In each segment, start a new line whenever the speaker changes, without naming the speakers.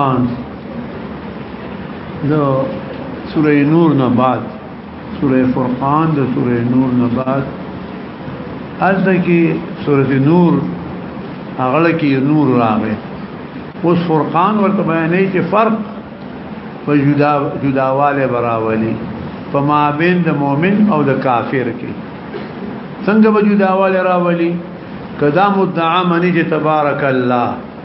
قرآن د سوره نور نه بعد سوره فرقان د سوره نور نه بعد الته کې سوره نور هغه کې نور راغی اوس فرقان ورته بیانې چې فرق په جدا جداواله براولي په مابین د مؤمن او د کافر کې څنګه به جداواله راولي کدا مدعا منی چې تبارک الله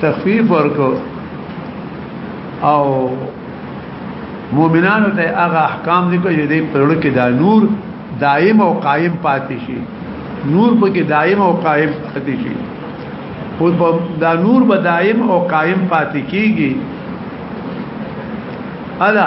تخفیف ورکو او مؤمنانو ته هغه احکام دي چې دې پرړو کې دا نور دائم او قائم پاتې شي نور په کې دائم او قائم پاتې شي خو دا نور به دائم او قائم پاتې کیږي الا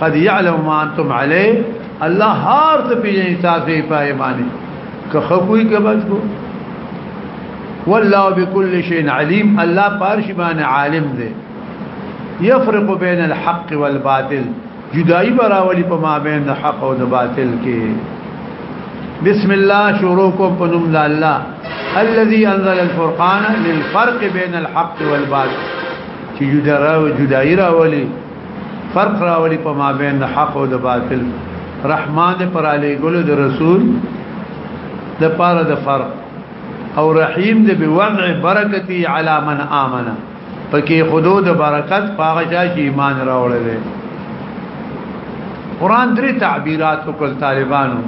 قد يعلم ما انتم عليه الله هر څه پیژني تاسو په ایمانی که خکوي که بد کو والله بكل شيء عليم الله پارش باندې عالم دی يفرق بين الحق والباطل جدائی براولی په ما بین حق او باطل کې بسم الله شروع کو په نوم د الله الذي انزل الفرقان للفرق بين الحق والباطل چې جدا راو جدای راولي فرق راولي په مابین د حق او د باطل رحمان پر علی ګل د رسول د پاره د فرق او رحیم د بوضع برکتی علی من امن پکې حدود برکت پاغه چا چې ایمان راوړل قران درې تعبیرات وکړ طالبانو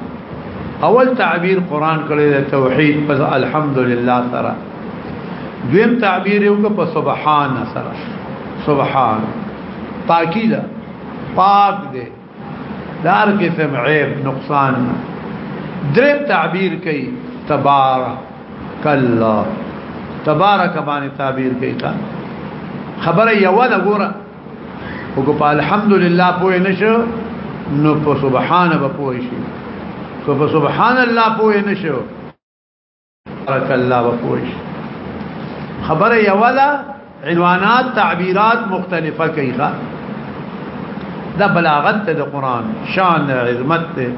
اول تعبیر قران کړی د توحید پس الحمدلله سره دویم تعبیر یو په سبحان سره سبحان پاکی دا پاک دے دار کې سم عیب نقصان دریم تعبیر کوي تبارک الله تبارک باندې تعبیر کوي تا خبره یو نه ګوره وګ په الحمدلله پوه نشو نو په سبحان به پوه شي کو په سبحان الله پوه نشو بارک الله وکوي خبره یواله عنوانات تعبیرات مختلفه کوي دا بلاغت ته د قران شان عظمت ته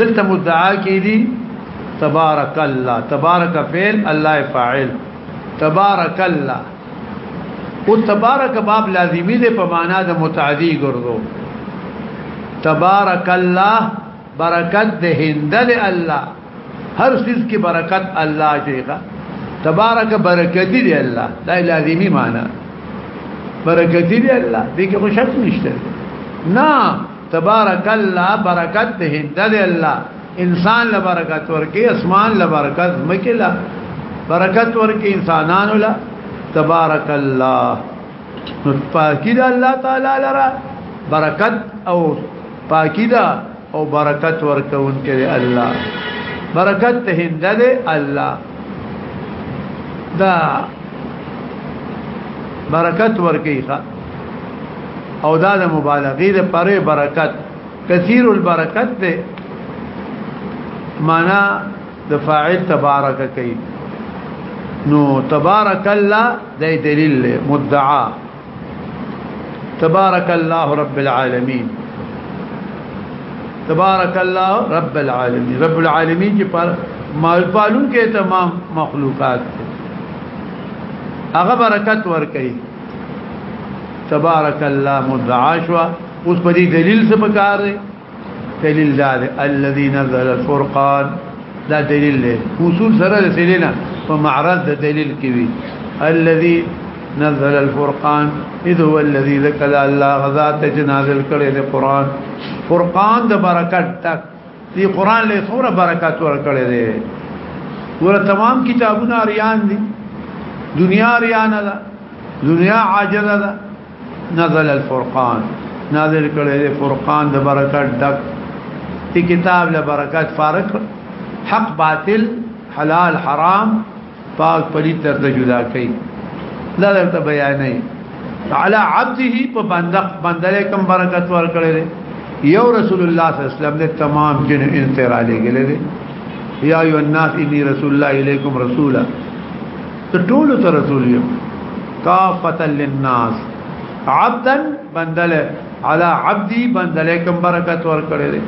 دلته مدعا کې دي تبارک الله تبارک فعل الله فاعل تبارک الله او تبارک باب لازمی دی په معنا د متعدی ګرځو تبارک الله برکت د هندل الله هر سیز کې برکت الله شيخه تبارک برکتی دی الله دا لازمی معنی برکتی دی الله دې کې خو شک نشته نه تبارک الله برکت دی دی الله انسان له برکت ورکی اسمان له برکت مکلا برکت ورکی انسانانو له تبارک الله نو پاکی دا الله تعالی لرا برکت او پاکی دا او برکت ورکون کړي الله برکت ته هند دې الله دا برکت ورکي ښا او دا د مبالغه د پره برکت کثیر البرکت ده معنا د فاعل تبارک کوي نو تبارک الله د دلیل مدعا تبارك الله رب العالمين تبارك الله رب العالمين رب العالمين چې پر مال پالون کې تمام مخلوقات هغه برکت ور کوي تبارك الله مدعاشوا اوس په دې دلیل څه پکاره دلیل دا دی الذي نزل الفرقان دا دلیل دی اصول سره رسیدنه په معرض د دلیل کې وی الذي نزل الفرقان اذ هو الذي ذكر الله ذات جنازل کړي د قران فرقان د برکت تک دی قران له څوره برکت ور کړي دي ور تمام کتابونه اریان دي دنیا اریان ده دنیا عاجله ده نزل الفرقان نازل کړي د فرقان د برکت ډک تی کتاب له برکت فارق حق باطل حلال حرام پاک پلیت تر د جدا کوي دا درته بیان نه على عبده په بندق بندل کوم برکت ور کړی یو رسول الله صلی الله علیه وسلم د تمام جن انتراله ګلې یا ایو الناس انی رسول الله الیکم رسولا ته ټول ته رسول یم کافتا للناس عبدا بندل على عبدي بندل کوم برکت ور کړی دی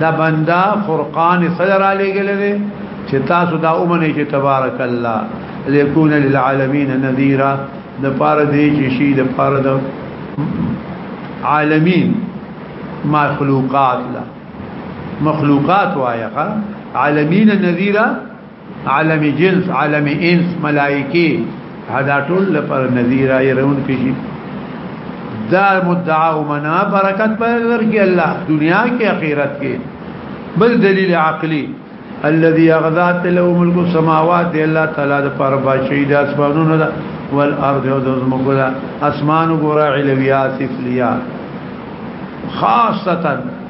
دا بندا فرقان صدر علی ګلې دی چې تاسو دا اومنه چې تبارک الله ليكون للعالمین نذیرا د پاره دی چې شي د پاره د عالمین مخلوقات لا مخلوقات وایا عالمین نذیرا عالم جنس عالم انس ملائکی دا ټول لپاره نذیر ایرون کیږي دا مدعا او منا برکت په ورکی الله دنیا کې اخرت کې بل دلیل عقلی الذي اغذات له ملک السماوات الله تعالی د پر بادشاہي د اسمانونو دا والارض او د زمکو دا اسمان ګورا علویات سفلیات خاصه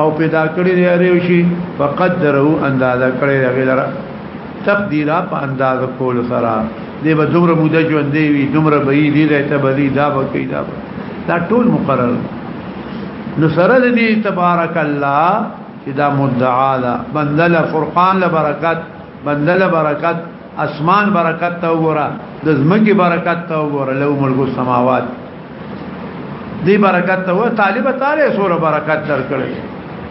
او پیدا کړی دی اړیو شي فقدره اندازه کړی دی غیره تقدیرا په اندازه کول سره دی به دومره موده ژوند دی وی دومره به یې دی ته به دی دا به کیدا دا ټول مقرر نو سره دی تبارک الله چې دا مدعا ده بندل فرقان لبرکات بندل برکت اسمان برکت ته وګوره د زمکي برکت ته وګوره لو ملک السماوات دی برکت ته و طالب تعالی سوره برکت درکړي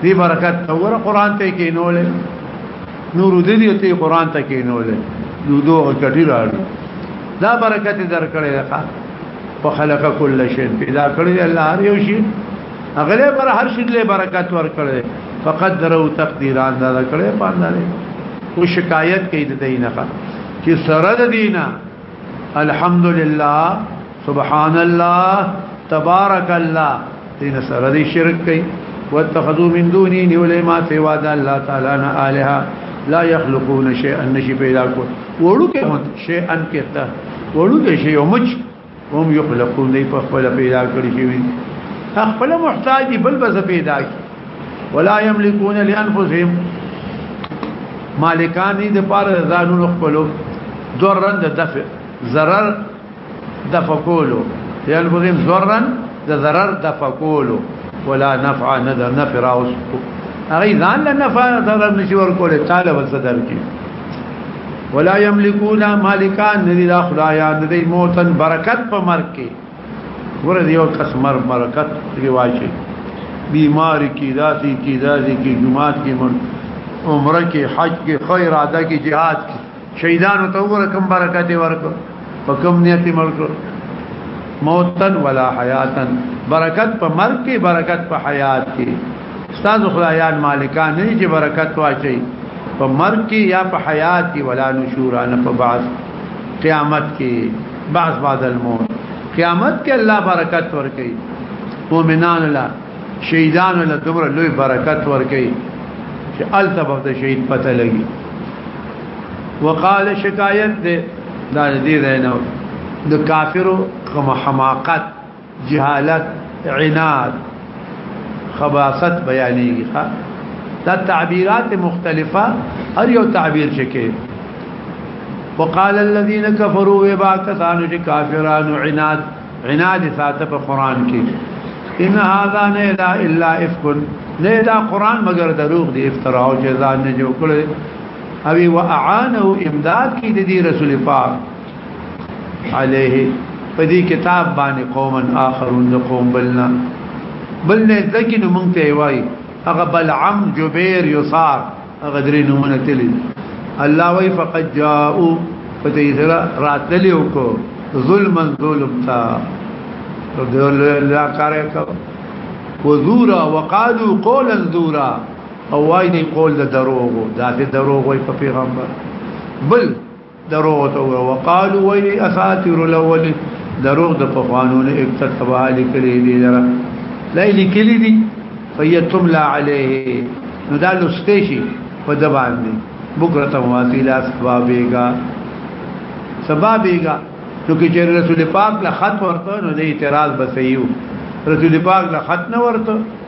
دی برکت ته وګوره قران ته کې نولې نور دې ته قران ته کې نولې نو دوه کټی راړي دا برکت درکړي ده په خلق کل شی پیدا کړی الله هر یو شی اغله پر هر شي له برکت ور کړې فقط درو تقدیران دا کړې باندې کو شکایت کوي د دینه چې سره د دینه الحمدلله سبحان الله تبارك الله دین سره دې شرک کوي واتخذوا من دوني نیولې ما سوا د الله تعالی نه الها لا يخلقون شيئا نشي پیدا کول وړو کې شيئا کېتا وړو کې شي او مچ هم یخلقون دی په خپل پیدا کړی شوی خپل محتاج دی بل بز پیدا کی ولا یملکون لانفسهم مالکان دی د پاره ځانونو خپلو ضررن د دفع ضرر دفع کولو یلبغیم ضررن د ضرر دفع کولو ولا نفع نذر نفع راوس هغه ځان له نفع ضرر نشي ورکول طالب صدر کی ولا یملکون مالکان ندی دا خدایا ندی موتن برکت په مرګ کې ګوره دیو کس مر برکت رواجه بیمار کی داسی کی داسی کی جماعت کی من عمره کې حج کې خیر ادا کې jihad کې شهیدانو ته ورکم برکت ورکو په کوم نیت مړ کړ موتن ولا حیاتن برکت په مرګ کې برکت په حیات کې استاد خدایان مالکان نه چې برکت واچي په مرګ کې یا په حیات کې ولا نشوران په بعث قیامت کې بعث بعد الموت قیامت کې الله برکت ورکړي مؤمنان لا شهیدان لا دمر لوی برکت ورکړي چې التبه شهید پته لګي وقال شکایت دې دا دې زینو د کافرو کوم حماقت جهالت عناد خباست بیانېږي دا تعبیرات مختلفه هر یو تعبیر شکه وقال الذين كفروا وبا كسانو چې کافرانو عناد عناد ساته په قران کې ان هذا نه الا افكن نه دا قران مگر دروغ دی افتراء او جزان نه جوړ کړي او و اعانه امداد کی د دې رسول پاک عليه په دې کتاب باندې قوما اخرون قوم بلنا بل نه ځکه نو مونږ ته وای هغه بلعم جبیر یسار هغه درې نمونه تللی الله وای فقد جاءوا فتیسرا راتلی وکړو ظلم ظلم تا لا کارکو وزورا وقالو قولا زورا او وای دی قول د دروغ دا د دروغ وای په پیغمبر بل دروغ ته وقالو وای اساطیر الاول دروغ د پخوانو نه اکتسبه لیکلې دي لره لای لیکلې دي فیتم لا علیه نو دا لستیشي په د باندې بکرته واسیلا سبابېګا سبابېګا نو کې چې رسول پاک له خط ورته نو د اعتراض بسېو رسول پاک له خط نه ورته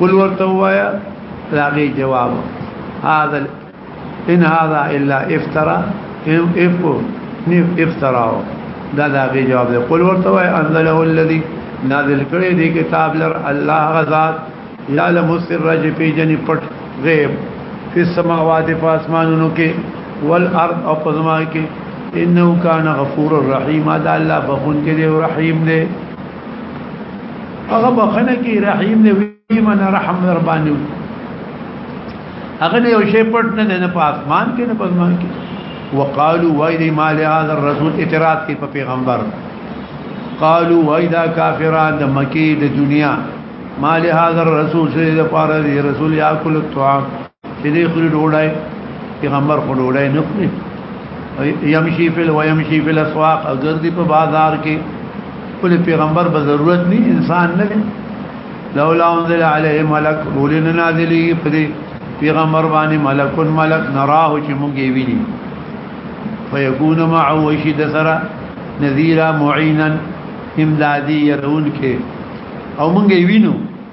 قل ورته وایا راغي جواب هذا ان هذا الا افترا ان افکو نیف افترا دا دا غي جواب دی قل ورته وایا انزله الذي نازل کړی دی کتاب لر الله غزاد یعلم السر جفی جن پټ غیب فی السماوات فاسمانونو کې والارض او پزما کې انه کان غفور الرحیم دا الله بخون کې دی رحیم دی هغه بخنه کې رحیم دی وی من رحم در باندې هغه نه یو شی پټ نه نه په اسمان کې نه په اسمان کې وقالو وای دی مال هذا الرسول اعتراض کې په پیغمبر قالو وای دا کافران د مکی د دنیا مال هذا الرسول سید پاره دی رسول یاکل الطعام چې دې خوري ډوړای پیغمبر خو ډوړای نه خوري یمشي فل و یمشي فل اسواق اگر دی په بازار کې خپل پیغمبر به ضرورت نه انسان نه دی لولا انزل علیه ملک ولن نازلی په دې پیغمبر باندې ملک ملک نراه چې موږ یې ویني فیکون معه وشد سرا نذیرا معینا امدادی يرون کې او مونږ وینو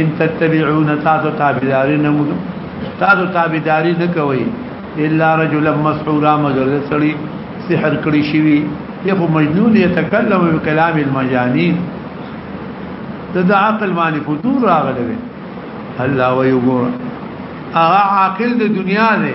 ان تتبعون تاسو تابعداري نه موږ تاسو تابعداري نه کوي الا رجل مسحورا مگر سړي سحر کړی شوی یو مجنون يتكلم بكلام المجانين دا عقل باندې فطور راغلی الله ويغور هغه عاقل د دنیا دی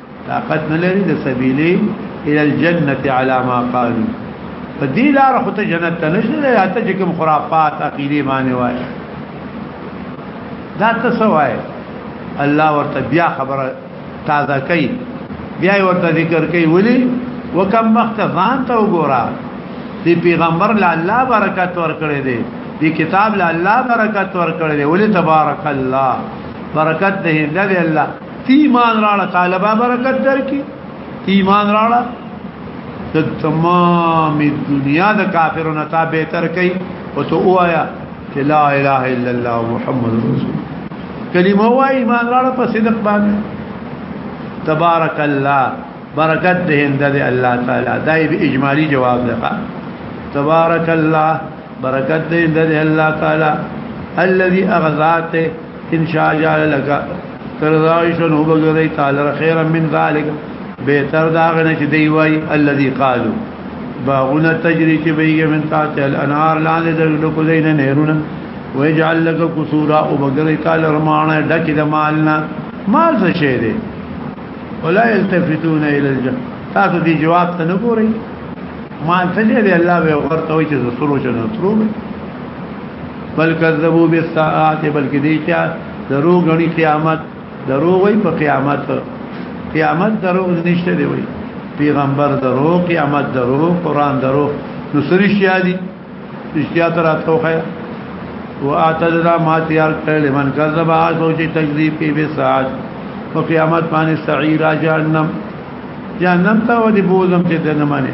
طاقت نه لري د سبيلي الى الجنه على ما قالوا په دې لار خو ته جنت ته نشې راته چې کوم خرافات عقيده باندې وای دا ته سوای الله ورته بیا خبره تازه کوي بیا ورته ذکر کوي ولي وکم وخت ځان ته وګوره دی پیغمبر له الله برکت ورکړي دي دی کتاب له الله برکت ورکړي دي ولي تبارک الله برکت دې لري الله تی ایمان راړه تعالی با برکت درکې تی ایمان راړه د تمام دنیا د کافرونو نه تا به تر کوي او ته وایا چې لا اله الا الله محمد رسول کلمه وای ایمان راړه په صدق باندې تبارک الله برکت دې هند دې الله تعالی دای به اجمالی جواب ده تبارک الله برکت دې هند دې الله تعالی الذي اغذاته ان شاء جعل لك ترضاش نو بغری تعالی خیر من ذلک به تر دا غنه چې دی وای الذي قالو باغونه تجری چې بیګه من تحت الانهار لاندې د لکو دینه نهرونه ويجعل لك قصورا او بغیر تعالی رمانه ډک د مالنا مال څه شه دی ولا يلتفتون الى الجنه تاسو دی جواب ته نه ګورئ مال څه دی الله به ورته وي چې زسرو شنو ترو بل کذبوا بالساعات بلکې دې چا درو غني قیامت درو وای په قیامت قیامت درو نشته دی وای پیغمبر درو قیامت درو قران درو نو سری شیا دي اشتیا تر اتوخه واتذرا ما تیار کړل من کذب اسو چې تکذیب کوي به ساعت او قیامت باندې سعیر جهنم جهنم ته ودی بوزم چې دنه معنی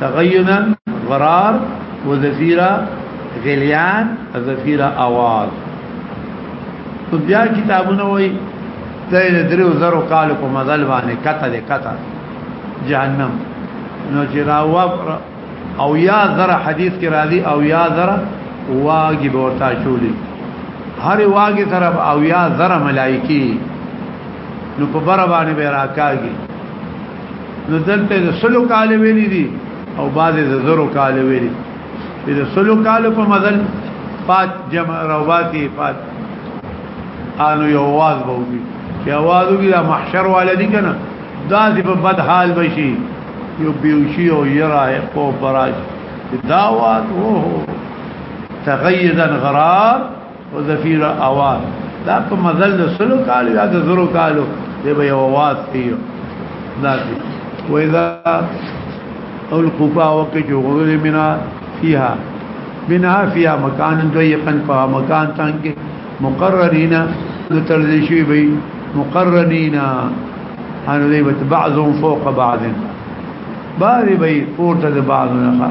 تغینا غرار وزفیرا غلیان زفیرا اواز تو بیا کتابونه وای د درو زرو کال په مزل باندې کته دې کته جهنم نو چې راوب او یا ذره حدیث کې راځي او یا ذره واګي ورتا چولې هر واګي طرف او یا ذره ملایکی نو په بر باندې به راکاږي نو دلته د سلو کال ویلي دي او بعض د زرو کال ویلي دي د سلو کال په مدل پات جمع رواتي پات انو یو واز بوږي چې आवाज وګي د محشر والا دي کنه دا دې په بد حال بشي یو بیوشي او یرا او براج دا واز وو تغیدا غرار او زفیر اواز دا په مزل د سلو کالو یا د زرو کالو دی به یو اواز پیو دا دی و اذا اول قفا وقت جو غرور منا فیها منا فیها مکان ضيقا فا مکان تنگ مقررین نترزی شوی بی مقررین انو دی بت بعضهم فوق بعض بعض بی پورته بعض نه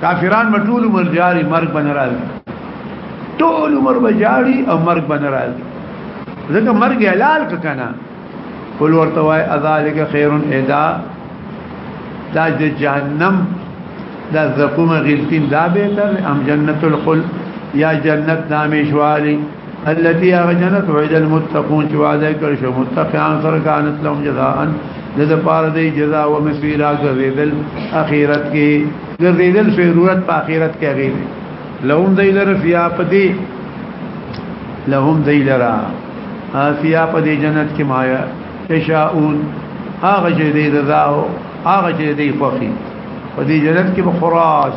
کافران به ټول عمر جاری مرګ باندې راځي ټول عمر به جاری او مرګ باندې راځي ځکه مرګ حلال کنا قل ورته وای اذالک خیر ادا دا جهنم دا زقوم غلطین دا بهتر ام جنت الخلد یا جنت نامیشوالی التي جنت وعد المتقون چې وعده کړی شو متقین سره كانت لهم جزاء د پاره دی جزاء او مسیرا ګرځیدل اخرت کې ګرځیدل ضرورت په اخرت کې غیر لهم دیلر فیا پدی لهم دیلرا فیا پدی جنت کې مایا تشاؤون هغه چې دی رضا او هغه چې دی خوخي په دې جنت کې بخراس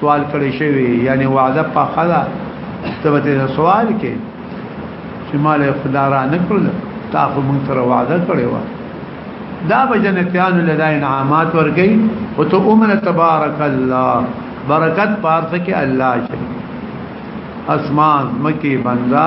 سوال کړی شوی یعنی وعده په خلا تبته سوال کې چې مال خدا را نکړل تا خو مونږ سره وعده کړی و دا به جنتیان له دای انعامات ورګي او ته امن تبارک الله برکت پارته کې الله شي اسمان مکی بندا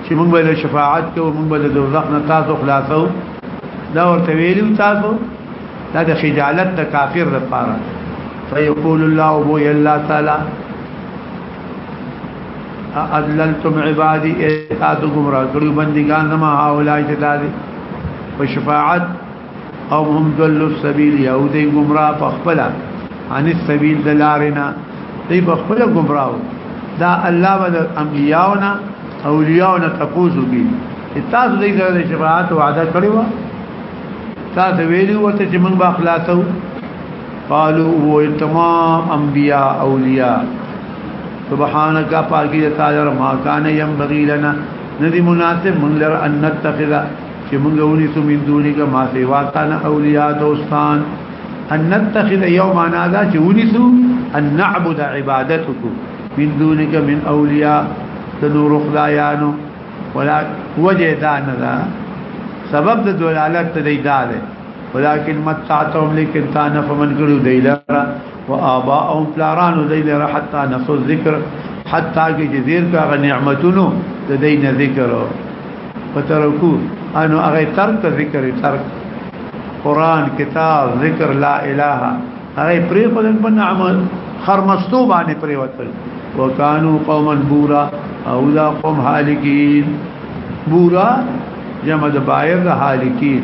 چې موږ به شفاعت کوو موږ به د دوزخ نه تاسو خلاصو دا ورته ویلو تاسو دا د خجالت د کافر لپاره فیقول الله بو یلا تعالی اذللتم عبادی اتاتو گمراه کړو بندگان ما هاولای چې دادي په شفاعت او هم دل السبيل يهودي گمراه په خپل ان السبيل دلارنا دی په خپل گمراه دا الله بد انبياونا اولیاونا تفوزو کی تاسو دې سره شفاعت وعده کړی و تاسو ویلو ورته چې موږ به خلاصو قالوا هو تمام انبياء اولیاء سبحانك پاکی تعالی ما كان ينبغي لنا ندی مناسب من لر ان نتخذ چې موږ ونیسو من دونی کا ما سیوا تانا اولیاء دوستان ان نتخذ یوم انا دا چې ونیسو ان نعبد عبادتکو من دونی کا من اولیاء تنور خدایانو ولا وجه دا نه دا سبب د دلالت دی دا ده ولكن متعتهم لیکن تا نه فمن کړو دی لرا وآباءهم پلارانو دی لره حتا نسو ذکر حتا کې چې ذیر کا نعمتونو د دین ذکر پترکو انو هغه ترک ذکر ترک قران کتاب ذکر لا اله هغه پرې په دې باندې عمل خرمستو باندې پرې وتل وکانو قوما بورا او دا قوم هالکین بورا جمع د بایر هالکین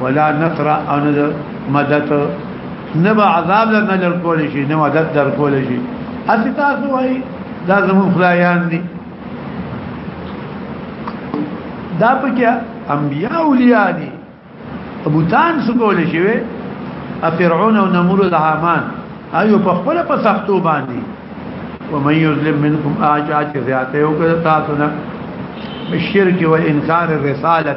ولا نصر او نه مدد نه به عذاب در نه در کول شي نه مدد در کول شي اسی تاسو وای دا زمو خدایان دي دا پکې انبیاء اولیاء دي ابو تان څه کول شي وي فرعون او نمرود هامان ايو په خپل په سختو باندې ومن يظلم منكم اجاج ذاته او کړه تاسو نه بالشرك وانكار الرساله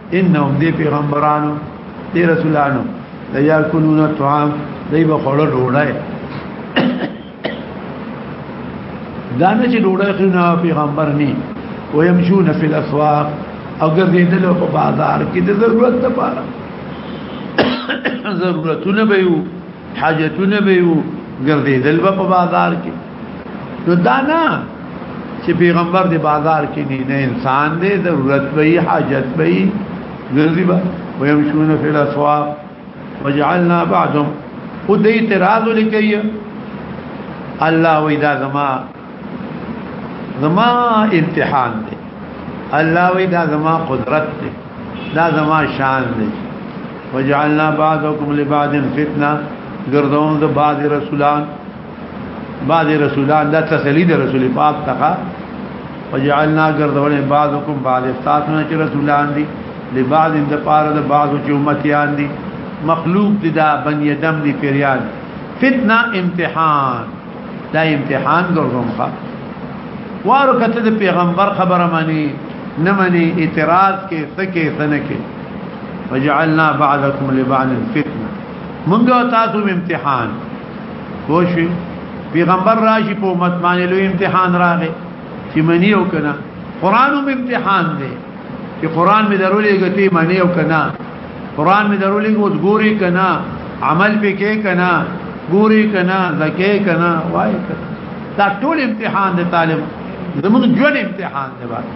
انهم دی پیغمبرانو دی رسولانو لا یاکلون الطعام دی به خړه ډوډۍ دانه چې ډوډۍ خونه پیغمبر نه ويمشون فی الاسواق اگر دې دل په بازار کې د ضرورت لپاره ضرورتونه به یو حاجتونه به یو ګرځیدل په بازار کې نو دا نه چې پیغمبر دی بازار کې نه نه انسان دی ضرورت به حاجت به ګرځي به ويمشون فی الاسواق وجعلنا بعضهم خو دې اعتراض لیکي الله وی دا زما زما امتحان دی الله وی دا زما قدرت دی دا زما شان دی وجعلنا بعضكم لبعض فتنه ګرځوم د بعض رسولان بعض رسولان دا تسلی د رسول پاک تخا وجعلنا ګرځولې بعضکم بعض استاسونه چې رسولان دي لبعض د پاره د بعضو چې امتیان دي مخلوق دي دا بنی دم دي پیریان فتنه امتحان دا امتحان ګرځومخه وارو کته د پیغمبر خبره مانی نه مانی اعتراض کې سکه سنه کې وجعلنا بعضکم لبعض فتنه منګو تاسو امتحان پوښي پیغمبر راشي په امت باندې لوی امتحان راغی چې منی او کنه قران هم امتحان دی چې قران مې درولې غتی منی او کنه قران مې درولې اوس ګوري کنه عمل به کې کنه ګوري کنه زکه کنه وای کنه دا ټول امتحان دی طالب زموږ ژوند امتحان دی باندې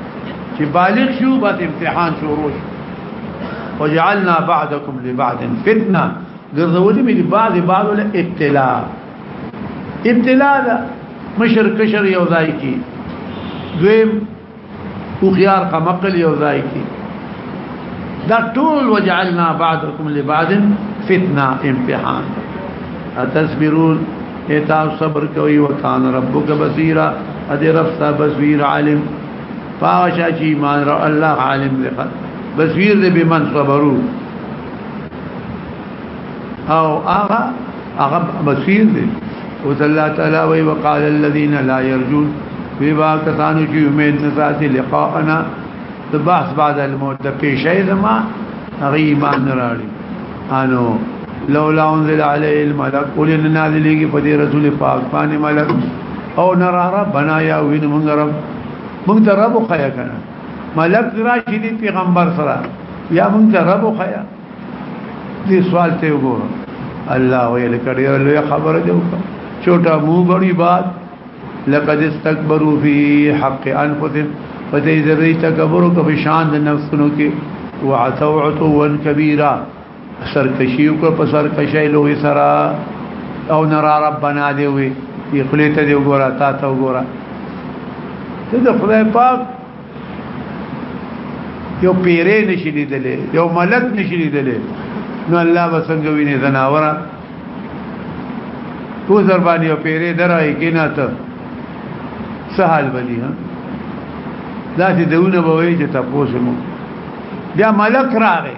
چې بالغ شو بعد امتحان شروع شو وجعلنا بعدكم لبعض فتنه ګرځولې مې دی بعضی بعضو له ابتلا ابتلا دا مشر کشر یو ځای کی دویم او خيار قمقل یو ځای کی دا ټول وجعلنا بعضکم لبعض فتنه امتحان اتصبرون اتا صبر کوي وکانه ربک بصیرا ادي رب ستا بصیر عالم فاوشا چی ایمان را الله عالم لخت بصیر دې بمن صبرو او هغه هغه بصیر دی او الله تعالی وی وقال الذين لا يرجون وی واکسانو چې امید نه ساتي لقاءنا د بحث بعد الموت د پیشې زما هغه ایمان نه راړي انو لولا انزل عليه الملك قل ان نازلېږي په دې رسول پاک باندې ملک او نراره بنا یا وین مونږ رب مونږ ته رب خیا کنه ملک راشي دی پیغمبر سره یا مونږ ته رب خیا دې سوال ته وګوره الله ویل کړي له خبره دی وکړه چوټا مو بڑی بات لقد استكبروا في حق انفسهم فدې ذری تکبر کو په شان د نفسونو کې وعتوا عتوا كبيرا سرکشیو کو په سرکشی لوی سرا او نرا ربنا دی وی دی خلیته دی وګورا تا ته وګورا ته د خدای پاک یو پیرې نشي لیدلې یو ملک نشي لیدلې نو الله وسنګ ویني زناورا تو زربان یو پیرې درای کینا ته سهال بدی ها دا چې دونه به وي چې تاسو مو بیا ملک راغی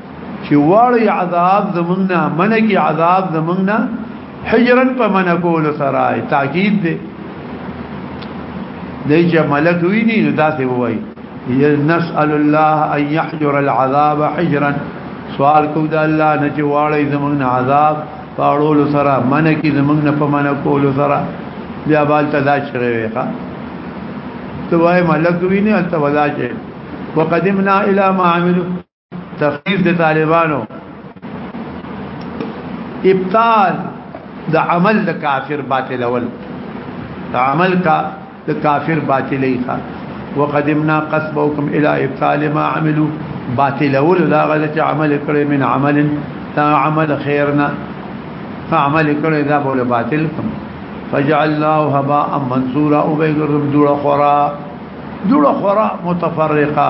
چې واړی عذاب زمونږ نه منګي عذاب زمونږ نه حجرن په من کول سره تاکید دی دی چې ملک ویني نو داسې وایي نسأل الله ان يحجر العذاب حجرا سوال کو دا الله نه چې واړی زمونږ نه عذاب پاړول سره من کې زمونږ نه په من کول سره بیا بال تدا شروع وي ښا تو وای ملک ویني التولاجه وقدمنا الى ما عملوا تخفیف د طالبانو ابطال د عمل د کافر باطل اول عمل کا د کافر باطلې ښه وقدمنا قصبكم الى ابطال ما عملوا باطل اول دا غل چې عمل کړي من عمل تا عمل خيرنا عمل کړي دا بوله باطل کوم فجعلناه هباء منثورا وبيغرم دوړه خورا دوړه خورا متفرقه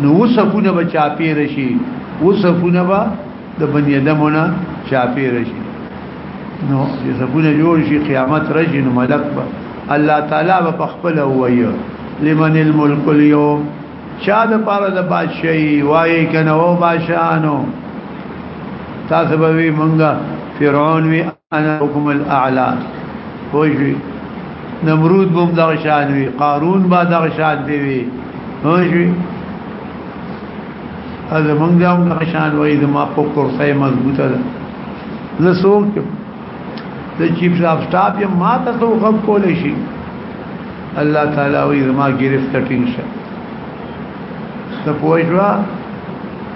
نو وسفونه به چاپی رشي وسفونه به د بنی ادمونه چاپی رشي نو چې سفونه جوړ شي قیامت راشي نو ملک به الله تعالی به خپل وایي لمن الملك اليوم چا د پاره د بادشاہي وایي کنه او بادشاہانو تاسو به وی مونږه فرعون وی انا ربكم الاعلى وجوي نمرود بم دغه شان وي قارون با دغه شان دی وي وجوي از موږ دا هم دغه شان وای د ما په کرسي مضبوطه ده زه سوچ د چیف صاحب سټاپ یې ما ته تو خپ کول شي الله تعالی وي زما گرفت ټینګ شه ته پوښوا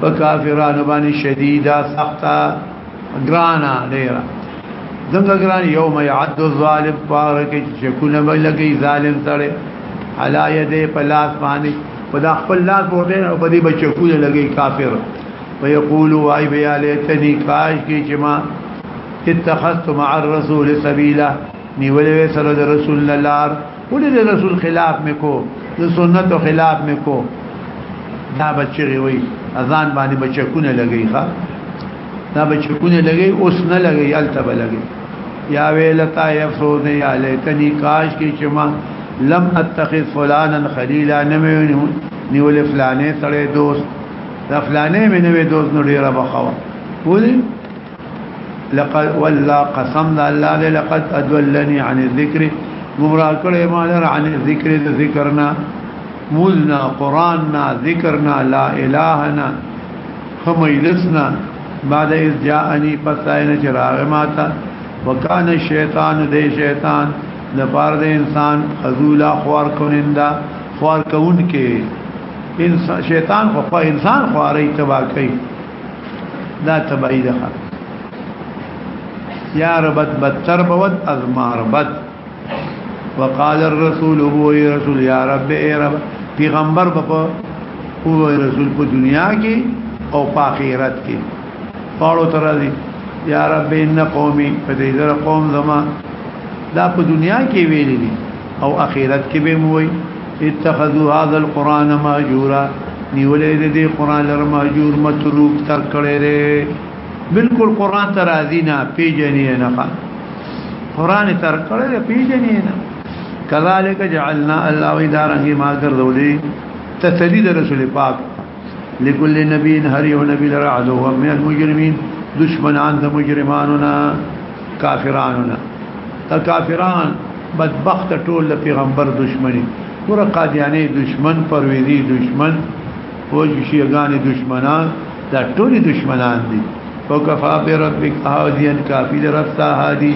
په کافرانو باندې شدیدا سخته ګرانا ډیره څنګه ګران یوم یعد الظالم پاره کې چې کونه بلګي ظالم سره علا یده پلاس باندې په دا خپل لاس بوته او په دې بچو کونه لګي کافر ويقول واي بیا لیتنی کاش کې چې ما اتخذت مع الرسول سبيلا نیولې سره رسول الله ولې د رسول خلاف میکو د سنت خلاف میکو دا بچی وي اذان باندې بچکونه لګي ښا دا بچکونه لګي اوس نه لګي الته بلګي یا ویلتا یفسوز یا لیتنی کاش کی چما لم اتخذ فلانا خلیلا نمی نیول فلانه سره دوست دا فلانه مې نوې دوست نو ډیره بخوا ولې لقد والله قسم د الله دې لقد ادلني عن الذکر گمراه کړې ما لر عن الذکر د ذکرنا مولنا قراننا ذکرنا لا الهنا خمیلسنا بعد اذ جاءني پساین چراغ ماتا وکانه شیطان دې شیطان د پار د انسان خذولا خوار کونندا خوار کون کې انسان شیطان خو انسان خوارې تبا کوي دا تبعی ده یا ربت بدتر بود از ماربت وقال الرسول هو رسول یا رب ای رب پیغمبر په هو رسول په دنیا کې او په آخرت کې پاړو تر دې یا رب ان قومي په دې در قوم زما دا په دنیا کې ویلې او آخرت کې به موي اتخذوا هذا القران ماجورا نیولې دې قران لر ماجور متروک تر کړي ره بالکل قران ته راضی نه پیجنې نه خان قران تر کړي ره پیجنې نه کذالک جعلنا الله ادارنګ ما ګرځولې تسلی رسول پاک لكل نبي هر یو نبی لره عدو من المجرمين دشمنان د مجرمانونا کافرانونا تا کافران بدبخت ټول د پیغمبر دشمنی ګور قادیانی دشمن پرویزی دشمن فوج شیعگان دشمنان دا ټول دشمنان دي او کفا بربک هادیان کافی رب تا هادی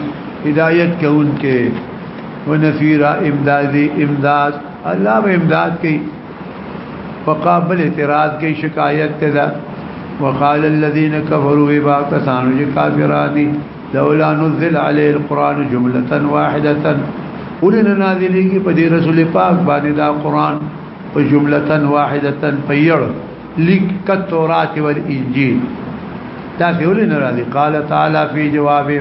هدایت کون کې ونفیرا امدادی امداد الله به امداد کوي فقابل اعتراض کی شکایت تدا وقال الذين كفروا بما كسانوا كافران لولا نزل عليه القران جمله واحده ولنا نازلې کې په دې رسول پاک باندې دا قران په جمله واحده په یړ لیک کتورات او انجیل دا ولنا راځي قال تعالی فی جوابه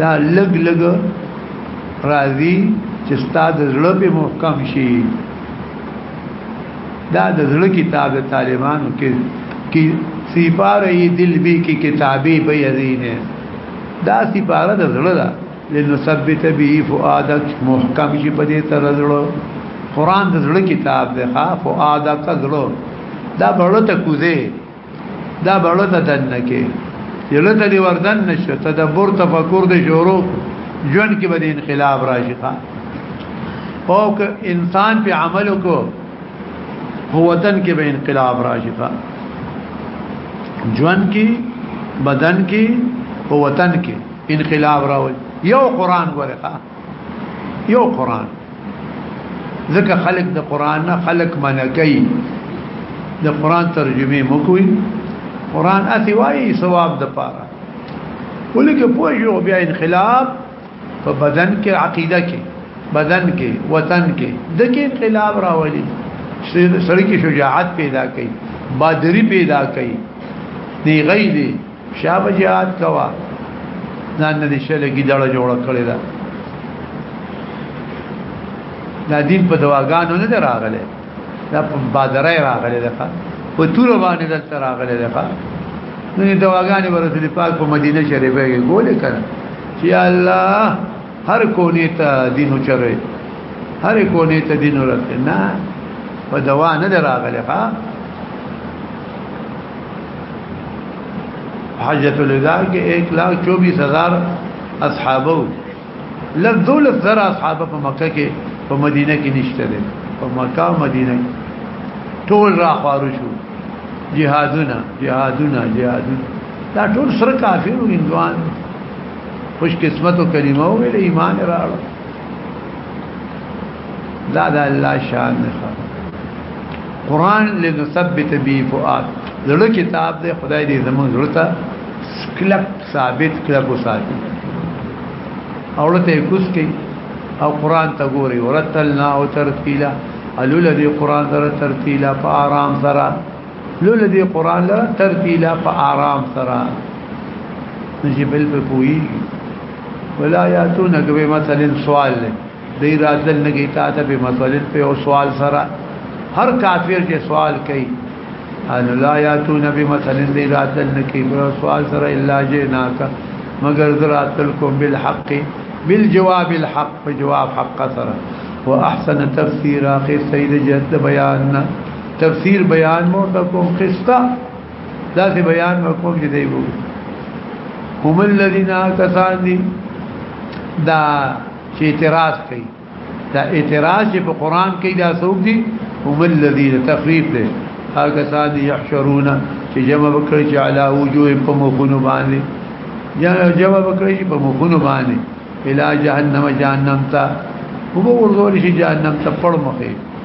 دا لګ لګ راځي چې ستاد زړه په محکم شي دا د زړه کتاب طالبانو کې کې سپاره دل به کې کتابي به یزینه دا سپاره د زړه ده لنثبت به فؤادک محکم شي په دې تر زړه قران د زړه کتاب دی ها فؤادک زړه دا بڑو ته کوزه دا بړو ته دنه کې یله ته دی وردن نشو تدبر تفکر دی شروع جون کې به انقلاب راشي او که انسان په عمل کو قوتن کې به انقلاب راشي جون کې بدن کې قوتن کې انقلاب راوي یو قران ورته یو قران ځکه خلق د قران نه خلق منکای د قران ترجمه مکوي قران اتی وایي ثواب د پاره ولکه پوه یو بیا انقلاب په بدن کې عقیده کې بدن کې وطن کې دغه انقلاب راولي سړی کې شجاعت پیدا کړي بادری پیدا کړي دی غیدی شاب جهاد کوا ځان نه دي شل کې جړه جوړ کړی دا دا دین په دواګانو نه دراغله دا په بادرای راغله ده په تور باندې دلته راغله ده نو دواګانې ورته پاک په مدینه شریفه کې ګولې کړه چې الله هر کونی ته دینو چره هر کونی ته دینو راته نه په دوا نه دراغله ها حجت الوداع کې 1 لاکھ 24 هزار اصحابو لذول زر اصحاب په مکه کې په مدینه کې نشته دي په مکه او مدینه ټول را خوارو شو جهادونه جهادونه جهادونه دا ټول سره کافرو هندوان خوش قسمت او کلمه او ویل ایمان راړ دا دا الله شان نه قرآن لنثبت به فؤاد زړه کتاب دی خدای دې زموږ زړه ته کلک ثابت کلک وساتي اورته کوس کې او قرآن ته ګوري ورتلنا او ترتیلا الول دې قرآن سره ترتیلا په آرام سره لول دې قران لا ترتیلا په آرام سره چې بل په پوي ولا یاتون کوي مثلا سوال دی راتل نه گیتا ته به مثلا په او سوال سره هر کافر چې سوال کوي ان لا یاتون بمثل دی راتل نه کوي په سوال سره الا جناک مگر ذراتل کوم بالحق بالجواب الحق په جواب حق سره واحسن تفسيرا في سيد جد بياننا تفسیر بیان مو ته کوم قصه دا سی بیان مو کوم چې دی وو هم الذين کسان دي دا چې اعتراض کوي دا اعتراض چې په قران کې دا څوک دي هم الذين تخفيف دي هغه کسان دي يحشرون چې جمع وکړي چې علا وجوه په مخونو باندې یا جمع وکړي چې په مخونو باندې الى جهنم جهنم ته وګورځول شي جهنم ته پړ مخه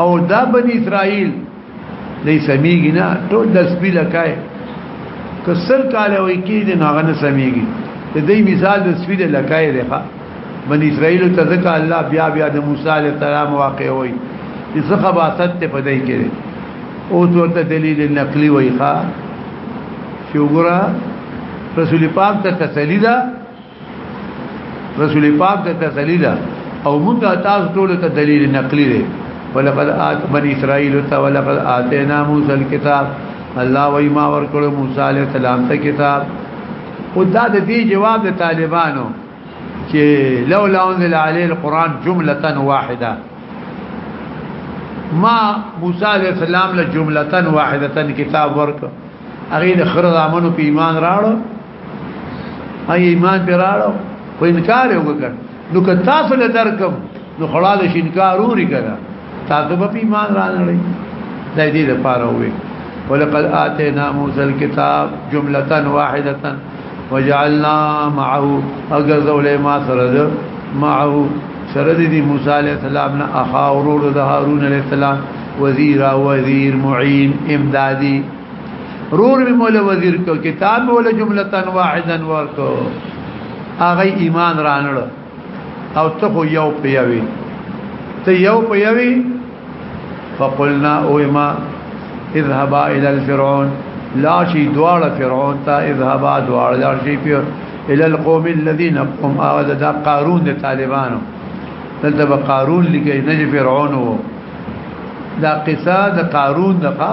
او دا بنی اسرائیل نه سميږي نه ټول د سپی لکای که سل کال وي کې دې نه غنه سميږي د دې مثال د سپی د لکای دی ښا بنی اسرائیل ته ځکه الله بیا بیا د موسی عليه السلام واقع وي ځکه خباست ته پدای کړي او ورته دلیل نقلی وي ښا شوګرا رسول پاک ته تسلی ده رسول پاک د تسلیل او موږ تاسو ټول ته دلیل نقلی دی ولقد آت بني اسرائيل ته ولقد آتينا موسى الكتاب الله وای ما ورکړو موسی عليه السلام ته کتاب او دا د دې جواب د طالبانو چې لولا انزل عليه القران جمله واحده ما موسی عليه السلام له جمله واحده کتاب ورک هغه د خرزامنو په ایمان راړو هغه ایمان پر راړو خو انکار یې وکړ نو که تاسو له درکم نو خلال شي انکار وري کړه تاسو به ایمان رانړی د دې لپاره وې ولقد اتینا موسی الكتاب جمله واحده وجعلنا معه اگر ذول ما سرد معه سرد دي موسی عليه السلام نه اخا ورور د هارون عليه السلام وزير وزير معين امدادي رور می مولا وزیر کو کتاب مولا جملتا واحدا ورکو هغه ایمان رانړ او ته خو یو پیوي ته یو پیوي فقلنا اوما اذهبا الى الفرعون لا شي دوال فرعون تا اذهبا دوال لا شي پیر الى القوم الذين قم اغذ دا قارون د طالبانو دلته به قارون لګي نه فرعون وو دا قصه د قارون دغه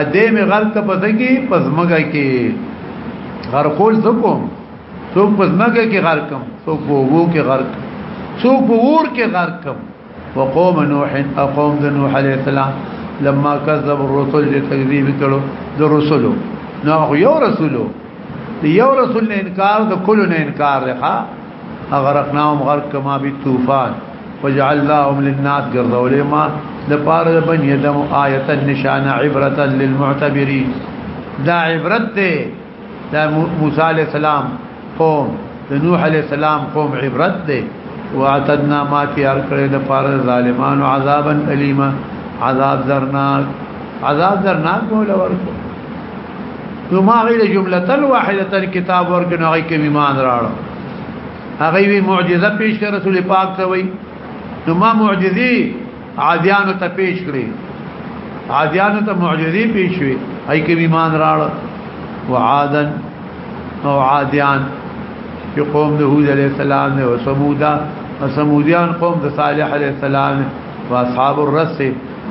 ا دې مې غلط پته کې پزمګه کې غرقول زکو څوک پزمګه کې غرقم څوک وو کې غرق څوک ور کې غرقم وقوم نوح اقوم د نوح عليه السلام لما كذب الرسل لتكذيب کړو د رسولو نو یو رسولو یو رسول نه انکار د کلو نه انکار رخه اغرقناهم غرق کما بي طوفان وجعلناهم للناس ګرځولې ما لپاره د بنی ادم آیت نشانه عبرتا للمعتبرین دا عبرت ده دا موسی علی السلام قوم د نوح علی السلام قوم عبرت ده واعتدنا ما تیار کړې د پاره ظالمانو عذابا الیما عذاب درناک عذاب درناک مولا ورکو نو ما غیر جمله واحده کتاب ورکو نه غي کې ایمان راړو هغه وی معجزه پیش کړ رسول پاک ته وی نو ما معجزي عادیانو ته پیش کړې عادیانو ته معجزي پیش وی هي کې ایمان راړ وعادن او عادیان چې قوم د هود علی السلام او سمودا سمودیان قوم د صالح علی السلام او اصحاب الرس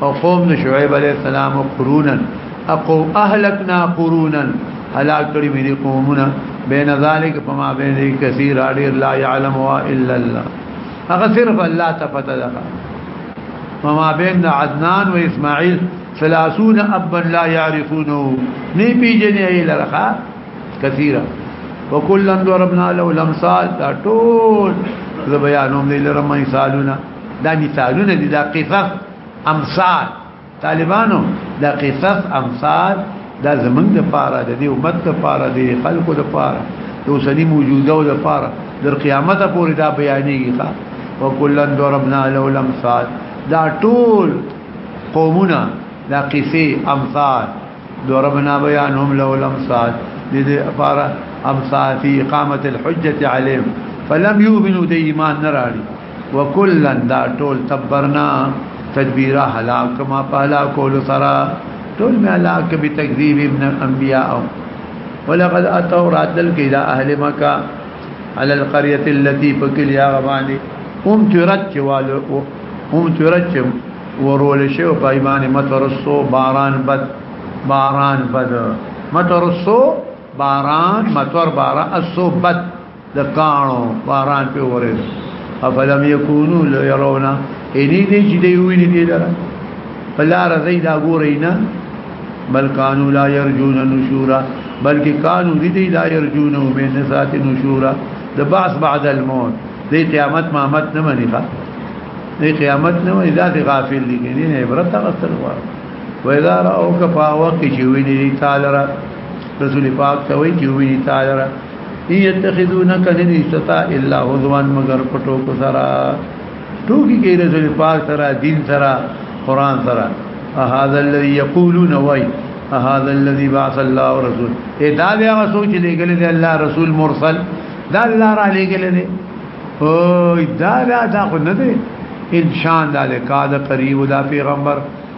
او قوم د شعیب علی السلام قرونا اقو اهلکنا قرونا هلاک کړي مې قومونه بین ذالک فما بین کثیر اړیر لا يعلم الا الله هغه صرف الله ته پته ده فما بین عدنان و اسماعیل 30 ابا لا يعرفونه نه پیژنې ای لرخه کثیره وکلا ضربنا له الامثال دا ټول زبیانوم دې لرمه مثالونه دا مثالونه دي دا قصص امثال طالبانو دا قصص امثال دا زمنګ د پاره د دې امت د پاره د خلکو د پاره د اوسنی موجوده او د پاره د قیامت پورې دا بیانېږي ښا وکلن ضربنا له الامثال دا ټول قومونه دا قصې امثال ضربنا بیانهم له الامثال د دې لپاره امثال فی اقامه الحجه علیهم فلم یؤمنوا د ایمان نه راړي وکلن دا ټول تبرنا تدبیرا هلاک ما پالا کول سرا ټول می هلاک به تکذیب ابن انبیاء ولقد اتوا راتل کیدا اهل مکه على القريه التي فكل يا غباني هم ترچ والو هم ترچ ورول شو په ایمان مترسو باران بد باران بد مترسو باران متر باران اسو بد د کانو باران په وره افلم یکونو لو يرونا اني دې چې دی ویني دې لره فلار زیدا ګورینا بل کانو لا يرجون نشورا بلکې کانو دې لا يرجون من ذات نشورا د بعث بعد الموت دې قیامت ما مت نه مني ښا دې قیامت نه وي ذات غافل دي نه عبرت غسل وره وإذا رأوك فاوك جويني تعالى رسول پاک ته وی جويني تعالى یتخذونک لنیستا الا هزوان مگر پټو کو سرا ټوکی کې رسول پاک سرا دین سرا قران سرا هذا الذي يقولون وای هذا الذي بعث الله رسول اے دا بیا سوچ لګل دی الله رسول مرسل دا الله را لګل دی او دا دا دا خو نه دی انشان دا له قاعده قریب دا پیغمبر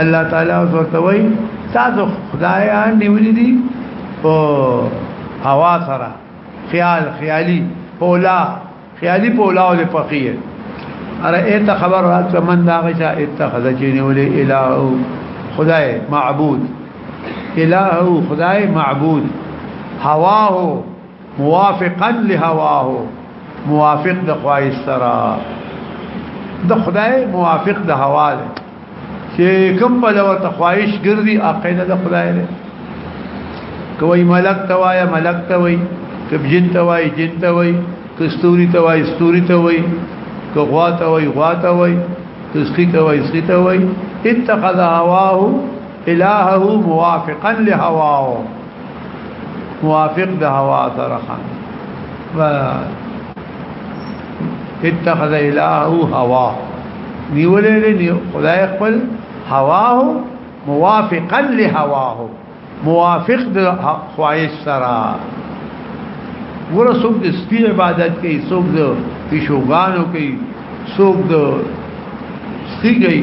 الله تعالی اوس ورته وای تاسو خدایان نیولې دي او هوا سره خیال خیالي پولا خیالي پولا او پخیه اره ایت خبر راځه من دا غچا اتخذ چې نیولې الهو خدای معبود الهو خدای معبود هوا هو موافقا لهواه موافق د خواهش سره د خدای موافق د هوا ده چې کوم بل ورته خواهش ګرځي عقیده د خدای ده کوي ملک توایا ملک توي کب جن توای جن توي کستوري توای استوري توي که غوا توي غوا توي تسقي توي سقي توي اتخذ هواه الهه موافقا لهواه موافق د هوا سره خان و اتخذ الهه هوا نیولې دې خدای خپل هوا موافقا لهواه موافق د خواهش سره ورسوک د سپی عبادت کوي څوک د پیشوګانو کوي څوک د سخی کوي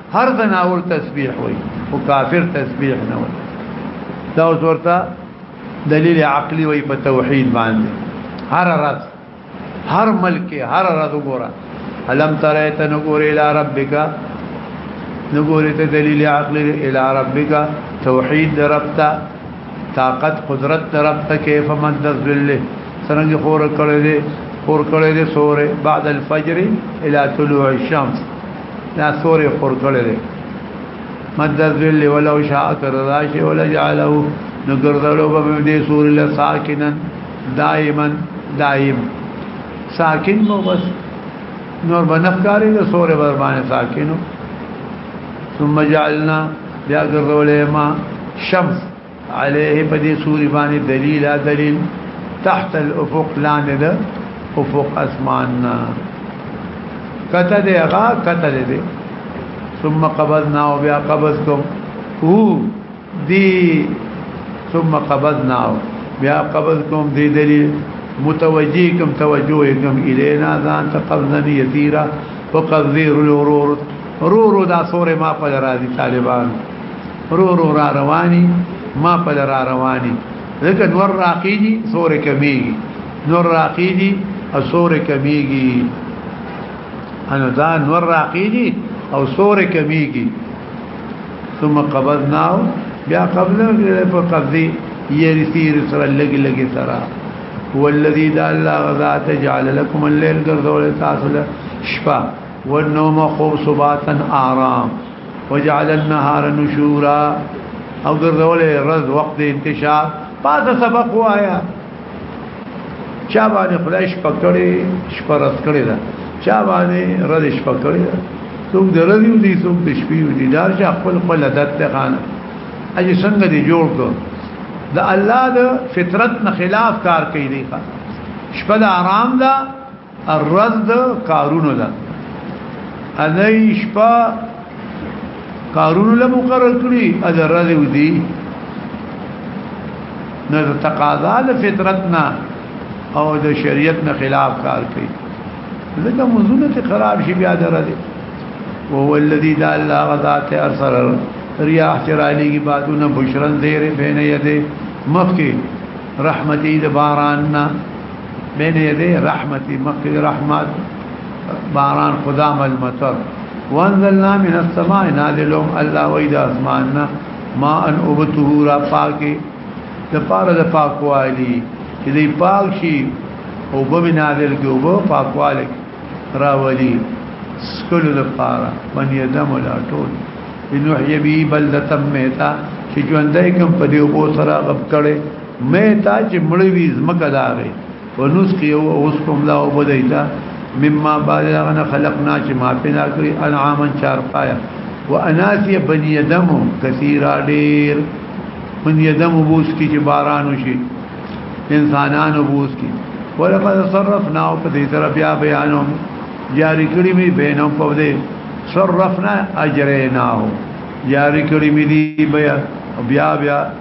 هر زناور تسبیح وي او کافر تسبیح نه وي دا اوس ورته دلیل عقلی وي په توحید باندې هر راز هر ملک هر راز وګوره الم ترایت نګور الی ربک نګور ته دلیل عقلی الی ربک توحید ربتا طاقت قدرت ربتا کیف مد ذل سرنګ خور کړی دی خور کړی دی سوره بعد الفجر الى طلوع الشمس دا سورې خور کړی دی مد ذل ولو شاء کرراش ولا جعله نګرځلو به دې سورې له ساکنن دائما دائم ساکن مو بس نور بنفکاری د سورې بر باندې ساکنو ثم جعلنا بیا ګرځولې ما شمس عليه په دې سوري باندې دلیل دلیل تحت الافق لاندې ده افق اسماننا کته دې هغه کته دې ثم قبضنا او بیا قبض کوم هو دی ثم قبضنا بیا قبض کوم دی دلیل متوجی کوم توجه کوم الینا ځان ته قبضا یثیرا وقذیر الورور رورو دا سورې ما په راځي طالبان رو رو را رواني ما په را رواني ځکه نور راقيدي سورې کمیږي نور راقيدي او سورې کمیږي انا دا نور راقيدي او سورې کمیږي ثم قبضناه بیا قبض په قبضي یری سیر سره لګي لګي سره هو الذي دا الله غزا تجعل لكم الليل ګرځول تاسو له شپه والنوم خوب سباتن آرام وجعل النهار نشورا او ګرځولې رز وخت انتشار پاتې سبق وایا چا باندې خدای شپه کړې شپه رس کړې ده چا باندې رد شپه کړې ده څوک د ردیو دي څوک د شپې دي دا چې خپل خپل عادت ته خان اجي څنګه دي جوړ کو د الله د فطرت نه خلاف کار کوي دی شپه د آرام ده الرز د کارونو ده انای شپه کارونو له مقرر کړی ا د رز ودی نه د تقاضا له فطرت نه او د شریعت نه خلاف کار کوي لکه مزونه ته خراب شي بیا د رز وهو الذي دا الله غذات ارسل رياح چرالی کی بادونه بشرن زیر بین یده مخکی رحمتی د باران نه بین یدی رحمتی مخی رحمت باران خدا ملمتر وانزلنا من السماء نازلهم الله وید اسماننا ما ان ابته را پاکی د پاره د پاکوالی چې دی پاک شي او به نازل کې او به پاکوالی راولي سکلو د پاره باندې دم ولا ټول انه یبی بلدتم میتا چې ژوندې کوم په دې وو سره غب کړي مې تا چې مړې وي زمکه داغه په نوس کې او اوس کوم دا وبدایتا مما بالغنا خلقنا چې ما پیدا کړی انعاما چار پایا واناسی بنی ادم کثیر ډیر بنی ادم وبوس کې چې باران وشي انسانان وبوس کې ولقد صرفنا په دې طرف بیا بیانوم جاری کړی می بینوم په دې صرفنا اجریناه جاری کړی می دی بیا بیا بیا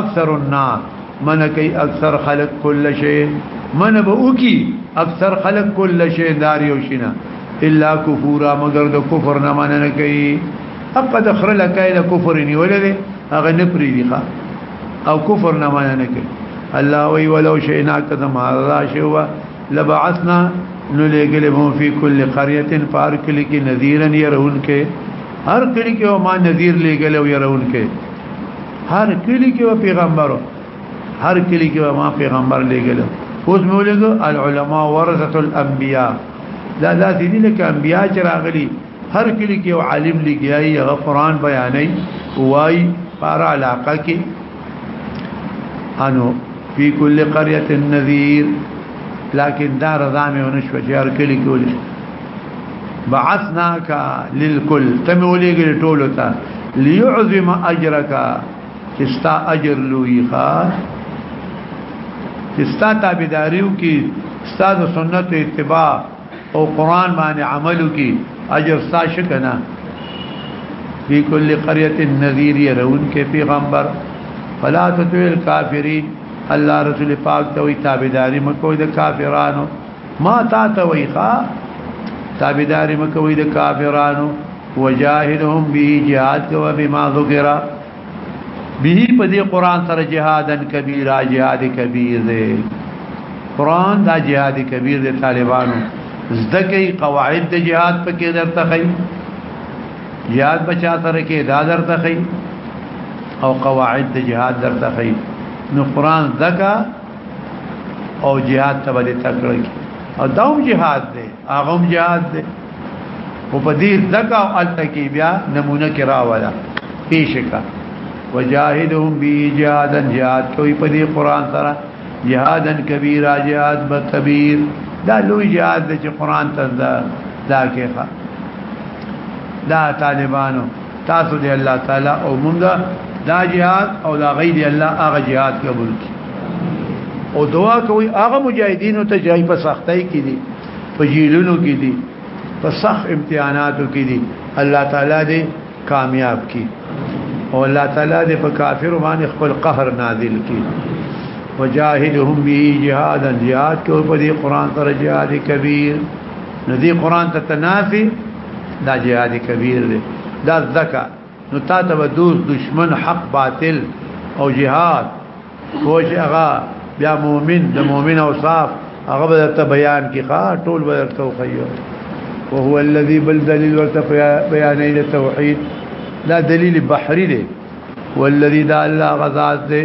اکثر الناس من کوي اکثر خلق کل شي من به وکي اکثر خلق کل شي دار یو شینه الا کفورا مگر د کفر نه من نه کوي اقد خر لکای له کفر نیولې هغه نه پری دی او کفر نه من نه کوي الله وی ولو شئنا کذا ما را شوا لبعثنا نلګل مو فی کل قريه پار کلی کی نذیرن يرون کې هر کلی کې ما نذیر لګل او يرون کې هر کلی کې و پیغمبرو هر کلی کې ما پیغمبر لګل اوس مې ولګو العلماء ورثه الانبیاء دا ذاتي دي لکه انبیاء چې راغلي هر کلی کې عالم لګیایي هغه قران بیانې وای پر علاقه کې انو فی کل قريه نذیر لكن دار ځامه ونشو جار کلی کولی بعثناک للکل تم ولېګل ټولو ته ليعظم اجرك چې ستا اجر لوی ښا چې ستا تابعداریو کې ستا د سنت اتباع او قران باندې عملو کې اجر ستا شکنه فی کل قريه نذیر يرون کې پیغمبر فلا تطویل کافرین الله رسول پاک ته وی تابعداري مکو د کافرانو ما تا ته وای ښا تابعدار مکوې د کافرانو وجاهدهم به جهاد کو بما ذکر به په دې قران سره جهادن کبیره جهاد کبیر دی قران دا جهاد کبیر دی طالبانو زدکی قواعد د جهاد په کې درته خي یاد بچا سره کې دا درته خي او قواعد د جهاد درته خي نو قران زکه او جهاد ته ولې تکړه کی او داوم جهاد دی هغه هم جهاد دی او په دې ځکه او التکی بیا نمونه کې راولا پیش کا وجاهدهم بی جهادا جهاد کوي په دې قران سره جهادا کبیره جهاد به کبیر دا لوی جهاد چې قران ته دا دا کې دا طالبانو تاسو دی الله تعالی او مونږه دا جهاد او دا غي دی الله هغه جهاد قبول کی او دعا کوي هغه مجاهدینو ته جای په سختۍ کې دي په جیلونو کې دي په سخت امتحاناتو کې دي الله تعالی دې کامیاب کی او الله تعالی دې په کافر باندې خپل قهر نازل کی وجاهدهم به جهادا جهاد کو په دې قران سره جهاد کبیر ندی قران ته تنافي دا جهاد کبیر دی دا ځکه نو تا ته به دوست دشمن حق باطل او جهاد کوش هغه بیا مؤمن د مؤمن او صاف هغه به ته بیان کی ښا ټول به ته خيو وهو الذي بل دلیل ورته بیان دی توحید دا دلیل بحری دی والذي دا الله غزاد دی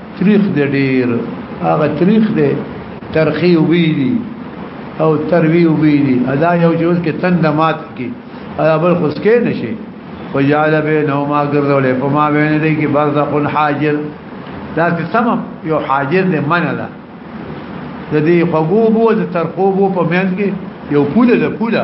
تریخ دی ډیر هغه تریخ دی ترخی وبی دی او تروی وبی دی ادا یو جوز کې تند مات کی ادا بل خسکه نشي وجعل بينهما غرزولې په ما بین دې کې برزخ حاجر دا چې سم یو حاجر دې منله د دې خوګوبو د ترخوبو په منځ کې یو پوله د پوله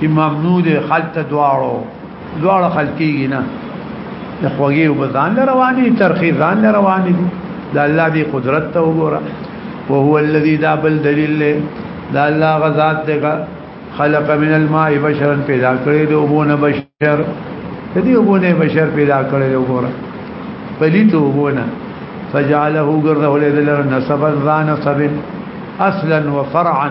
چې ممنوع دي خلط دواړو دواړه خلقيږي نه د خوږي او بزان رواني ترخي ځان رواني دي د الله دی قدرت ته وګوره او هو الذي دا بل دلیل له دا الله غزاد دغه خلق من الماء بشرا پیدا کړی دی وبونه بشر دې وبونه بشر پیدا کړی دی وګوره پلیته وبونه فجعله غرضه له نسبا ذا نسب اصلا وفرعا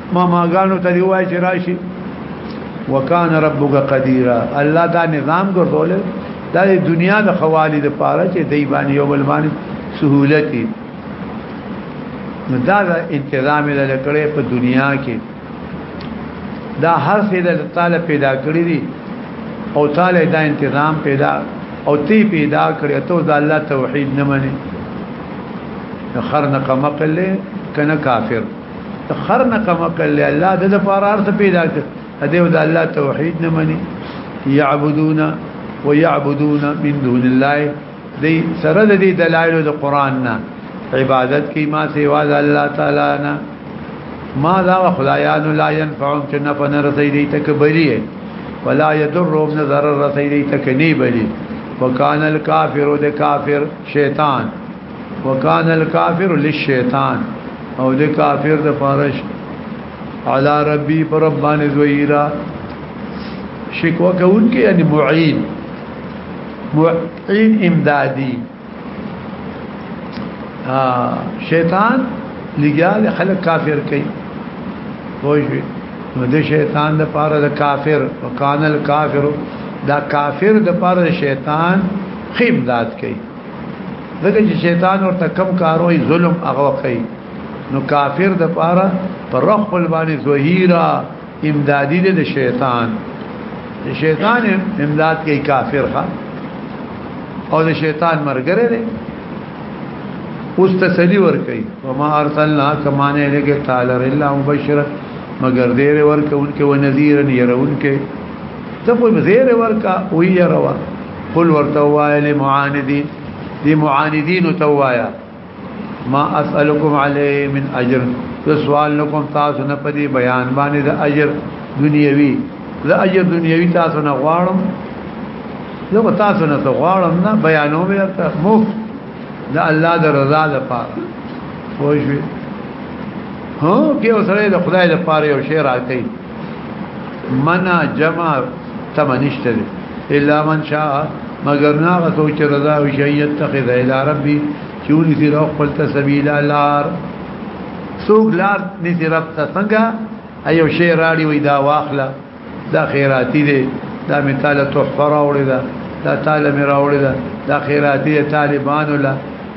ما ماګانو ته دی وای چې راشي وکانه ربک قدیرا الله دا نظام ګرځول دا د دنیا د خوالي د پاره چې دی باندې یو بل باندې سہولت نو دا د انتظام له کړې په دنیا کې دا هر څه د تعالی پیدا کړی دي او تعالی دا انتظام پیدا او تی پیدا کړی ته د الله توحید نه منې خر نه قمقله کنه کافر خر نه کم کړل الله د لپاره ارث پیدا کړ هدي د الله توحید نه مني يعبدون ويعبدون من دون الله دي سره د دې دلایل د قران نه عبادت کی ما سوا د الله تعالی نه ما ذا خدایان لا ينفعون چې نه فن رسي دي تکبري ولا يضرهم نظر رسي دي تکني بلي وكان الكافر ده كافر شيطان وکان الکافر للشیطان او د کافر د فارش علی ربی پر ربان زویرا شکوا کون کې یعنی معین معین امدادی شیطان لګیال خلق کافر کوي وایي نو د شیطان د پاره د کافر وکانل کافر دا کافر د پاره شیطان خیم ذات کوي دغه شیطان ورته کم کاروي ظلم هغه کوي نو کافر د پاره پر روح خپل باندې ظهیرا امدادی د شیطان د شیطان امداد کوي کافر ها او د شیطان مرګره دی اوس تسلی ور کوي وما ارسلنا کما نه لګي تعالی الا مبشرا مگر دې ور کوونکې و نذیر يرونکې ته په زیر ورکا وی روا قل ورته وای له معاندین دی معاندین ته وایا ما اسالکم علی من اجر ته سوال نکوم تاسو نه پدی بیان باندې د اجر دنیوي د اجر دنیوي تاسو نه غواړم زه به تاسو نه غواړم نه بیانو به ته مفت د الله د رضا لپاره خوښوي هو کې اوسره د خدای لپاره یو شی راکړي منا جمع تمنشته الا من شاء مگر ناغه سوچ رضا او شي يتخذ الى ربي چونی سي روح خپل ته سبيل لار سوق لار نسي رب ته څنګه ايو شي راړي وي دا واخله دا خیراتی دي دا مثال تحفه راوړي دا دا طالب راوړي دا خیراتی طالبانو له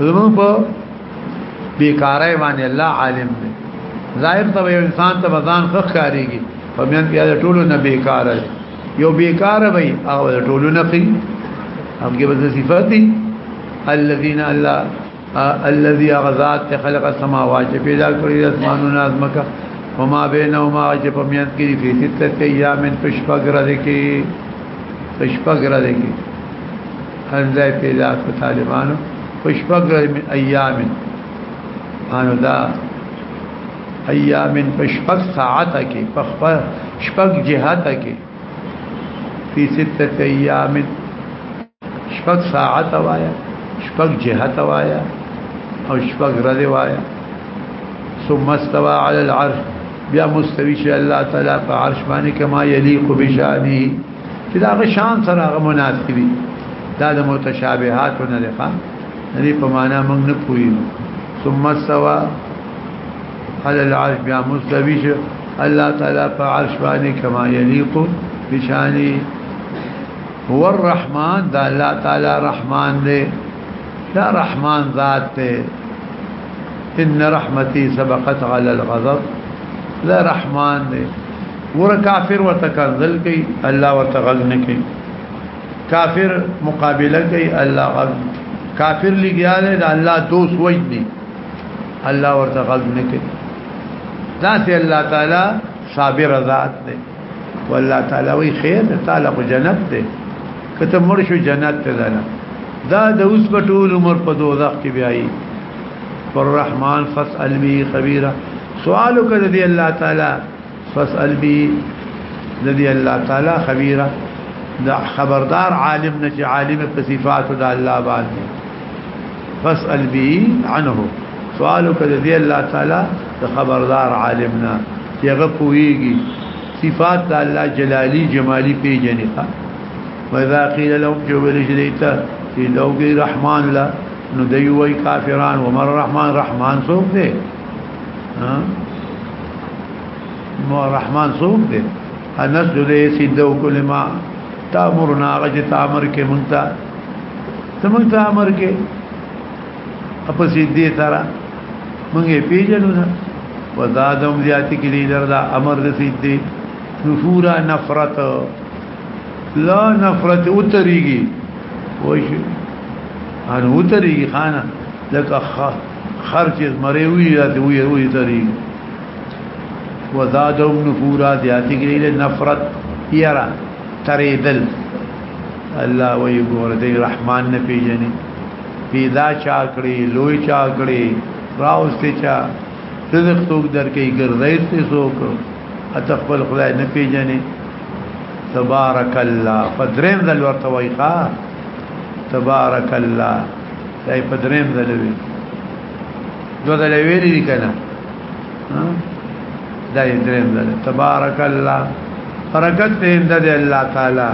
زمون په بیکارای باندې الله عالم دی ظاهر ته یو انسان ته ځان خخ کاریږي په میان کې دا ټولو نه بیکار دی یو بیکار وي او ټولو نه کوي هغه به صفات دي الذين الله الذي غزات خلق السماوات پیدا کړی د اسمانونو ازمکه وما بينهما چې په میان کې په ستت ایام په شپږ ورځې کې په شپږ ورځې کې هنځای پیدا کړ طالبانو پښپګ من ایام انو دا ایام پښپګ ساعت کې پخپ شپګ جهات کې فی سته ایام شپګ ساعت وایا شپګ جهات وایا او شپګ رد وایا ثم استوى على العرش بیا مستوی شي الله تعالی په عرش باندې کما یلیق بشانه چې دا غشان سره هغه مناسبي دا د متشابهات نه لقا دې په معنا موږ نه پوهیږو ثم سوا على العرش بیا مستویش الله تعالی په عرش باندې کما یلیق بشانی هو الرحمن دا الله تعالی رحمان دې دا رحمان ذات دې ان رحمتي سبقت على الغضب لا رحمان دې ور کافر ورته کنزل کوي الله ورته غل نه کوي کافر مقابله کوي الله غل کافر لګیاله د الله دوست وجني الله ورته غل نه کوي ذات الله تعالی صابر ذات دی والله تعالی وی خیر تعالی خو جنت دی کته مرشو جنت ته ده دا د اوس په ټول عمر په دوزخ کې بیایي پر رحمان فاسأل بي خبيرا سوالو کده دی الله تعالی فاسأل بي ندی الله تعالی خبيرا دا خبردار عالم نه چې عالم په صفات د الله باندې فاسأل بي عنه سوالو کده دی الله تعالی د خبردار عالم نه چې هغه پويږي صفات د الله جلالي جمالي پیجنې وإذا قيل لهم جوبل جديتا في لوغي رحمان لا نو دی وای کافران عمر رحمان رحمان څوک دی ها مو رحمان څوک دی انس دې سیدو کلمہ تامرنا غج تامر کې مونتا تمون تامر کې اپا سیدی ترا مونږه پیژنو نه وزادم زیاتی کې لیدر دا امر دې سیدی نفورا نفرت لا نفرت اتریږي وای شي ان اتریږي خانه لکه خرچ مری وی راته وی وی تری وزادهم نفورا دیاتی گئی له نفرت یرا تریدل الله وی ګور دی رحمان نه پیژني پیدا چا کړی لوی چا کړی راوسته چا رزق څوک درکې ګرځي څوک اته خپل خدای نه پیژني تبارک الله فدریم دل ورته وای ښا تبارک الله دای فدریم دل وی دو دل ویل دي کنه دای دریم دل تبارک الله برکت دې اند دې الله تعالی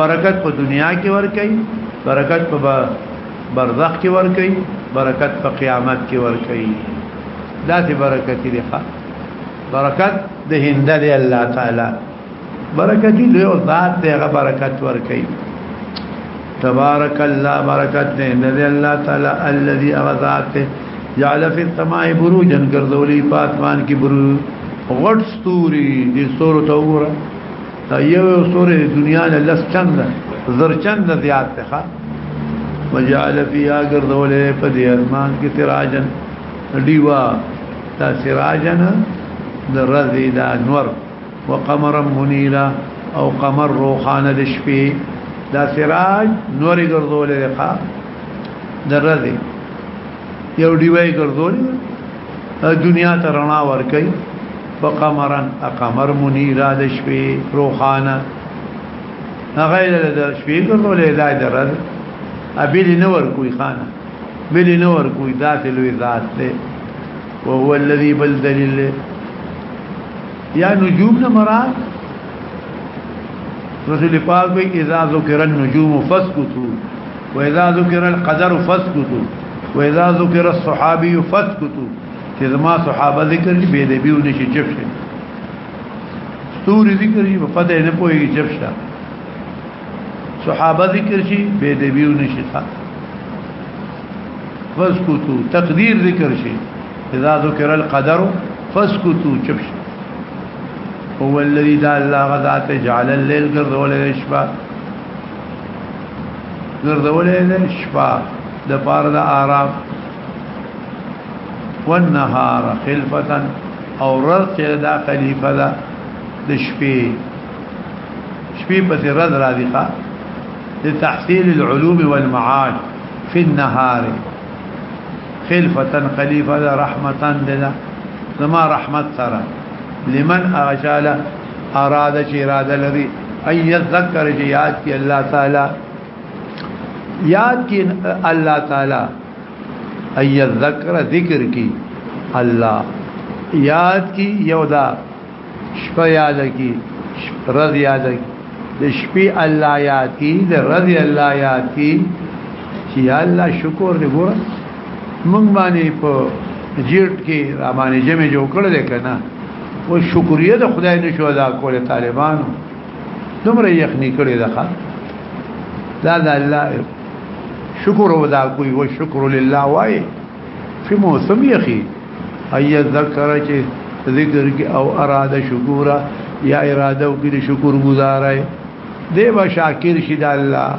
برکت په دنیا کې ور کوي برکت په برزخ کې ور کوي برکت په قیامت کې ور کوي دا دې برکت دې ښا برکت د هند دی الله تعالی برکت دی له ذات دی غ برکت ور کوي تبارك الله برکت دی هند دی الله تعالی الذي اغذات جعل في السماء بروجا ګرځولي پاتمان کې برو غټ ستوري د ستورو ته وره دا یو ستوري د دنیا نه لس چند زر چند زیات ښه وجعل فيها ګرځولې په دې ارمان کې تراجن دیوا دا سراجنا د رضی دا نور وقمر منیرا او قمر روخان د شپې دا سراج نور ګرځولې ښا د رضی یو دیوی ګرځولې دنیا ته رڼا ورکي وقمرن اقمر منیرا د شپې روخانه هغه د شپې ګرځولې دا د رضی ابي لنور کوي خانه ویلی نه ورکوي داسې لوی ذات دی وهو الذي بل دلیل یا نجوم نه مراد رسول پاک وی اذا ذکر النجوم فاسكتوا واذا ذکر القدر فاسكتوا واذا ذکر الصحابي فاسكتوا چې زما صحابه ذکر دي به دې بيو نشي چپ شي ستوري ذکر دي په پته نه پويږي چپ شي صحابه ذکر شي به دې ویو نشي ښه فسکتو تقدیر ذکر شي اذا ذکر القدر فسکتو چپ شي هو الذي دا الله غذات جعل الليل ګرځول شپه ګرځول شپه د پار د آرام والنهار خلفتا او رزق دا خلیفه دا د شپې شپې په رد را دي ښا لتحصيل العلوم والمعاش في النهار خلفة خليفة رحمة لله زما رحمت سره لمن اغشال اراد چې اراده لري اي يذكر چې یاد کی الله تعالی یاد کی الله تعالی اي يذكر ذکر کی الله یاد کی یودا شپه یاد کی رض یاد کی د شپې الله یاد کی د رض الله یاد کی چې الله شکر دې ګور مونږ باندې په جیټ کې را باندې جمع جوړ کړل کنه او شکریا د خدای نشو ادا کول طالبانو دومره یخنی کړی ده دا دا الله شکر ودا کوي او شکر لله وای فی موسم یخی ای ذکر چې ذکر کې او اراده شکورا یا اراده او کې شکر گزارای دی با شاکر شي د الله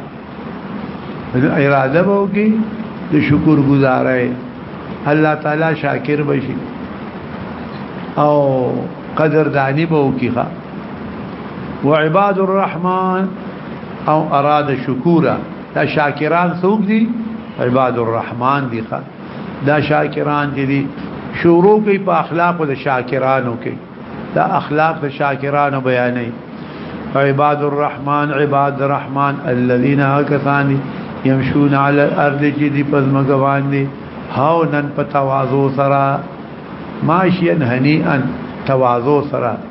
اراده وو کې د شکر گزارای الله تعالی شاکر بشي او قدر دانی وو کې ښا وعباد الرحمن او اراده شکورا دا شاکران څوک دي عباد الرحمن دي ښا دا شاکران چې دي شروع کوي په اخلاق د شاکرانو کې دا اخلاق د شاکرانو بیانې عباد الرحمن عباد الرحمن الذين هكثان يمشون على الارض چې دي په مګوان دي هاو نن په تواضع سره ماشین هنیئن تواضع سره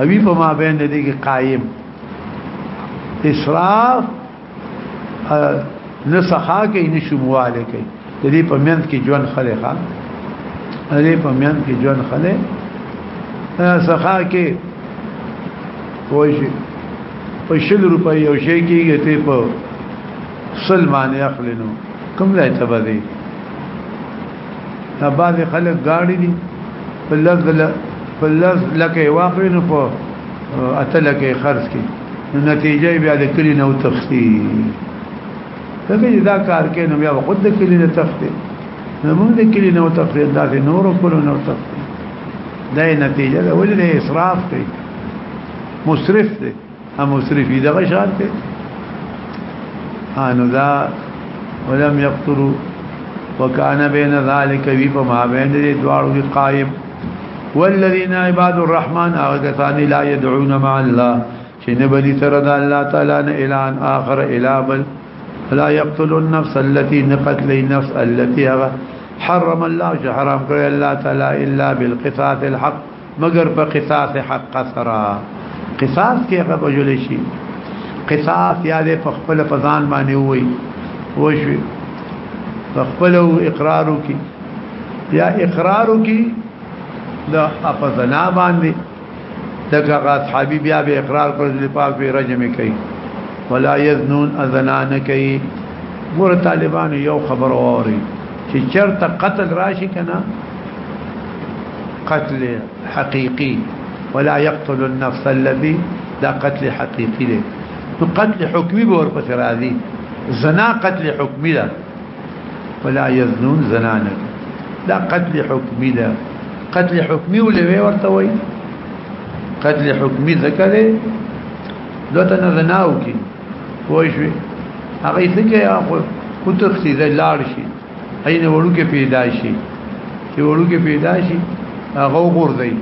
اوی په ما بین دې کې قائم اسراف نه سخا کوي نه شمواله کوي د دې په منځ کې ژوند خلې ښه د دې په منځ کې ژوند خلې سخا کې وایي په شل روپۍ یو شی کېږي ته په سلمان اخلنو کوم ځای ته بدی دا بعض خلک گاڑی دي په لز په لز لکه واخلي نو په اته لکه خرج کی نو نتیجه بیا د کلی نو تختی کله دا کار کې نو بیا خود د کلی نه تختی نو موږ د کلی نو تختی دا نور کولو نو تختی دا نتیجه ده ولې اسراف کوي مسرف دی هم مصرفي دغه شان ته انو دا ولم يقتلوا وكان بين ذلك وی په ما بین دې دواړو کې قائم والذین عباد الرحمن اغتان لا يدعون مع الله چې نه بلی سره د الله تعالی نه اعلان اخر الا بل لا يقتل النفس التي نقتل النفس التي حرم الله حرام کړی الله تعالی الا بالقصاص الحق مگر په قصاص حق سرا قصاص کې هغه وجل شي قصاص یاد په خپل پزان باندې وای وشوي په خپل اقرار وکي یا اقرار وکي دا په زنا باندې دغه اصحابي بیا به اقرار پر دې پاک به رجم کوي ولا يذنون اذنان کوي ګور طالبان یو خبر اوري چې چرته قتل راشي کنه قتل حقيقي ولا يقتل النفس الذي دا قتل حقيقي دی نو قتل حکمی به ورپسې راځي زنا قتل حکمی ده ولا يزنون زنا نه دا قتل حکمی ده قتل حکمی ولې ورته وایي قتل حکمی ذکر دی دوته نه زنا وکي وای شي هغه څنګه یا خو تختی د لاړ شي اين وړو کې پیدا شي چې وړو کې پیدا شي هغه ورځي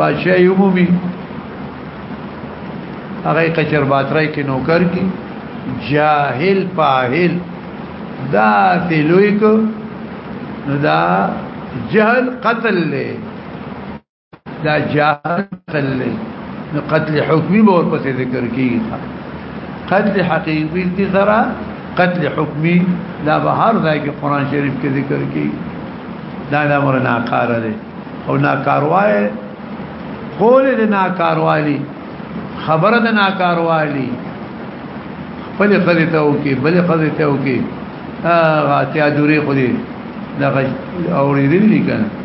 بادشاہ یو مومي هغه کچر باترای کې نوکر کې جاهل پاهل دا تلوي کو نو دا جهل قتل له دا جاهل قتل نو قتل حکمی به ورپسې ذکر کیږي قتل حقیقی کی سره قتل حکمی دا به هر ځای کې قران شریف کې ذکر کیږي دا د امر ناکار دی او ناکاروای قول د ناکاروالی خبره د ناکاروالی خپل خزه ته او کې بل خزه ته او کې هغه اتیا دوري خو دې دا اوریدل دي کنه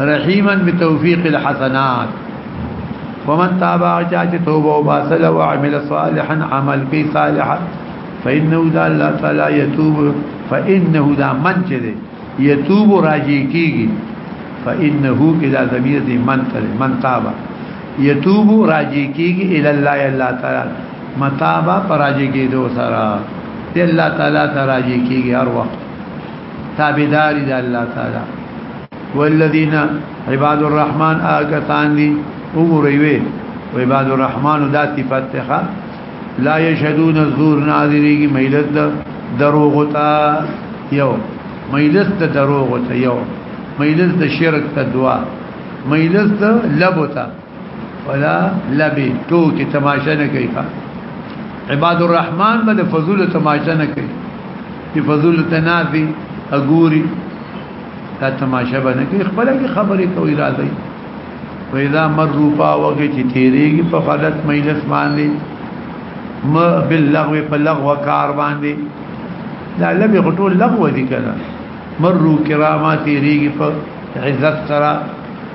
رحیما بتوفیق الحسنات ومن تابع چاچ توبه و باسل و عمل صالحا عمل کی صالحا فإنه دا الله تعالی یتوب فإنه دا من چه ده یتوب راجی کیږي فإنه کدا ضمیر دی من تل من تابع یتوب راجی کیږي الی الله الله تعالی متابا پراجی کیدو سره الله تعالی ته راجی کیږي هر وخت تابعدار دي الله تعالی والذین عباد الرحمن آګسان دي وګورئ وي عباد الرحمن دا صفات ته لا یشهدون الزور ناظریږي مجلس د دروغ تا یو مجلس د دروغ تا یو مجلس د شرک تا دوا مجلس د لبو تا ولا لبي تو کې تماشا نه کوي عباد الرحمن بده فضول تماشا نه کوي چې فضول تنافي اګوري دا تماشا باندې کې خپل کې خبرې کوي راځي وإذا مروا فاوګه چې تیریږي په غلط مجلس باندې م باللغو په لغو کار باندې دا لبي غټول لغو دي کنه مروا کرامات تیریږي په عزت سره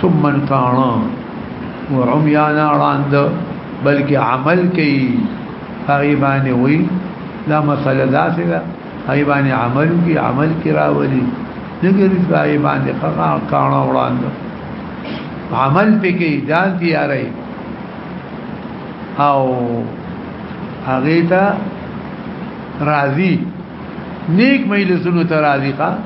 سمن کانا و عمیانا راند بلکې عمل کوي هغه باندې وي دا مسله داسې ده هغه باندې عمل کوي عمل کې راولي دغه هغه باندې قضا کانا وړاند عمل پکې ځان تیارې او هغه ته راضي نیک مجلسونو ته راضي کا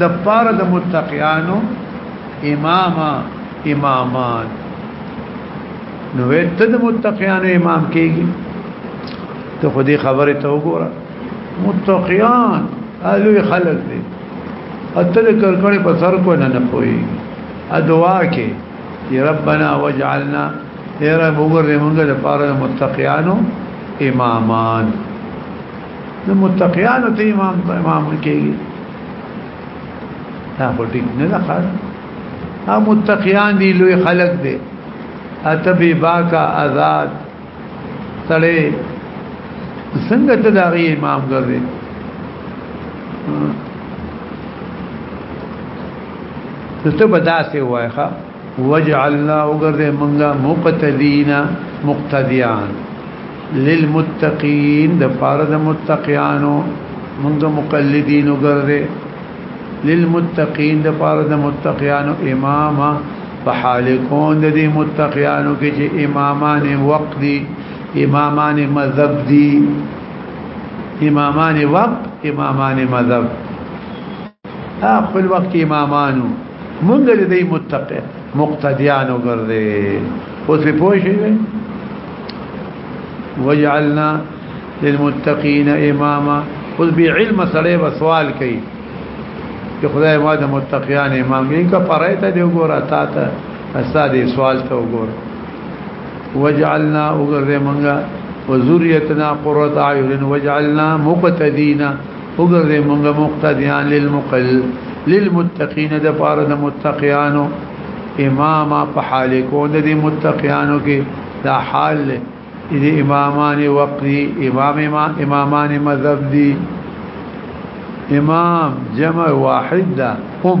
د پار د متقیانو اماما امامان نو ته د متقیانو امام کېږي ته خو دې خبره ته وګوره متقیان الوی خلق دي اتل کرکړې په سر کو نه نه پوي ا دعا کې یا ربنا واجعلنا یا رب وګرځې موږ د پاره متقیانو امامان د متقیانو ته امام ته امام کېږي دا په ټیک نه ده خاله ا متقیان دی لوی خلق دی اتبی باکا آزاد سړی څنګه ته دا غي امام ګرځي ته به داسې وایخه وجعلنا وګرځه مونږه مقتدین مقتدیان للمتقین د فارد متقیانو مونږه مقلدین وګرځه للمتقین د فارد متقیانو اماما په حال کون د دې متقیانو کې چې امامان وقت دي امامان مذهب دي امامان وقت امامان مذهب ها خپل وخت کې امامانو مونږ دې متقی مقتدیان وګرځي او څه پوه شي وجعلنا للمتقين اماما اوس به علم سره به سوال کوي چې خدای ما د متقیان امام یې کا پرایت دی وګوره تا ته استاد سوال ته وګوره وجعلنا وګرځي مونږه وذريتنا قرة اعين وجعلنا مقتدينا وګرځي موږ مقتدیان للمقل للمتقین د پاره د متقیانو امام په حال کو د متقیانو کې دا حال دې امامان وقری امام امام امامان مذهب دي امام جمع واحد ده هم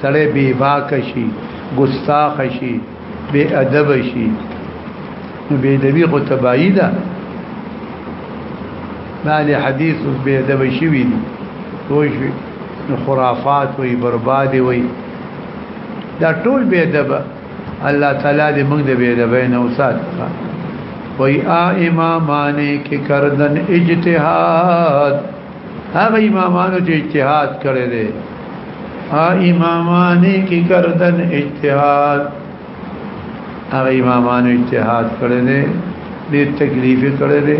سړی بی باک شي ګستاخ شي بی ادب شي نو بی ادبی خو تبایی ده باندې حدیث اوس بی ادب شي وی دي وشي نو خرافات وي بربادي وي دا ټول بی ادب الله تعالی دې موږ دې بی ادب نه وسات وای آ امامانه کې کردن اجتهاد هغه امامانو چې اجتهاد کړی دی ها امامانی کی کردن اجتهاد هغه امامانو اجتهاد کړی دی دې تکلیف کړی دی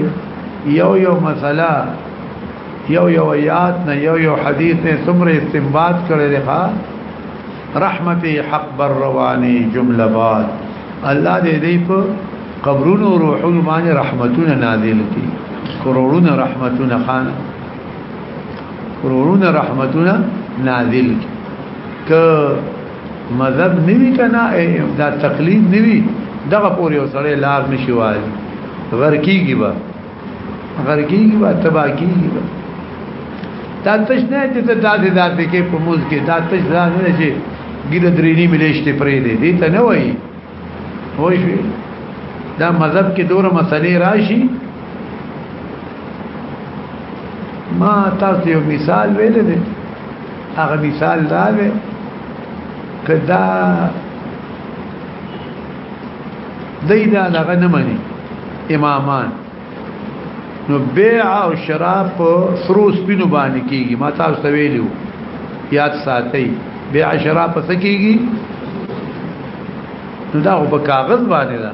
یو یو مسله یو یو آیات نه یو یو حدیث نه څومره استنباط کړی دی ها رحمتي حق بر رواني جمله باد الله دې دې په قبرونو روحونو باندې رحمتونه نازل کی کروڑونه رحمتونه خان کروڑونه رحمتونه نازل کی که مذهب نیوی کنا دا تقلید نیوی دغه پورې وسړی لار نشي وایي غرقیږي با غرقیږي با تباکیږي با دا تش نه چې ته داسې داسې کې په موز کې دا تش ځان نه چې ګیره درېنی ملېشته پرې دې دې ته نه وایي وای شي دا مذهب کې دوره مسلې راشي ما تاسو یو مثال ویل دي هغه مثال دا دی کدا دای دا دغه نه مني امامان نو بیع او شراب په سرو سپینو باندې کیږي ما تاسو ته ویلو یاد ساتي بیع شراب په څه کیږي نو دا په کاغذ باندې ده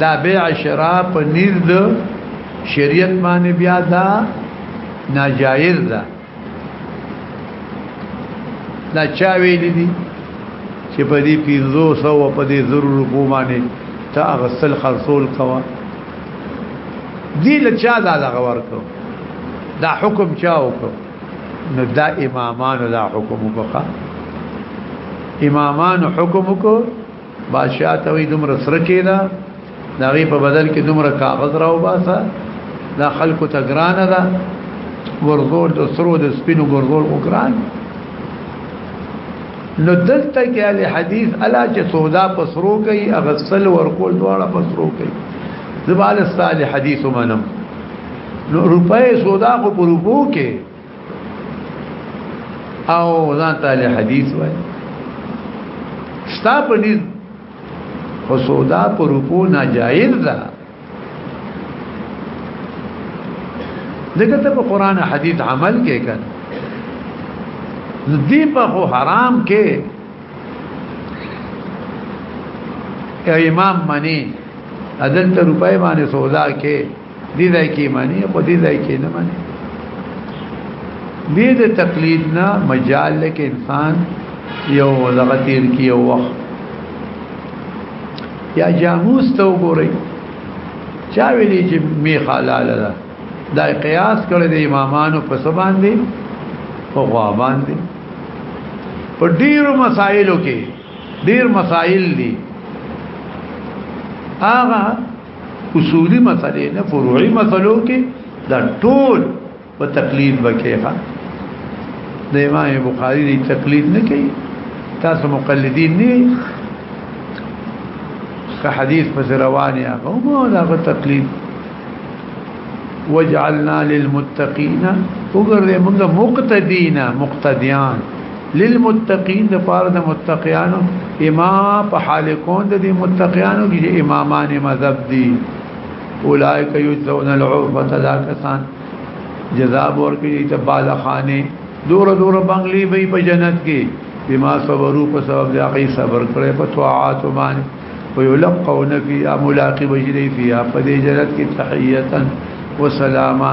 دا بیع شراب په نیر د شریعت باندې بیا دا ناجایز ده دا چا ویل دي چې په دې 500 په دې ضرور روپو باندې تا غسل خرصول کوا دی لچا دا دا غور کو دا حکم چا وکړو نو دا امامانو دا حکم وکړه امامانو حکم وکړو بادشاہ ته وی دومره سره کینا داغي په بدل کې دومره کاغذ راو باسا دا خلکو ته ګران ده ورزور د سرو د سپینو ورزور او ګران نو دلته کې علي حدیث الا چې سودا په سرو کوي اغسل ورکول دواړه په سرو کوي زبال الصالح حدیث منم نو روپې سودا کو په روپو کې او ځان تعالی حدیث وای شتا په دې خو سودا پر روپو ناجایز ده دغه ته په قران حدیث عمل کې کړ دې په خو حرام کې امام منی عدل ته روپای باندې سودا کې دې ځای کې معنی په دې ځای کې نه معنی دې د تقلید نه مجال لکه انسان یو دغه تیر کې یو وخت یا جاموس ته وګورئ چا ویلي چې می حلال ده دا قیاس کړی د امامانو په سبان دي په غوا باندې په ډیرو مسایلو کې ډیر مسایل دي هغه اصولی مسئلې نه فروعي مسلو کې دا ټول په تقلید وکړه د امام بخاری دی تقلید نه کوي تاسو مقلدین نه که حدیث پس روان یا هغه دا په تقلید وجعلنا للمتقین وګرځه موږ مقتدینا مقتدیان للمتقین د پاره د متقیانو امام په حال کون د متقیانو کې امامان مذهب دي اولائک یجزون العرفه ذا کسان جزاء ورکړي ته بالخانه دور دور بنگلي به په جنت کې بما صبروا په سبب د هغه صبر کړې په طاعات باندې ويلقون فيها ملاقب جري فيها فدي جنت کې تحيه وسلاما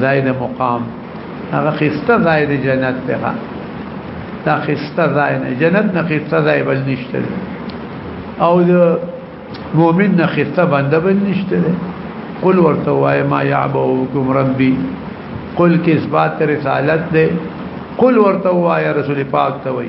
زائد مقام هغه خسته زائد جنت ته دا خسته زائد جنت نه خسته زائد بل نشته او د مؤمن نه خسته بنده بل نشته قل ورته وای ما يعبوكم ربي قل کې اثبات رسالت ده قل ورته وای رسول پاک ته وای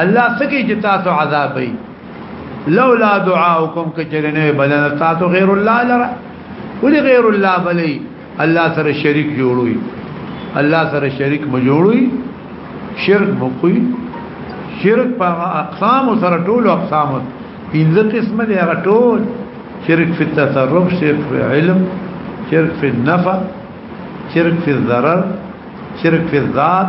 الله سکی چې تاسو عذابې لولا دعاؤکم کچرنه بلنه تاسو غیر الله لرا ولي غیر الله بلی الله سره شریک جوړوي الله سره شریک مجوړوي شرک مخوي شرک په اقسام سره ټول اقسام پنځه قسمه دي هغه ټول شرک فی التصرف شرک فی علم شرک فی النفع شرک فی الضرر شرک فی الذات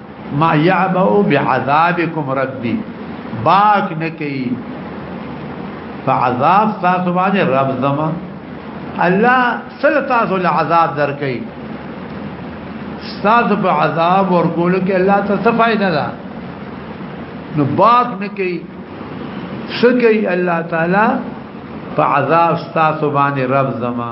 ما يعبو بعذابكم ربي باک نکی فعذاب تاسو باندې رب زما الله سل تاسو له عذاب درکې تاسو په عذاب ورکول کې الله ته څه فائدہ ده نو باک نکی سکی الله تعالی په عذاب تاسو باندې رب زما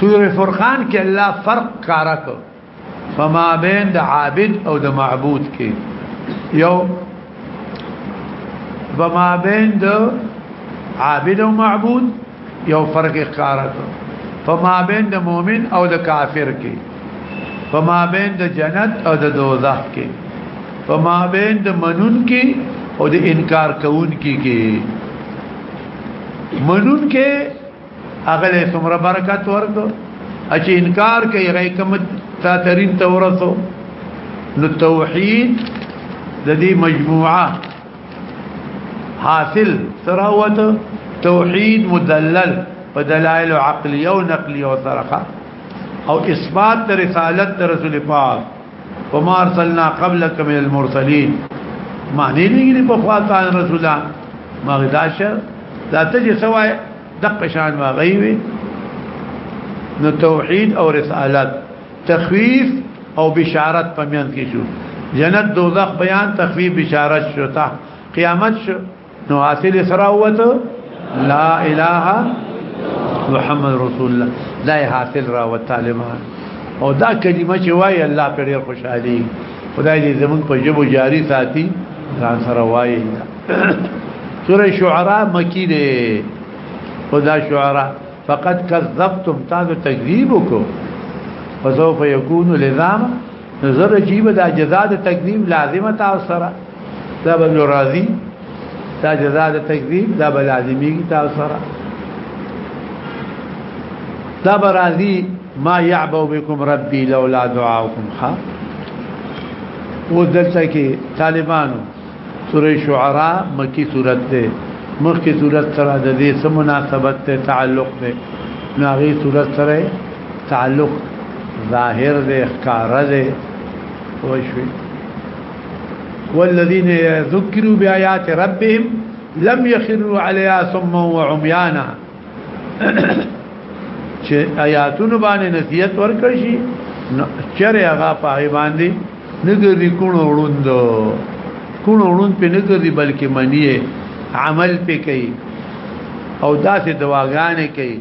سوره فرقان کې الله فرق کارا کو فما بین د عابد او د معبود کې یو فما بین د عابد او معبود یو فرق کارا کو فما بین د مؤمن او د کافر کې فما بین د جنت او د دوزخ کې فما بین د منون کې او د انکار کوون کې کې منون کې هغه له څومره برکت ورکو چې انکار کوي هغه کوم تا ترین تورثو نو توحید د دې مجموعه حاصل سراوت توحید مدلل په دلایل عقلی او نقلی او طرقه او اثبات رسالت رسول پاک وما ارسلنا قبلك من المرسلين ما نه لګي په خوا تا رسول الله ما غداشه دا تجي سوای دقه شان ما غيوي نو توحید او رسالت تخفیف او بشارت په میان کې شو جنت دوزخ بیان تخفیف بشارت شو تا قیامت شو نو حاصل سره وته لا اله محمد رسول الله دا حاصل را و طالبان او دا کلمه چې وای الله پر ډیر خوشحالي خدای دې زمون په جبو جاری ساتي ځان سره وای سوره شعراء مکی دې خدا شعراء فقد كذبتم تاسو تکذیب وکړو فسوف يكون لزاما نظر عجیب دا جزاء تکذیب لازمه تاسو سره دا به نو راضي دا جزاء د تکذیب دا به لازمي کتاب سره دا به راضي ما يعبو بكم ربي لولا دعاؤكم خا ودلته کې طالبانو سورې شعراء مکی صورت ده مخکې صورت سره د دې سم مناسبت ته تعلق ده ناغي صورت سره تعلق ظاهر ده ښکار ده وشوي والذین یذکروا بیاات ربهم لم یخروا علیها ثم وعميانا چې آیاتونو باندې نصیحت ورکړ شي چرې هغه پای باندې نګری کونو وړوند کونو وړوند په نګری بلکې منیه عمل پکې او داسې دواګانې کوي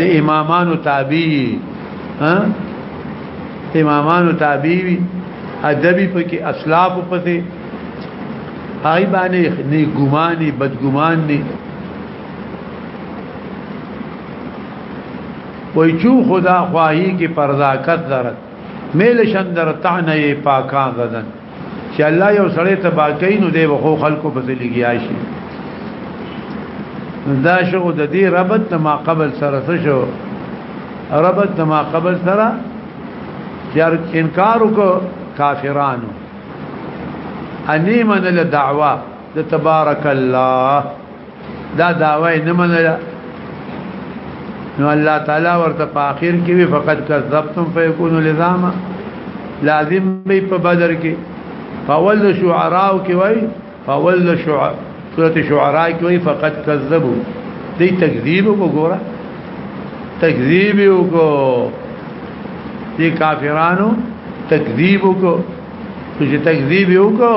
د امامانو تابعي ها امامانو تابعي ادبي پکې اسلاف پته هاي باندې نه ګماني بدګمان نه وای چو خدا خواهی کی پرداکت درد میل شندر تعنی پاکان غدن چې الله یو سړی تبا کوي نو دی وخو خلکو په لګیا شي دا شو د دې ربط ته ما قبل سره څه شو ربط ته ما قبل سره یار انکار وکړو کافرانو اني من له دعوا د تبارک الله دا دعوی نه منله نو الله تعالی ورته په اخر کې وی فقط کذبتم فیکون لزاما لازم به په بدر کې فول شعراء کې وای فول شعراء سورۃ شعراء کې وای فقط کذبوا دې تکذیب وګوره تکذیب وکړو دې کافرانو تکذیب وکړو چې تکذیب وکړو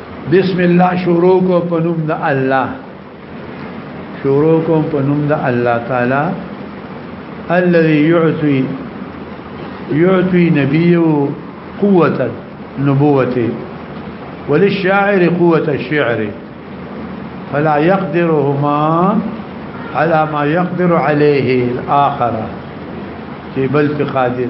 بسم الله شروع کو پنوم الله شروع کو پنوم الله تعالى الذي يعطي يعطي نبيه قوة نبوته وللشاعر قوة الشعر فلا يقدرهما على ما يقدر عليه الآخر چې بل څه قادر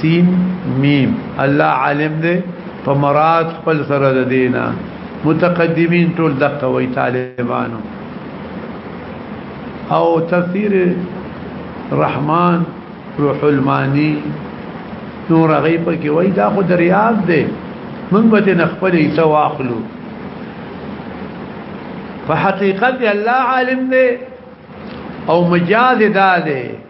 سین میم الله عالم دی په مراد خپل سره د دینه متقدمین ټول دقه وی طالبانو او تفسیر رحمان روح المانی نور غیب کې وای دا خو دریاب دی من به نه خپل ایسه واخلو په حقیقت الله عالم دی او مجاز دا دی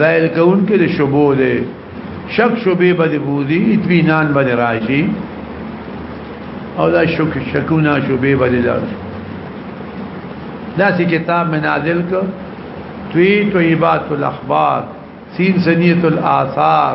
ظاهر کون کې د شبو ده شک شبې باندې بودي اطمینان باندې راشي او دا شک شکونه شبې باندې ځار دا سي کتاب من نازل کو توی طیبات الاخبار سین سنیت الاثار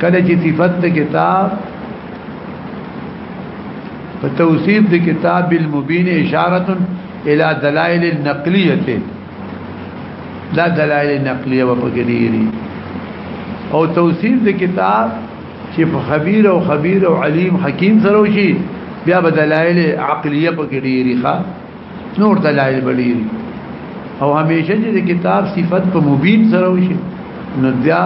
کله چې صفت د کتاب په توصیف د کتاب المبین اشاره الى دلائل النقلیه دا دلائل نقلیه و پکې او توصیف د کتاب چې په خبير او خبير او علیم حکیم سره وشي بیا بدلایل عقلیه پکې ډیری ښه نور دلایل بډیر او همیشه چې د کتاب صفت په مبین سره وشي نو بیا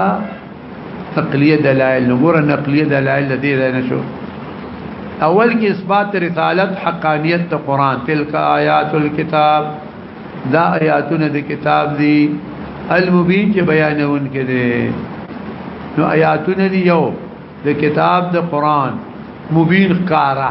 عقلیه دلایل نور نقلیه دلایل دې نه شو اول کې اثبات رسالت حقانیت ته قران تلک آیات الكتاب دا آیاتونه د کتاب دی المبین چې بیانون کې دي نو آیاتونه دی یو د کتاب د قران مبین قاره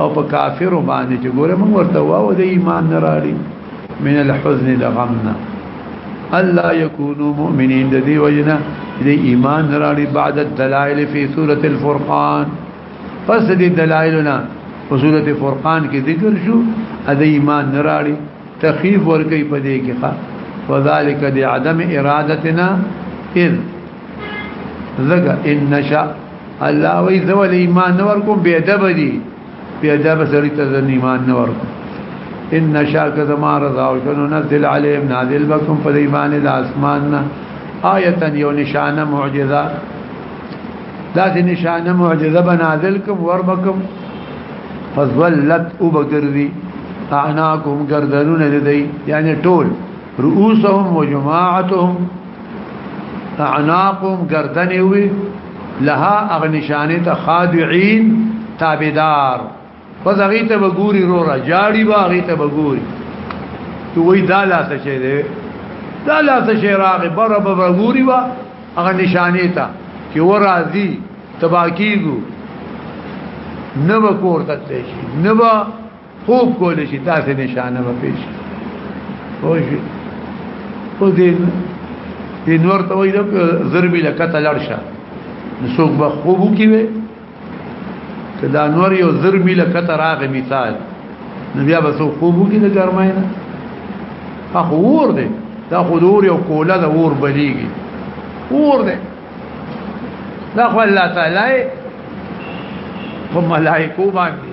او په کافر باندې چې ګوره موږ ورته واو د ایمان نه راړي من الحزن لغمنا الا يكونوا مؤمنين د دې وجنه د ایمان نه راړي بعد الدلائل في سوره الفرقان پس دې دلایلنا په سوره فرقان کې ذکر شو د ایمان نه راړي تخفیف ورکې په دې کې ښه وذالک لعدم ارادتنا اذ زګه ان نشا الله وی زول ایمان نور کوم بی ادب دي بی ادب سره ته ایمان نور کوم ان نشا کذا ما رضا او شنو نزل عليهم نازل بكم په ایمان د اسمان نه آیه یو نشانه معجزه دا دې نشانه معجزه بنازل کوم ور بکم فزلت وبغرذي اعناكم گردنون لدي يعني طول رؤوسهم وجماعتهم اعناقهم گردن وی لها اغنشانه ته خاضعين تابعدار پس هغه ته وګوري رو را جاړي با هغه ته وګوري ته وای دا لاس شي دی دا لاس شي راغه بره به وګوري با هغه نشانه ته چې ورازي تباکیګو نو کور ته شي نو خوب کول شي تاسو نشانه به پیش خوش خو دې دې نور ته وایي ضربې لکته لړشه نسوک به خوب کی وي کدا نور یو ضربې لکته راغی مثال نو بیا به سو خوب کی د ګرمای نه اخو ور دې دا خو دور یو کوله د ور بلیږي ور دې دا خو الله تعالی په ملائکو باندې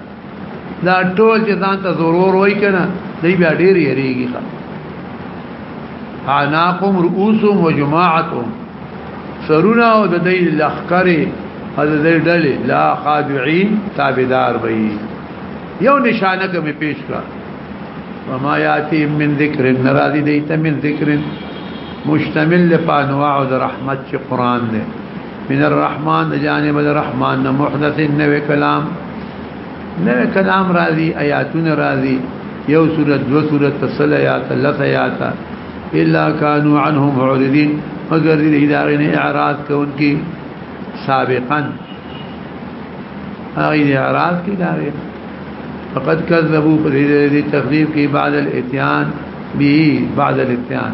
دا ټول چې ځان ته ضرور وای کنه دی بیا ډیر یریږي اعناقهم رؤوسهم وجماعتهم سرونه او د دې لخرې د دې ډلې لا خادعين تابعدار وي یو نشانه کوي پیش کړه وما ياتي من ذکر نرادي دیت من ذکر مشتمل په انواع د رحمت چې قران دی من الرحمن جانب الرحمن محدث نوې کلام نوې کلام راځي آیاتونه راځي یو سورۃ دو سورۃ تسل آیات لث آیات الا كانوا عنهم معرضين مگر دې ادارې نه اعراض کوونکي سابقا هغه اعراض کې داري فقد كذبوا في تكذيب بعد الاتيان به بعد الاتيان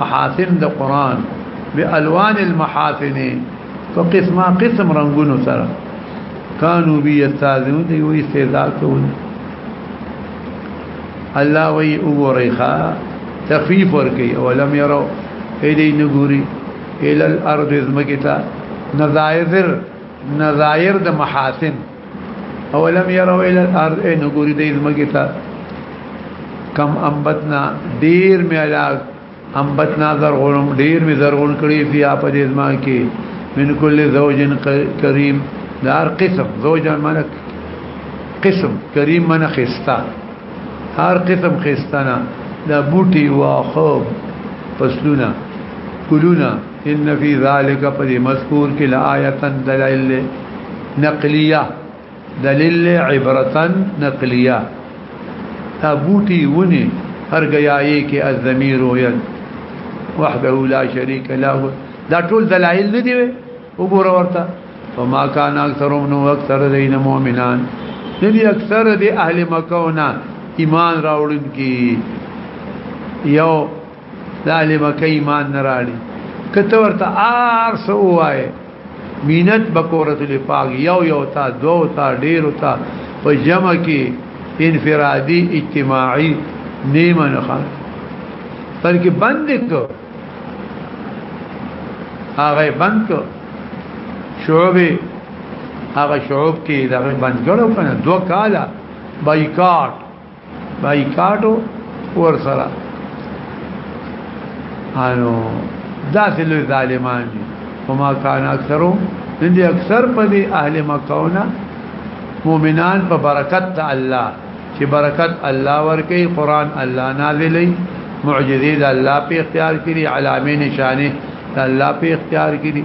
محاسن د قران بالوان المحاسن په قسمه قسم رنگونو سره کانو بی استاذون دی وی استعداد کول الله وی اوریخا تخفیف ورکی اولم یرو ایدی نګوري ال الارض زمکتا نظائر نظائر د محاسن اولم يروا الى الارض ان غوري د زمګي ته کم امبتنا ډیر می علاج امبتنا زرغون ډیر می زرغون کړی بیا په دې زما کې من کل زوجن کریم دار قسم زوجن منک قسم کریم من خستا هر قسم خستانا دا بوټي واخو پسلونه کلونه ان فی ذلک پر مذکور کې لآیه دلائل نقلیه دلیل عبرتا نقلیه تا بوټي ونی هرګیاي کې الضمیر ویل وحده لا شریک له دا ټول دلایل نه دی وګوره ورته فما كان اكثرهم نو اکثر دین مؤمنان دې اکثر دې اهل مکه ایمان راوړل کی یو دا علم کې ایمان نه راړي کته ورته آر سو وای مینت بکورت لپاغ یو یو تا دو تا ډیر تا په جمع کې انفرادي اجتماعي نیمه نه خان پر کې بند کو هغه بند کو شعبې هغه شعب کې دغه بند کړو کنه دوه کاله بایکاټ بایکاټو ور سره انو داسې لوی ظالمان دي وما كان اکثرو دې اکثر په دې اهل مکهونه مؤمنان په برکت د الله چې برکت الله ورکي قران الله نازلې معجزې د الله په اختیار کړي علامې نشانه د الله په اختیار کړي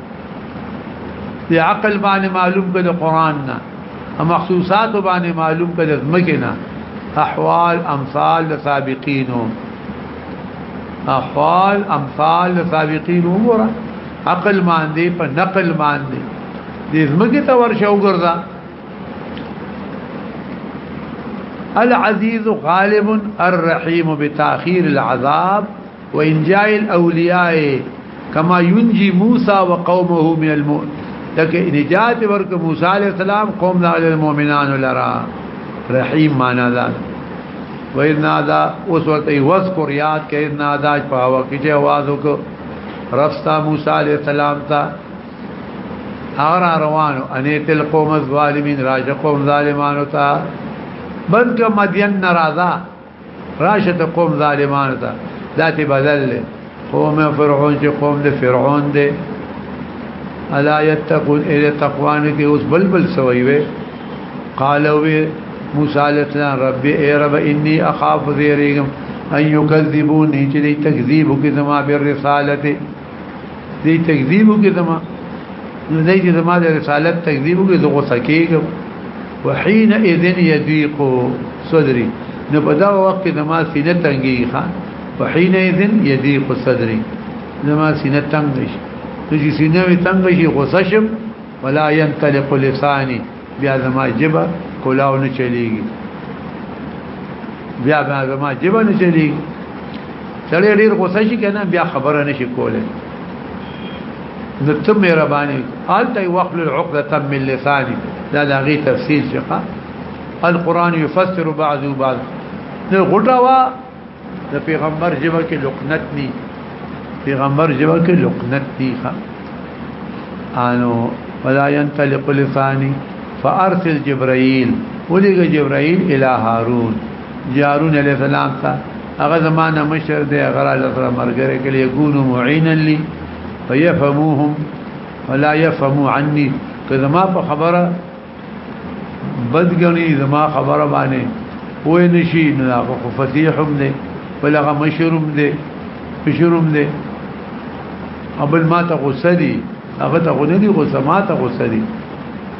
دی عقل باندې معلوم کړه د قران نه مخصوصات باندې معلوم کړه د مکینا احوال امثال سابقینو احوال امثال سابقینو وګوره عقل باندې په نقل باندې د زمګي ته ورشه وګرځا العزيز غالب الرحيم بتاخير العذاب و انجاء الاولیاء کما ينجي موسى وقومه من الموت لکه نجات ورک موسی علیہ السلام قوم د المؤمنان لرا رحیم معنا دا و ان ادا اوس ورته وذکر یاد کړه ان ادا په هوا کې چې आवाज وکړ رستا موسی علیہ السلام ته اور روانو انیت القوم الظالمین راجقوم ظالمانو ته بلکې مدین ناراضه راشه ته قوم ظالمانو ته ذاتي بدل له قوم فرعون چې قوم د فرعون دی الا يتقون الى تقوان کې اوس بلبل سوي وي قالوا موسی عليه السلام رب اي رب اني اخاف ذيرهم ان يكذبوني چې دې تکذیب وکړي زما به رسالت دې تکذیب وکړي زما نو دې چې زما د رسالت تکذیب وکړي زه غوسه کېږم وحين اذن يضيق صدري نو په دا وخت کې زما سینه تنګي ښا وحين اذن يضيق صدري زما سینه تنګ شي چې سینه می تنګ شي غوسه شم ولا ينطلق لساني بیا زما جبه کولاو نه چلیږي بیا زما جبه نه چلیږي سړی ډیر غوسه شي کنه بیا خبره نشي کوله نو ته مهرباني حالته وقل العقده من لساني دا دا غي تفصيل شقه القران يفسر بعض بعض نو غټوا د پیغمبر جبه کې لقنت ني پیغمبر جبه کې لقنت ني ښا انو ولا ينطلق لساني فارسل جبرائيل ولګه جبرائيل الى هارون جارون عليه السلام ته هغه زمانه مشر دی هغه راځه مرګره کلی ګونو معینا لي فيفهموهم ولا يفهموا عني که زما په خبره بدګنی زما خبره باندې وې نشي نو هغه فصیح هم دی بلغه مشروم دی مشروم دی ابل ما ته غوسه دي هغه ته غو نه دي غوسه ما ته غوسه دي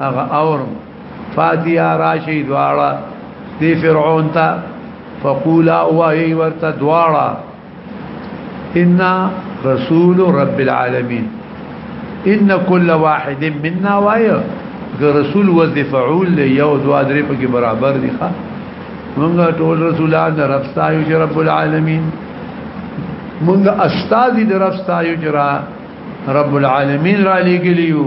هغه اور فاتیا راشی دواړه دی فرعون ته فقولا وای ورته دواړه ان رسول رب العالمین ان كل واحد منا وای رسول وظفعول له یو دوا درې په برابر دي ښا موږ ټول رسولان رب سایو چې رب العالمین موږ استاد دې رب سایو چې رب العالمین را لګلیو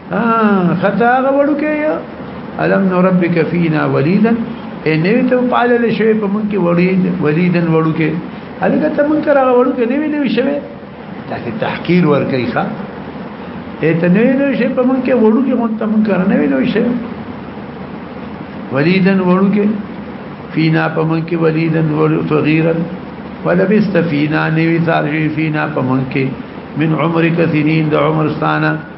ها خطا غوړو کې الم نربک فینا ولیدا اے نوی ته پاله له شوی په مونږ کې ولید ولیدن وړو کې هلکه ته مونږ کرا وړو کې نوی نوی شوی دا کې تحقیر ور کوي ښا اے ته نوی نوی شوی په مونږ کې وړو کې مونږ ته مونږ کرا نوی نوی شوی ولیدن وړو کې فینا په مونږ کې ولیدن وړو صغیرا ولبست فینا نوی ثار فینا په مونږ کې من عمرک سنین د عمر ستانه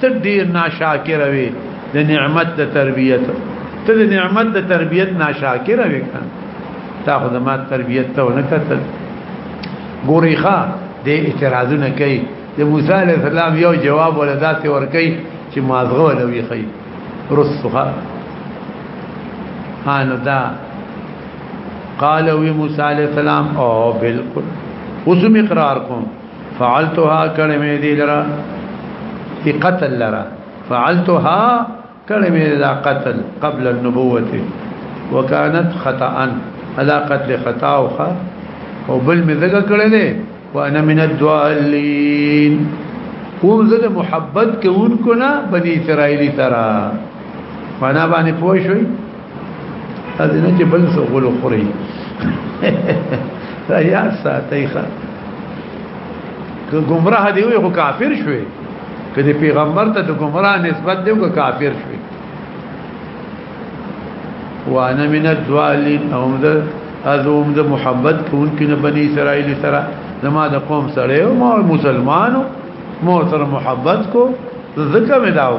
ته ډیر ناشاکر وي د نعمت د تربیت ته د نعمت د تربیت ناشاکر وي کنه تا خو د ما تربیت ته نه کتل ګوري ښا د اعتراضونه کوي د موسی علی السلام یو جواب ولا داسې ور کوي چې مازغه ولا وی خي رسخه ان دا قال وی موسی علی السلام او بالکل اوس اقرار کوم فعلتها کلمه دې لرا دې قتل لرا فعلتها کلمه دا قتل قبل النبوه وكانت خطا هذا قتل خطا او بل مې ذکر کړل دي وانا من الضالين کوم زده محبت کوونکو نه بني اسرائيلي ترا معنا باندې پوه شوي هذه نه چې بل څه غول خوري یا ساتیخه که گمراه دی وي خو کافر شوی که د پیغمبر ته د گمراه نسبت دی که کافر شوی وانا من الضالين او ده ازوم ده محبت کون کې نه بني اسرائيل سره زما د قوم سره او مسلمانو مو سره محبت کو ذکر ملاو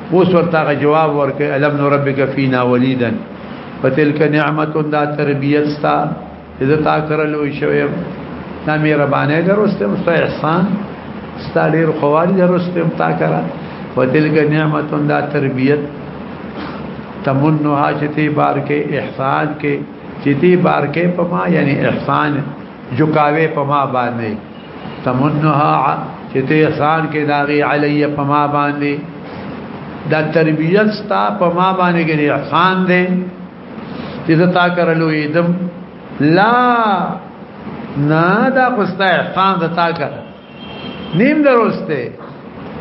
اوس ورته جواب ورکړي الم نو ربک فینا ولیدن فتلک نعمت دا تربیت ستا اذا تا کرلو شوی دا مهربانه دروسته مست احسان ستا ډیر خواري دروسته تا کرا فتلک نعمت دا تربیت تمنها چتی بار کې احسان کې چتی بار کې پما یعنی احسان جکاوه پما باندې تمنها چې ته احسان کې داغي علی په ما باندې دا تربیت ستا په ما باندې کې احسان دی چې تا کرلو ایدم لا نه دا خوستا احسان د تا کر نیم درسته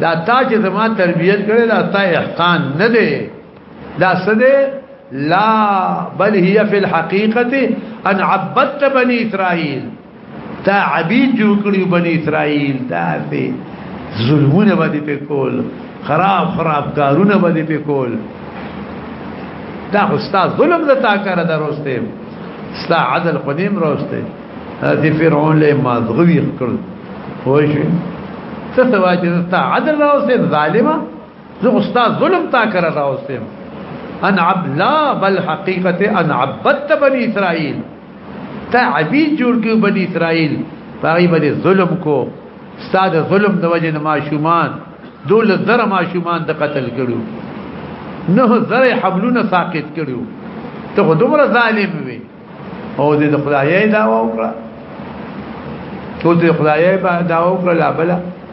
دا تا چې زما تربیت کړې دا تا احسان نه دی دا سده لا بل هي في الحقيقه ان عبدت بني اسرائيل تا عبید جوړ کړی بنی اسرائیل تا په ظلمونه باندې په کول خراب خراب کارونه باندې په کول دا استاد ظلم د تا کار دروسته ستا عدل قدیم روسته دې فرعون له مازغوی کړ وای شي څه سواجه ستا عدل راوسته ظالمه زه استاد ظلم تا کار راوسته ان عبلا بل حقیقت ان عبدت بنی اسرائیل تا عبید جوړ کړو بنی اسرائیل پای باندې ظلم کو استاد ظلم د وجه نه ماشومان دول زر ماشومان د قتل کړو نه زر حملونه ساقط کړو ته خو دومره ظالم وي او د خدای دا وکړه ټول د خدای په دا وکړه لا بلا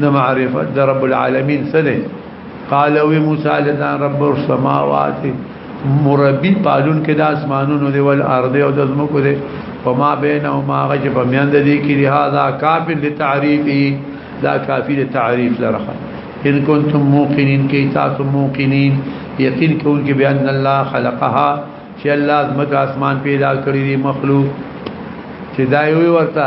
د معرفت د رب العالمین سره قال وی موسی علیہ السلام رب السماوات مربی پالون کې د اسمانونو دی ول ارض او د زمکو دی وما بینهما غج په میند دی کې لهدا کافی لتعریفی دا کافی لتعریف لرخه ان کنتم موقنین کې تاسو موقنین یقین کوم کې بیان الله خلقها چې الله زمکه اسمان پیدا کړی دی مخلوق چې دا یو ورته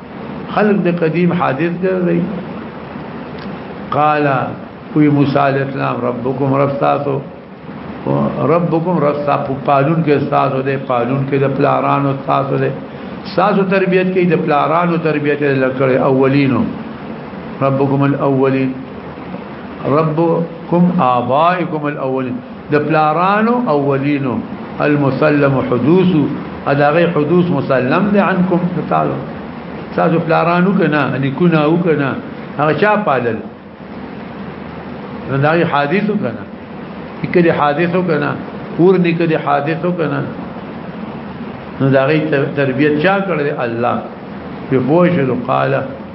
خلق د قدیم حادث ګرځي قال وی موسی علیہ السلام ربکم رب تاسو ربکم رب تاسو پالون کې تاسو دې پالون کې د پلارانو تاسو دې تاسو تربيت کې د پلارانو تربيت لکړې اولینو ربکم الاولین ربکم آبائکم الاولین د پلارانو اولینو المسلم حدوث اداغه حدوث مسلم دي عنكم تعالوا تاسو پلارانو کنا ان کنا او کنا هغه چا پالل دا حادثو کنا کله حادثو کنا پور نکدي حادثو کنا نو دا غي تربيت چا کړل الله په بوجل قاله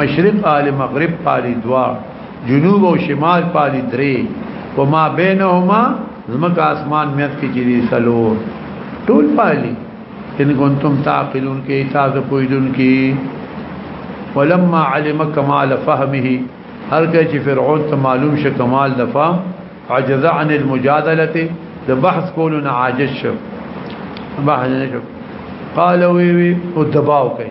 مشرق آل مغرب پالی دوا جنوب او شمال پالی درې و ما بینهما زمکه اسمان میت کې چې دي سلور ټول پالی ان کنتم تعقلون کې تاسو پویدون کې ولما علم کمال فهمه هر کله چې فرعون ته معلوم شه کمال د فهم عجز عن المجادله د بحث کولو نه عاجز شو بحث نه شو قال وی وی او دباو کوي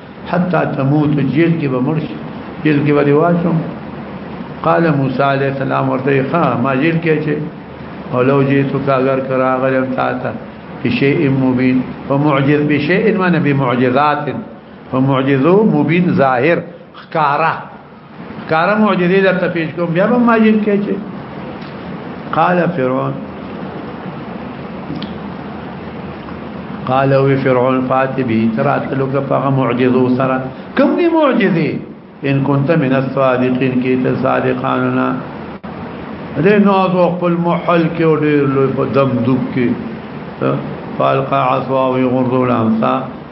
حتى تموت جیل کې به مرش جیل کې به واچوم قال موسی علیہ السلام ورته ښا ما جیل کې چې او لو جیتو کا اگر کرا غلم تا تا بشیء مبین ومعجز بشیء من بمعجزات ومعجزو مبین ظاهر خکاره کار معجزه در ته پیش کوم بیا به ماجن کې چې قال فرعون قال وی فرعون فاتبی ترات لوګ په معجزه سره کوم دی معجزه ان كنت من الصادقين کې ته صادقاننا دې ناز او خپل محل کې او ډېر لوی په دم دوب کې فالقى عصا ويغرض الامسا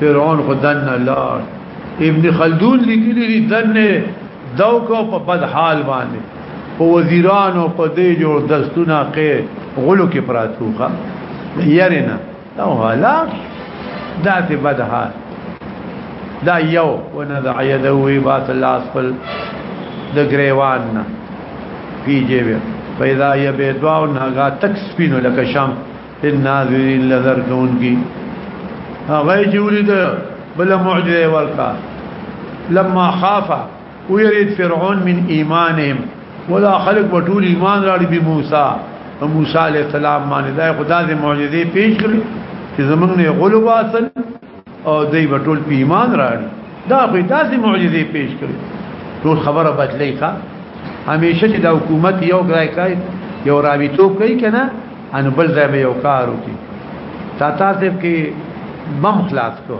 فرعون خو دنه لار ابن خلدون لیکلی دی دنه دو کو په بد حال باندې په وزیرانو په دې جوړ دستونه کې غلو کې پراتوخه یرینا دا حالا داسې بد حال دا یو ونذع یده وی باس الله اسفل د گریوان نه پیجه وی پیدا یبه دواو نه غا تک سپینو لکه شمس الناظرین لذر کون کی هغه جوړی ده بل معجزه ورکا لما خاف ويريد فرعون من ايمانهم ولا خلق وطول ايمان راړي به موسی او موسی عليه السلام باندې دا خدای دې معجزې پیش کړې چې زمونږ نه غلو باسل او دوی به ټول په ایمان راړي دا خو داسې معجزې پیش کړي ټول خبره بدلې ښه همیشه چې د حکومت یو ځای کوي یو رابطو کوي کنه ان بل ځای به یو کار وکړي تا تاسو کې بم خلاص کو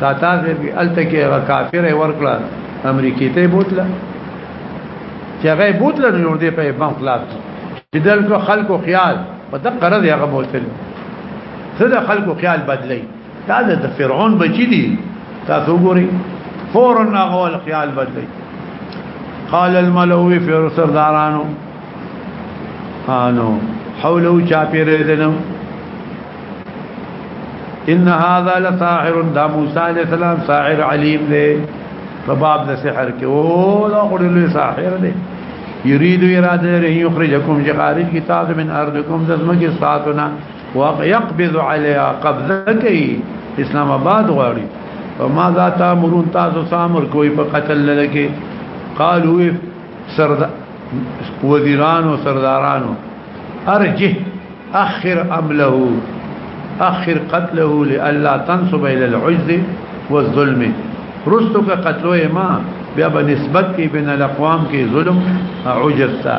تا تاسو کې الته کې کافر ورکړه امریکای ته بوتله چې هغه بوتله نور دې په بم خلاص چې دلته خلکو خیال په دغه قرض هغه بوتله ته د خلکو خیال بدلی دا د فرعون بچی دی تاسو ګوري فورا هغه خیال بدلی قال الملو فی سردارانو انو حوله چا پیرې دنو ان هذا لساحر دا موسی علیہ السلام ساحر علیم دی په باب د سحر کې او دا غړلې ساحر دی یرید اراده لري یخرجکم جغارج کتاب من ارضکم دزمګي ساتونه ويقبض عليها قبضه کوي اسلام آباد غواړي وما ذا تامرون تاسو سامر کوئی په قتل لکه قالوا سرد وزیران او سردارانو ارجه اخر امله اخر قتله لالا تنصب الى العجز والظلم رستو کا قتلو ما بیا بنسبت کی بین الاقوام کی ظلم عجز تا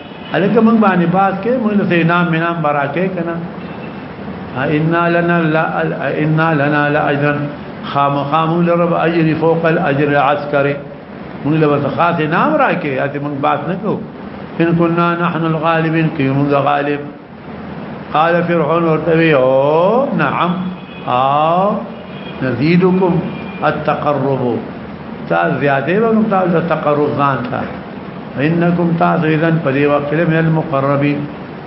الکه موږ باندې باز کې موږ له انعام منام براکه کنه ان لنا لا ان لنا لا اجر خامخام لرب اجر فوق الاجر العسكري موږ له وسخات نام راکه اته موږ باز نه کو ان كنا نحن الغالبين کې موږ غالب قال فرعون ورتوي او نعم او نزيدكم التقرب تا زیاده به موږ تاسو تقرب ځان ته انکم تاسو اذا په دې وخت کې من المقربين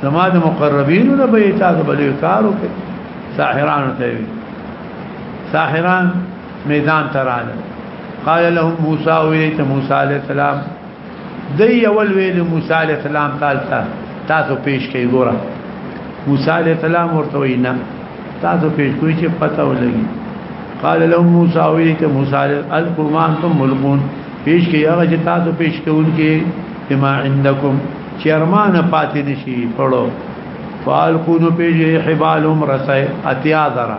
زما د مقربین نه به تاسو بلې کار وکړي ساحران ته وي ساحران میدان تراله قال لهم موسی ویت موسی علیہ السلام دی یول ویل موسی علی السلام تاسو تاسو پیش کوي ګوره موسی علی السلام ورته وینا تاسو پیش کوي چې پته ولګي قال له موسی وی ته موسی علی القرآن تم ملقون پیش کوي هغه چې تاسو پیش کوونکي بما عندكم چرمان پاتې نشي پړو فالقون پیش حبالهم رسای اتیا ذره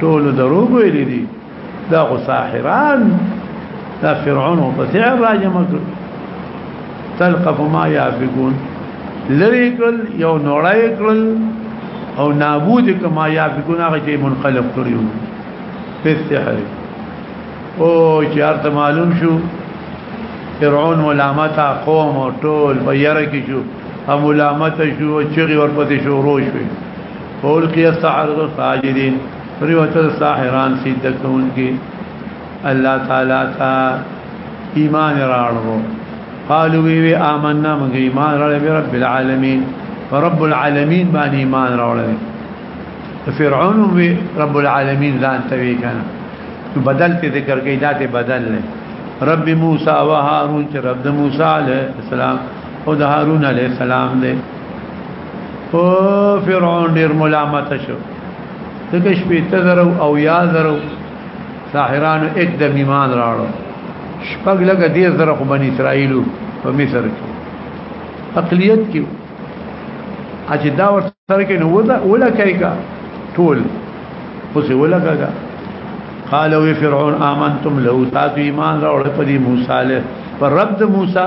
ټول درو ویلي دي دا خو ساحران دا فرعون په سحر راجم کړ تلقف ما يافقون لری کړل یو نوړای کړل او نابود کما يافقون هغه چې منقلب کړیو په سحر او چې ارته معلوم شو فرعون ملامت قوم او ټول په یره کې شو هم ملامت شو چې ورپسې شو روش شو فولقی السحرة ساجدین پریوت الساحران سیده کون کی اللہ تعالی تا ایمان راڑو قالو وی وی آمنا مگه ایمان راڑو بی رب العالمین فرب العالمین بان ایمان راڑو فرعون وی رب العالمین ځان توی کنه بدل ته ذکر کوي ذات بدل نه رب موسی و هارون چې رب موسی علیه السلام او د هارون علیه السلام دی او فرعون ډیر ملامت شو دغه شپې ته درو او یا درو ساحرانو اقدم ایمان راړو شپږ لګه دې زره خو بنی اسرائیلو په مصر کې اقلیت کې اچ دا ور سره کې نو ودا ولا کایګه ټول اوس ولا کایګه قال وی فرعون آمنتم له تاسو ایمان راوړ په دې موسی له پر رب موسی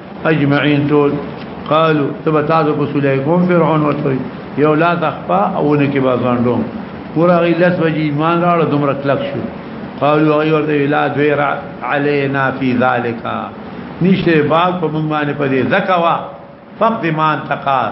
اجمعين تول قالو تبا تاسو کو سولای کوم فرعون ورته یو لا تخفا او نه کې بازاندو ورغی لس وجی ایمان راړو دومره کلک شو قالو ای ورته لا دوی را علینا فی ذالک نشه باغ په مونږ باندې پدې زکوا فقد ما انتقاد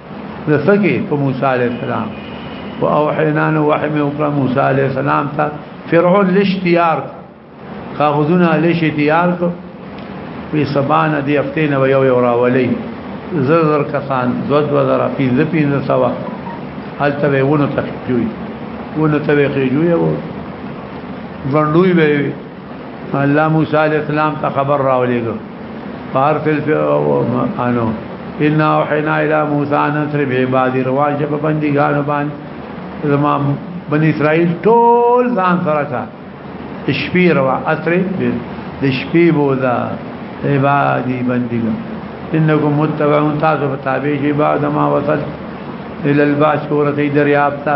نفقه په موسی عليه السلام او حینان وحم او موسی عليه السلام ته فرعون لشتیار کاغذونه لشتیار کو په سبانه دی افتینه و یو یو راولي زر زر کسان دو دو زر پینځه پینځه سوا حالت به ونه تخجوي ونه ته به خجوي وو ورندوي به الله موسی علیہ السلام ته خبر راولېګو فارسل په انو ان وحینا الی موسی ان تر به بعد روان چې په بندګانو باندې زما بنی اسرائیل ټول ځان سره تا شپې روا اثر د شپې بودا عبادی بندګان انکم متبعون تاسو په تابع شي بعد ما وصل الى الباس ورته دریاب ته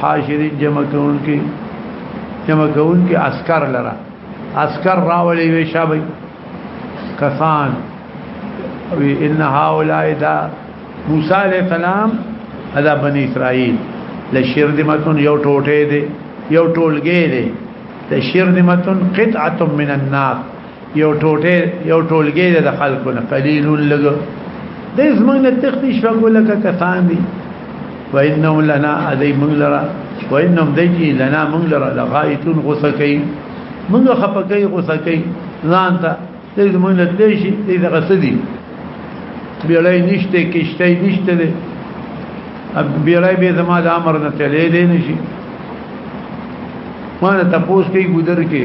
حاشرین جمع کون کی جمع کون کی اسکر لرا اسکر راولی وی شابی کسان وی ان هؤلاء دا موسی علیہ السلام ادا بنی اسرائیل لشیر دی متن یو ټوټه دی یو ټولګه دی لشیر دی متن قطعه من النار یو ټوټه یو ټولګي د خلکو نه قلیل لګ د زمنګ نه تختی شپږو لکه کسان دي وانهم لنا ادي من لرا وانهم دجي لنا من لرا لغایتون غوسه کوي موږ خپکې غوسه کوي ځان ته د زمنګ نه تلې شي د غسدي بیړای نشته کشته نشته دی بیړای به زما د امر نه تلې دی نشي ما نه تاسو کې ګذر کې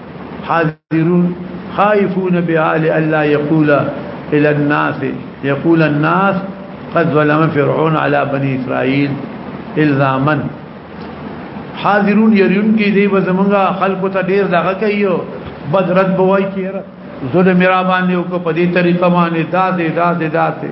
حاضرون خائفون بعال الله يقول الى الناس يقول الناس قد ظلم فرعون على بني اسرائيل الزاما حاضرون يريون کې دی به زمونږه خلکو ته ډیر دغه کوي بدرت بوای کیره ظلم را باندې او په دې طریقه باندې دا دې دا دې دا دې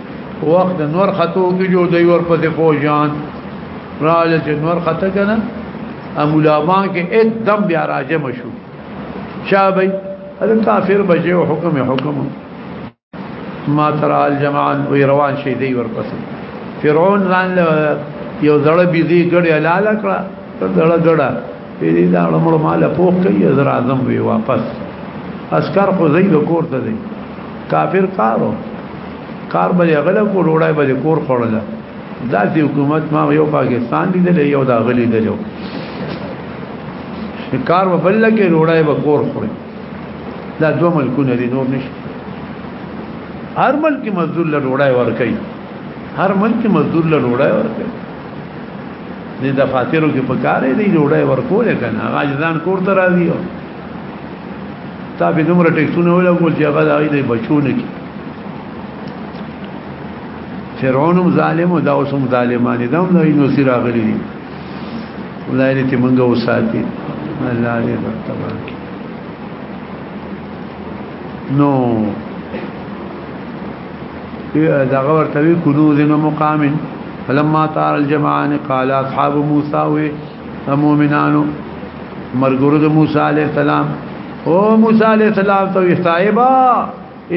وخت نور خطو کې جو دی ور پسې فوجان راځي چې نور خطه کنه امولامان کې ادم بیا راځي مشو شابه هذا کافر بجې او حکم حکم ما ترى الجماعه وي روان شي دی ور پسې فرعون ځان یو زړه بيزي ګړې لاله کړه زړه ګړه په دې دا عمر مال پوخ کوي زر اعظم وی واپس اسکر خو زید کور ته دی کافر کارو کار به غل کو روړای به کور خړل دا چې حکومت ما یو پاکستان دی دی یو دا غلی دی یو کار و بل کې روړای به کور خړل دا دوه ملکونه دي نور نشته هر ملک مزدور له روړای ور کوي هر ملک مزدور له روړای ور کوي دې د فاتیرو کې په کارې دی جوړه ورکول کنه هغه ځان کور ته راځي تا به دومره ټیکسونه ولګول چې هغه دای دی بچونه کې فرعون ظالم او دا اوسم ظالمان دي دا هم نو سیر راغلي دي خدای دې ته منګه وساتي الله دې تبارک نو دغه ورته وی کنوز نو مقام فلما طار الجمعان قال اصحاب موسی و مؤمنانو مرګورو د موسی عليه السلام او موسی عليه السلام ته اختایبا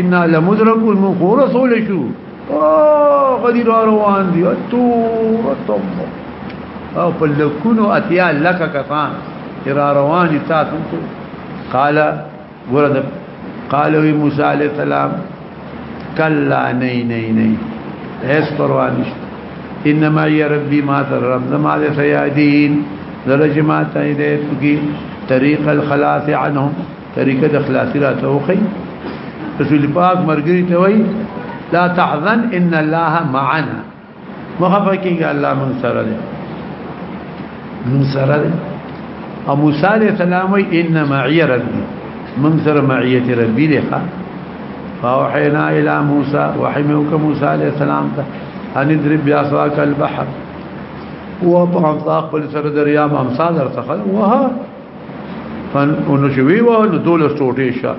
ان لمدرك المنقور رسول شو او غدي روان دي تو تم او په لکونو اتیا لکه کسان را روان تاسو قال ورته قالو موسی علیہ السلام کلا نه نه نه هیڅ پروا نشته انما ی ربی ما تر رب زما دې سیادین درجه ما ته دې کی طریق الخلاص عنهم طریقه د خلاص را توخی رسول پاک مرګری ته وای لا تحزن ان الله معنا مخفقیږي الله من سره دی من سره دی او موسی علیہ السلام وی ان معی ربی من سره معیت ربی دی ښا فاوحینا الی موسی وحیمک موسی علیہ السلام ته ان اضرب بیاسواک البحر و په امطاق په سره دریا ما امسا در څخه وه فن ونشوی و نو دول سټوټیشا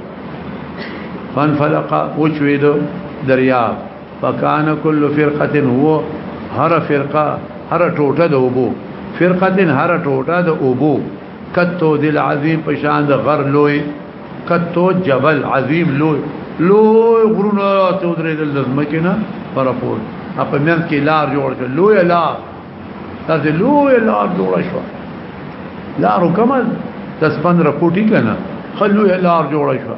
فن فلق وچوی دو دریا فکان کل فرقه هو هر فرقه هر ټوټه د اوبو فرقه هر ټوټه د اوبو کتو دل عظیم پشان د غر لوی کتو جبل عظیم لوی لوی غرونه ته درې دل زمکه نه پر پور په منځ کې لار جوړ کړ لوی لار تاسو لوی لار جوړ شو لارو کمل تاسو پندره کوټی کنه خلوی لار جوړ شو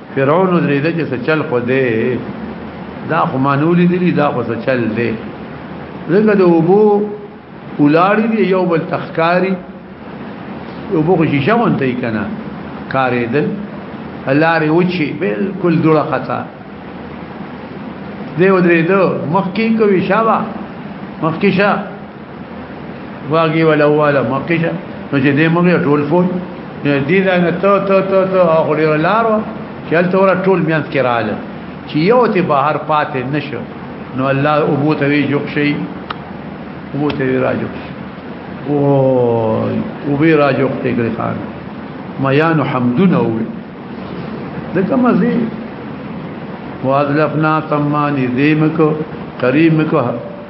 فرعون درې د چې چل خو دې دا خو مانولې دي دا خو چل دې زګه د وبو ولاړې دی یو بل تخکاری یو بو شیشه مونته کنا کارې دل لارې وچی بالکل دړه خطا دی ودرې دو مخکې کوي شابه مخکې شابه واګي ولا والا مکیشه نو چې دې موږ ټول فوج دې دا نه ته ته ته ته هغه ډیر لارو چې هلته ور ټول میانس کې رااله چې یو ته بهر پاتې نشو نو الله ابو ته وی جوخ شي ابو ته وی راجو او او وی راجو ته ګری خان ما یا نو حمدونه وی دغه مزي واذلفنا ثماني ذیمکو کریم کو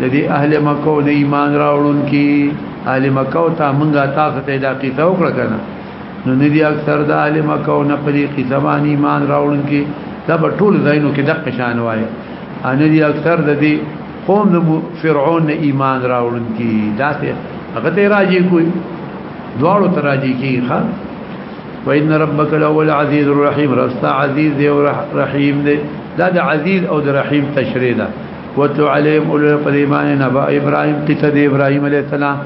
د دې اهل مکه نه ایمان راوړون کی اهل مکه ته مونږه تاسو ته دا قصه وکړه کنه نو نه دي اکثر د اهل مکه نه پرې قصه باندې ایمان راوړون کی دا په ټول ځایونو کې دغه شان وایي ان دي اکثر د دې قوم د فرعون نه ایمان راوړون کی دا ته هغه ته راځي کوی دواړو ته راځي کی ښا وان ربک الاول عزیز الرحیم رستا عزیز او رحیم دی دا د عزیز او د رحیم تشریح ده وتو عليهم اولو قريبان نبا ابراهيم قصه د ابراهيم عليه السلام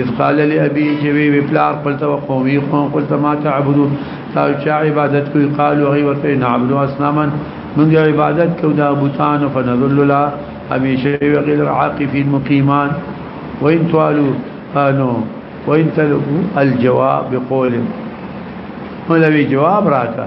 اذ قال لابي چې وی وپلار خپل تو قومي قوم خپل ما تعبدون تا چې عبادت کوي قالوا غي ورته نعبد اصناما من عبادت کو دا بوتان فنذل لا همیشه وغير عاقفين مقيمان وان توالو انو وان تلو الجواب بقول ولوي جواب راکا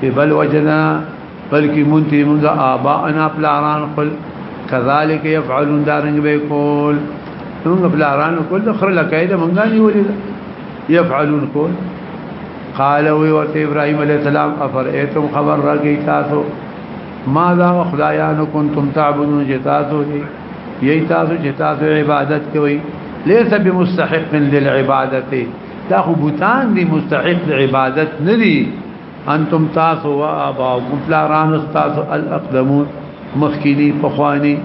په بل وجنا بلکې مونږ ته مونږه آبا انا پلاران خپل كذلك يفعلون دارنګ به کول مونږ پلاران کول خر لکه دا مونږه نیولې يفعلون کول قال وی ورته ابراهيم عليه السلام افر ايتم خبر راګی تاسو ما ذا خدایان کنتم تعبدون جتاسو دي یی تاسو جتاسو عبادت کوي ليس بمستحق للعبادت دا خو بوتان دي مستحق د عبادت ندي انتم تاسو و اباؤکم پلاران تاسو الاقدمون مخکینی پخوانی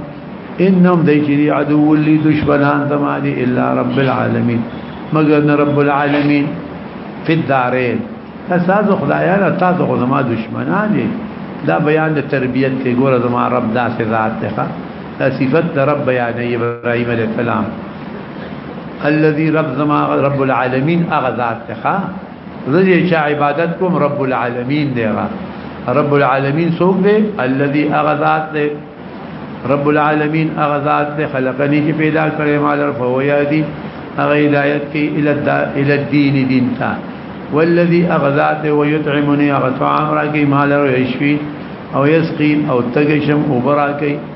انهم دیجری عدو لی دشمنان زمانی الا رب العالمین مگر رب العالمین فی الدارین تاسو خدایان تاسو خو زما دشمنان دي دا بیان د تربیت کې ګوره زما رب دا صفات ده دا صفت د رب بیان ابراهیم علیه السلام الذي رب زما رب العالمین هغه ذات ته زه چې عبادت کوم رب العالمین دی رب العالمین څوک دی الذي هغه ذات دی رب العالمین هغه ذات دی خلقني چې پیدا کړې ما لر فویا دی هغه هدایت کی ال الدین دین تا والذي هغه ذات ويطعمني هغه طعام راکې ما لر یشفي او یسقین او تګشم او براکې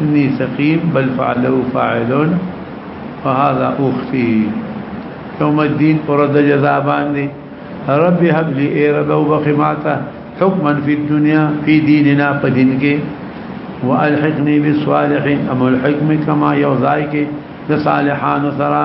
وې اني سقيم بل فعلوا فاعلون فهذا اختي يوم الدين فرد جذابان دي رب هب لي اي رب وبخماته حكما في الدنيا في ديننا فدين کې والحقني بالصالحين ام الحكم كما يوزای کې د صالحان سره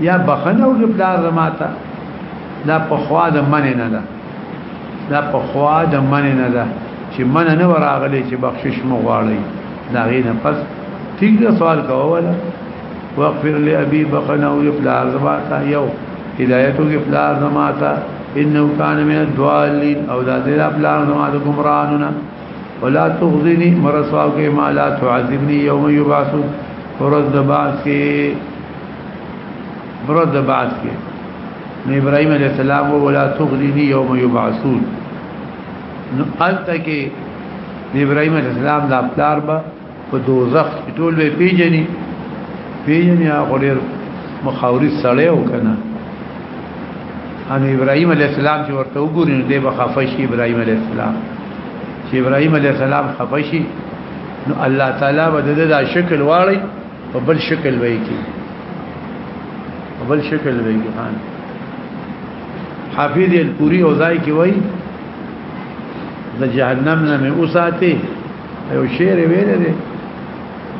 یا بخنه او پلار زماته دا په خوا د من نه ده دا په خوا د من نه ده چې من نه وراغلی چې بخشش مو غواړي دا غینه پس ټیک دا سوال کوله واغفر لابي بخنه او پلار زماته یو هدایت او پلار زماته انه كان من الضالين او دا دې پلار زماته ګمراهونه ولا تخزني مرسوا کې ما لا تعذبني يوم يبعثون ورځ د باس کې برد د بعث کې نو ابراهيم عليه السلام ولا تغريني يوم يبعثون نو انت کې ابراهيم عليه السلام د افطار به په دوزخ ټول به پیجني پیجني هغه ډېر مخاوري سړی وکنه ان ابراهيم عليه السلام چې ورته وګوري نو دی به خفشي ابراهيم عليه السلام چې ابراهيم عليه السلام خفشي نو الله تعالی به د شکل واړی په بل شکل وایي کی په بل شکل وایي کی خان حافظ الپوری او ځای کی وایي د جهنم نه مې اوساته یو شعر ویل دی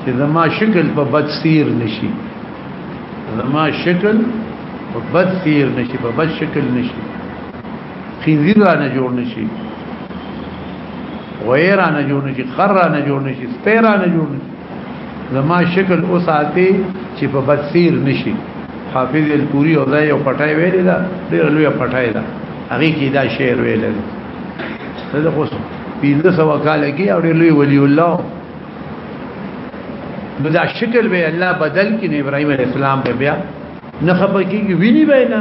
چې زما شکل په بد سیر نشي زما شکل په بد سیر نشي په بد شکل نشي خنزیر را نه جوړ نشي ویرا نه جوړ نشي خر را نه جوړ نشي سپیرا نه جوړ نشي زما شکل اوس آتی چې په بصیر نشي حافظ الپوری او دا یو پټای ویل دا ډیر لوی پټای دا هغه کې دا شعر ویل دا د اوس پینځه سو کال کې او ډیر لوی ولی الله نو دا شکل به الله بدل کړي ابراهيم عليه السلام به بیا نه خپکیږي ویني به نه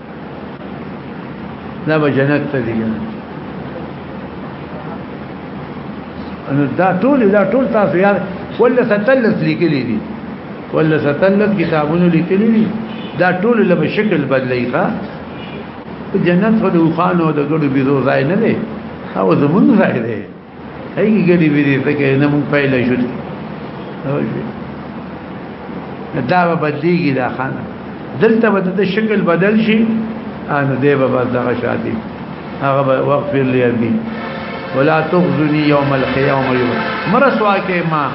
دا به جنت ته دی نو دا ټول دا ټول تاسو یاد ولا ستلس لیکلی دي ولا ستلس کتابونه لیکلی دي دا ټول له شکل بدلی ښا جنت خو د وخانو د ګړو بيزو ځای نه دی او زمون ځای دی هیګي ګډي ویری پکې نه مونږ پیل شو دا به بدلیږي دا خانه دلته به د شکل بدل شي ان دې به بس دغه شادي هغه به وغفر لي ابي ولا تخزني يوم القيامه يوم مرسوا کې ما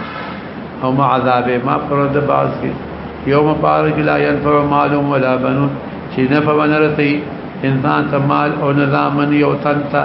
او ما عذاب ما پرد باز کې يوم بارك لا ينفع مال ولا بنون چې نه په ونرتي انسان ته مال او نظام یو تنتا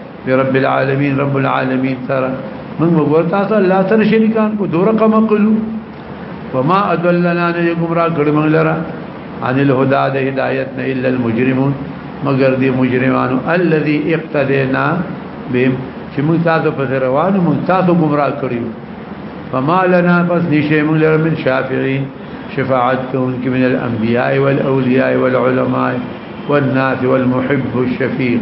برب العالمین رب العالمین سره من وګور تاسو الله سره شریکان کو دو رقم قلو وما ادلنا نجکم را کړم لرا عن الهدى ده هدایت نه الا المجرمون مگر دی مجرمانو الذي اقتدينا بهم چې موږ تاسو په روانو موږ تاسو گمراه کړیو فما لنا پس نشه موږ لرم من شافعين شفاعت کوونکې من الانبياء والاولياء والعلماء والناس والمحب الشفيق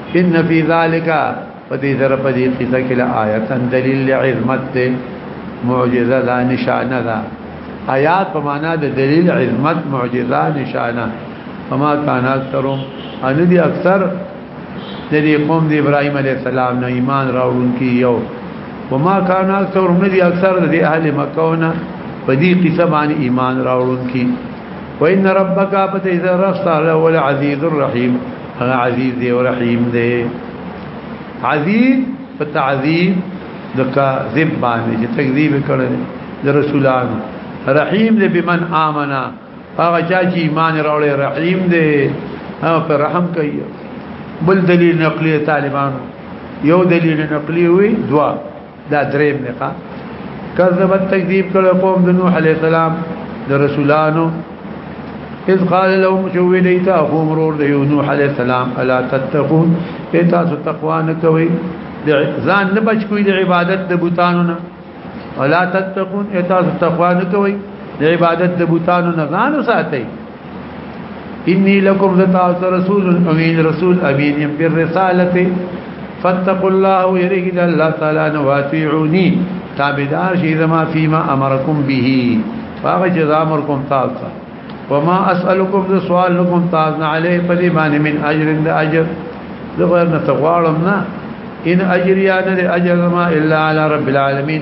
ان فی ذالک پدې سره پدې قصه کې لا آیت دلیل عظمت ته معجزه لا نشانه ده آیات په معنا د دلیل عظمت معجزه نشانه فما كان اكثرهم ان دي اکثر د دې قوم د ابراهيم عليه السلام نه ایمان راوړونکي یو وما كان اكثرهم دي اکثر د اهل مکه نه په دې قصه باندې ایمان راوړونکي وان ربک ابته اذا رست على ول عزيز الرحيم انا عزيز دی او رحيم دی عزيز په تعذيب د کاذب باندې چې تکذیب کړي د رسولانو رحيم دی بمن امنا هغه چا چې ایمان راوړي رحيم دی هغه پر رحم کوي بل دلیل نقلی طالبانو یو دلیل نقلی وي دوا دا دریم نقا کذبت تکذیب کړو قوم د نوح علی السلام د رسولانو اذ قال لهم شوي دیتا اخو مرور دی نوح علی السلام الا تتقون ایتا سو تقوا نه کوي ځان نه بچ کوي د عبادت د بوتانو نه ولا تتقون ایتا سو تقوا نه کوي د عبادت د بوتانو نه ځان ساتي انی لکم ذات رسول امین رسول امین یم پر رسالته فاتقوا الله ويرجد الله تعالى نواتيعوني تابدار شي زما فيما امركم به فاغه جزاء امركم تاسو وما اسالكم ذ سوال لكم تاسو عليه پدې باندې من اجر د اجر زغر نه تغوالم نه ان اجر یا نه اجر ما الا على رب العالمين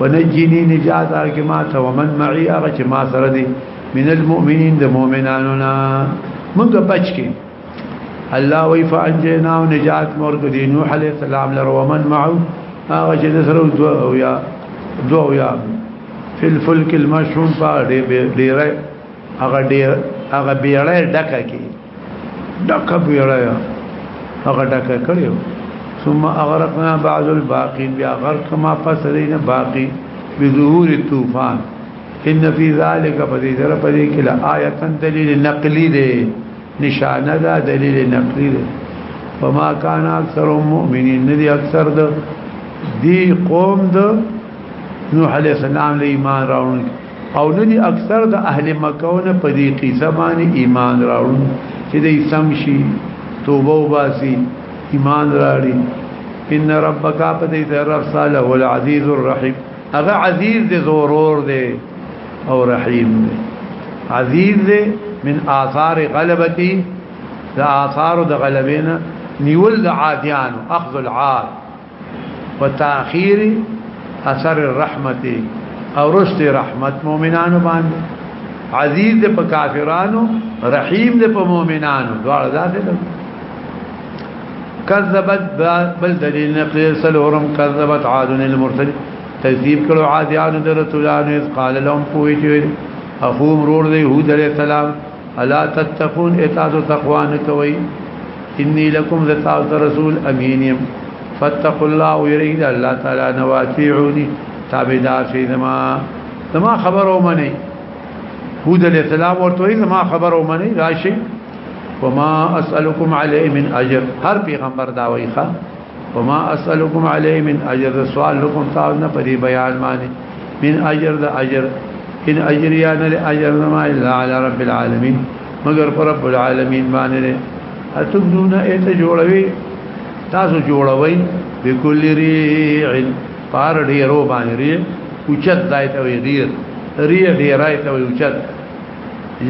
ونجيني نجات راکې ما ته ومن معي هغه چې ما سره دي من المؤمنين د مؤمنانو نه موږ بچ کې الله وی فانجینا او نجات مرګ دی نوح علیہ السلام لر ومن معه هغه چې سره دو او یا دو او یا فی الفلک المشحون په ډیره هغه ډیره هغه بیړې ډکه کې ډکه بیړه یا هغه ډکه کړیو ثم اغرقنا بعض الباقین بیا غرق ما فسرین باقی بظهور الطوفان ان فی ذلک فذی ذر فذی کلا آیه دلیل نقلی دی نشانه دا دلیل نقلی دی فما کان اکثر المؤمنین ندی اکثر د دی قوم د نوح علیہ السلام له ایمان راوړل او ندی اکثر د اهل مکه نه په دې قصه باندې ایمان راوړون چې دې سم شي توبه وباسي ایمان راړي ان ربک په دې طرف صالح العزیز الرحیم هغه عزیز دې ضرور دې او رحیم دې عزیز دې من آثار غلبتی د آثار د غلبینا نیول د عادیان اخذ العاد په تاخير اثر الرحمت او رشد رحمت مؤمنانو باندې عزیز دې په کافرانو رحیم دې په مؤمنانو دواړه ذات دې کذبت بل دلیل نقل سلورم کذبت عاد المرسل تکذیب کړو عادیانو د رسولانو قال لهم فوجوا اخوهم رور دی هود علیہ السلام الا تتقون اتاسو تقوا نه کوي اني لكم ذات رسول امين يم فاتقوا الله ويريد الله تعالى نواتيعوني تابعدار شي زما زما خبرو مني هود عليه السلام ورته زما خبرو مني راشي وما اسالكم عليه من اجر هر پیغمبر دا وایخه وما اسالکم علی من اجر سوال لكم تاسو نه پری بیان معنی من اجر د اجر ان اجر یا نه اجر ما الا علی رب العالمین مگر پر رب العالمین باندې اتبدون ایت جوړوي تاسو جوړوي بكل ريع پار ډیرو باندې ری اوچت ځای ته وی ډیر ری ډیرای ته وی اوچت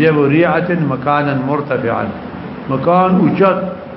یو ریعه مکانا مرتفعا مکان اوچت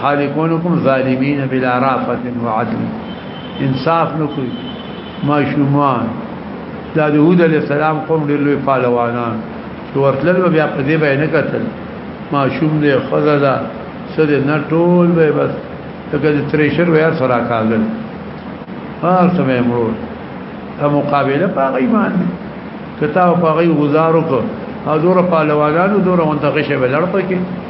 حالکونکم ظالمین بلا رافت و عدل انصاف نکوی ما شومان دا د هود علی السلام قوم ډېر لوی پهلوانان چې ورتلل بیا په دې باندې کتل ما شوم دې خزه دا سد نه ټول به بس لکه د تریشر ویا سره کاغل هر څه مې مرو په مقابله په ایمان کتاب په غي گزارو کو او دور پهلوانانو دور اونته غشه بلړ پکې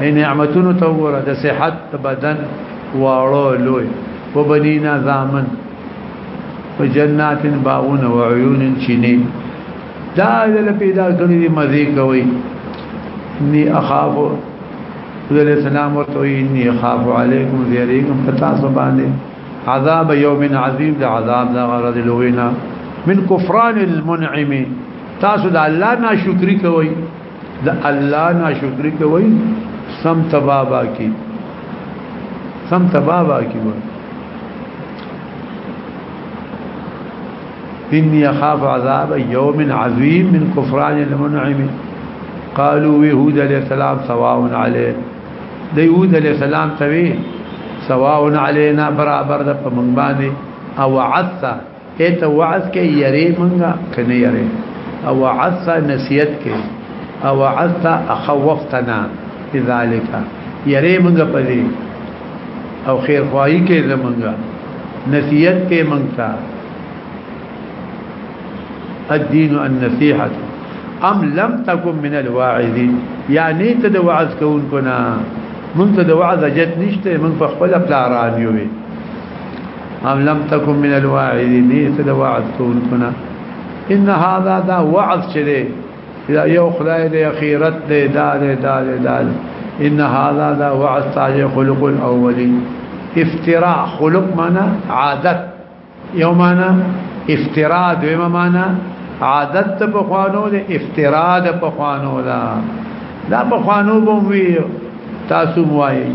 اي نعمتونو ته وګوره د صحت د بدن واړو لوی و بنینا زامن و جنات باغون و عیون چینی دا دل پیدا کړی دی مزه کوي ني اخاف ذل السلام ورته اني اخاف عليكم ذيريكم پتا سبانه عذاب يوم عظيم ده عذاب ده غرض لوینا من كفران المنعم تاسو د الله ناشکری کوئ د الله ناشکری کوي سم تبابا کی سم تبابا کی وای إني أخاف عذاب يوم عظيم من كفران المنعم قالوا يهود عليه السلام سواء عليه د يهود عليه السلام توي سواء علينا برابر د پمنباني او عثا اے ته وعظ کې یری منګه کنه یری او وعظ نصیحت کې او وعظ اخوفتنا بذالک یری منګه پدې او خیر خواهی کې زمنګه نصیحت کې منګه الدين النصيحه ام لم تكن من الواعظين يعني ته د وعظ کوونکو نه مونږ ته د وعظ اجت نشته مونږ په خپل پلاران یو ام لم تکم من الواعدین نیت دا وعد کون کنا ان هذا دا وعد چه دے دا یو خدای دے اخیرت دے دا دے دا دے دا دے ان هذا دا وعد تاجه خلق الاولین افتراء خلق مانا عادت یو مانا افتراء دویمه مانا عادت ته په خوانو د افترا د په خوانو دا دا په خوانو بوم وی تاسو موایي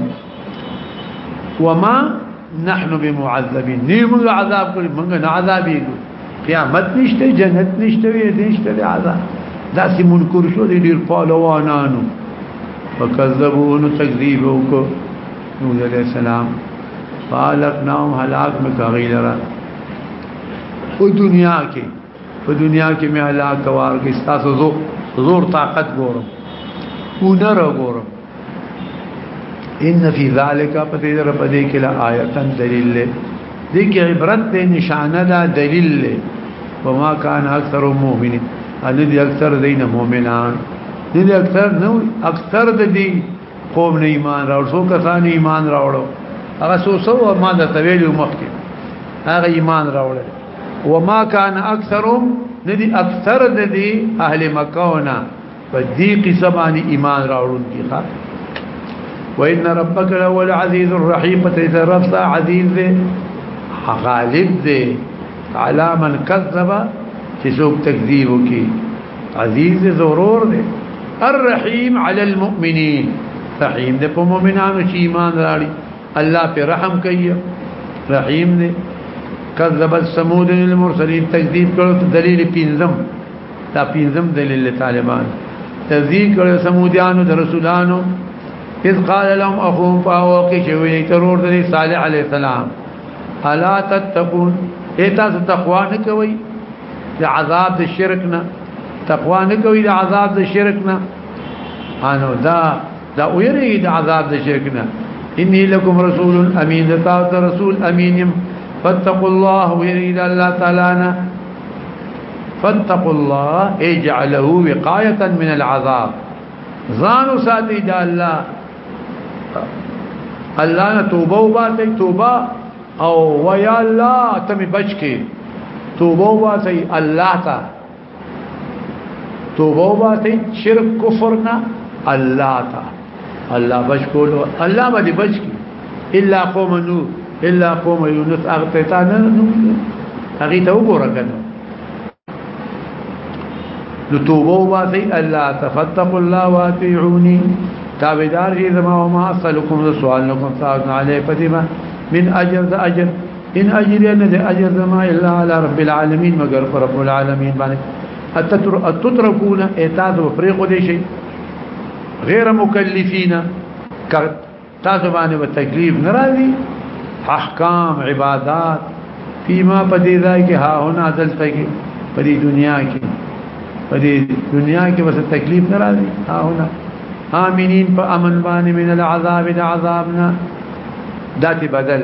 وما نحن بمعذبين نیم عذاب کړی موږ نه عذابېږو قیامت نشته جنت نشته وی نشته عذاب داسې منکر شو دي ډیر پهلوانانو فکذبوا نو تکذیب وکړو نو عليه السلام فالقناهم هلاك مکغیلرا او دنیا کې په دنیا کې مې الله کوار کې تاسو زو زور طاقت ګورم هنر ګورم ان فی ذلک پدې در پدې کې لا آیتن دلیل له دې کې عبرت دې نشانه دا دلیل له وما کان اکثر مؤمن ان دې اکثر دین مؤمنان دې اکثر نو اکثر دې قوم نه ایمان راوړ سو کسان ایمان راوړو هغه سو سو ما د تویل مخکې هغه ایمان راوړل وما كان اکثرهم ندي اکثر د دې اهل مکه ونه په دې قصه باندې ایمان راوړون دي ښا وان ربک لو العزیز الرحیم ته رب سا عزیز دې غالب دې علی من کذب چې څوک تکذیب وکي عزیز ضرور دې الرحیم علی المؤمنین رحیم دې په مؤمنانو چې ایمان راړي الله په رحم کوي رحیم دی کذب الثمود للمرسلین تکذیب کړو دلیل پینځم دا پینځم دلیل طالبان تکذیب کړو سمودیانو د رسولانو اذ قال لهم اخوهم فاوقي شوي ترور دلی صالح علی السلام الا تتقون ایتا تقوا نه کوي د عذاب د شرک نه تقوا نه کوي د عذاب د شرک نه انو دا دا ویریږي د عذاب د شرک نه انی لکم رسول امین د تاسو رسول امینم فاتقوا الله ویریږي الله تعالی نه فاتقوا الله اجعله وقايه من العذاب زانو ساتي دا الله الله نه توبه وباسي توبه او ويا الله تم بچ کې توبه وباسي الله ته توبه وباسي شرک کفر نه الله تا الله بچ کولو الله باندې بچ کی الا قوم نو الا قوم یونس اغتتا نه نو هغه ته وګوره کنه نو توبه وباسي الله تفتقوا الله واطيعوني تابعدار شي زما وما اسالكم سوال لكم ساعه عليه فدما من اجر ذا اجر ان اجر نه ده اجر زما الا على رب العالمين مگر رب العالمين باندې اتتر اتتركون اعتاد وفريق دي شي غير مكلفين تاسو باندې به تکلیف ناراضي احکام عبادات فيما پدې ځای کې ها هنا دلته کې پدې دنیا کې پدې دنیا کې وسه تکلیف ناراضي ها هنا امنين په امن باندې من العذاب العذابنا ذاتي بدل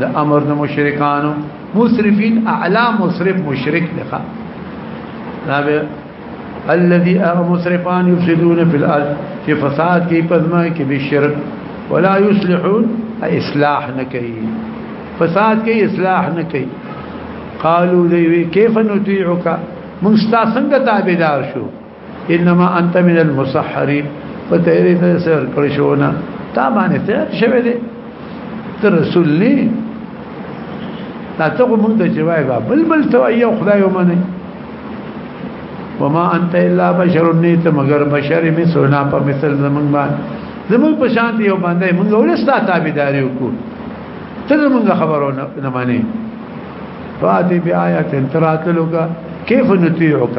د امر د مشرکانو مسرفین اعلا مسرف مشرک دغه نابه الذي اغه مسرفان يفسدون في الارض في فساد کې پدما کې به شرک ولا يصلحون اصلاح نه کوي فساد کې اصلاح نه کوي قالوا دی کیف نطيعك مستاسنګ تابعدار شو انما انت من المسحرين فتهری ته سر کړی شو نه تا باندې ته شوه دې ته رسول نه تا ته موږ ته جواب بل بل ته یو خدای ومنه وما انت الا بشر نیت مگر بشر مثلنا په مثل زمنګ باندې زمنګ په شان دی یو باندې موږ ولستا تابعداري وکړو ته زمنګ خبرو نه مانی فاتي بیاات انترات لوګه كيف نطيعك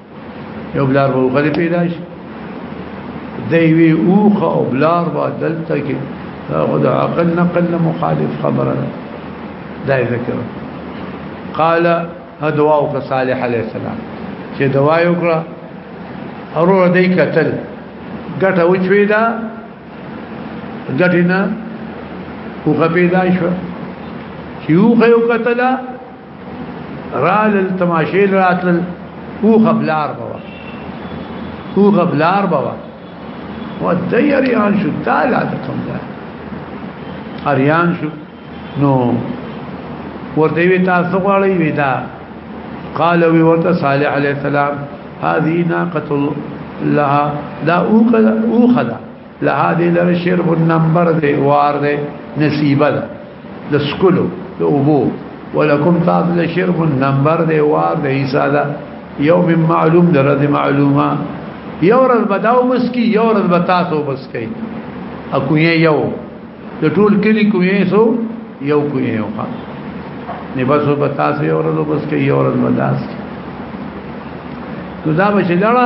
یو بلار به غلی پیدا شي دی وی اوخه او بلار با دلته کې هغه د عقل نقل نه مخالف خبره ده دا ذکر قال هدوا او صالح عليه السلام چې دوا یو کړه ارو دې قتل ګټه وچوي دا ګټینا وغه پیدا شو چې یو غيو قتل رال التماشيل راتل هو خبلار بوا هو خبلار بوا وديريان شو تعالى تقم ده اریان شو نو ورته وی تاسو غواړی وی دا قال وی ورته صالح علیہ السلام هذه ناقه لها دا اوخذ اوخذ لها دې لر شرب نمبر دې وار دې نصیبه ده د سکلو د اوبو ولکم تاسو له شرب نمبر دې وار دې حصہ ده یوم معلوم درته معلومه یو ورځ بداو مسکی یو ورځ بتاسو مسکی اكو یو د ټول کلی کو یې سو یو کو یې یو خان نه بس په تاسو یو ورځ بس کې یو ورځ مداس نو دا به چې لړه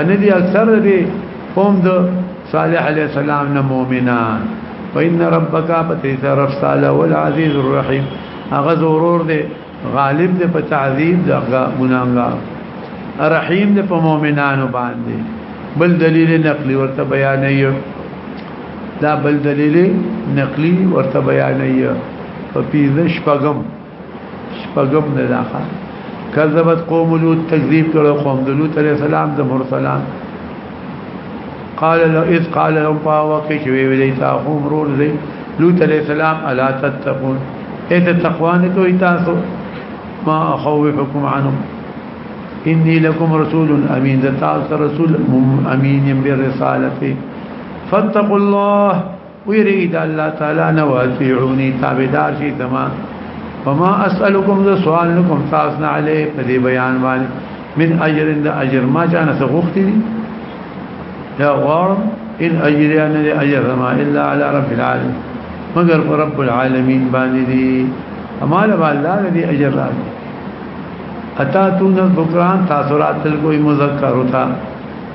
ان دي اکثر دي قوم د صالح عليه السلام نه مؤمنان وان ربك بتيت رب تعالى والعزيز الرحيم هغه ضرور دي غالب دي په تعذيب د ګناګار رحيم دي په مؤمنانو باندې بل دلیل نقلی ورته بیان یو دا بل دلیل نقلی ورته بیان یو په پیځ شپغم شپږم نه راخه کذبت قوم لوط تکذیب کړو قوم لوط علیہ السلام د مرسلان قال لو اذ قال لهم فاوك شوي وليتا هم رول زي لوط عليه السلام الا تتقون ايت التقوى نكو تاسو ما اخوفكم عنهم اني لكم رسول امين ذات رسول امين بالرساله فاتقوا الله ویری دا الله تعالی نو اطیعونی تابعدار شي تما وما اسالکم ذو سوال لكم تاسنا علی په دې بیان باندې من اجر اند اجر ما جان سغختی دي لا غار ان اجر ان اجر ما الا على رب العالمين مگر رب العالمین باندې دي امال الله الذي اجر راځي اتا تو نذ بکران تاسو راتل کوئی مذکر ہوتا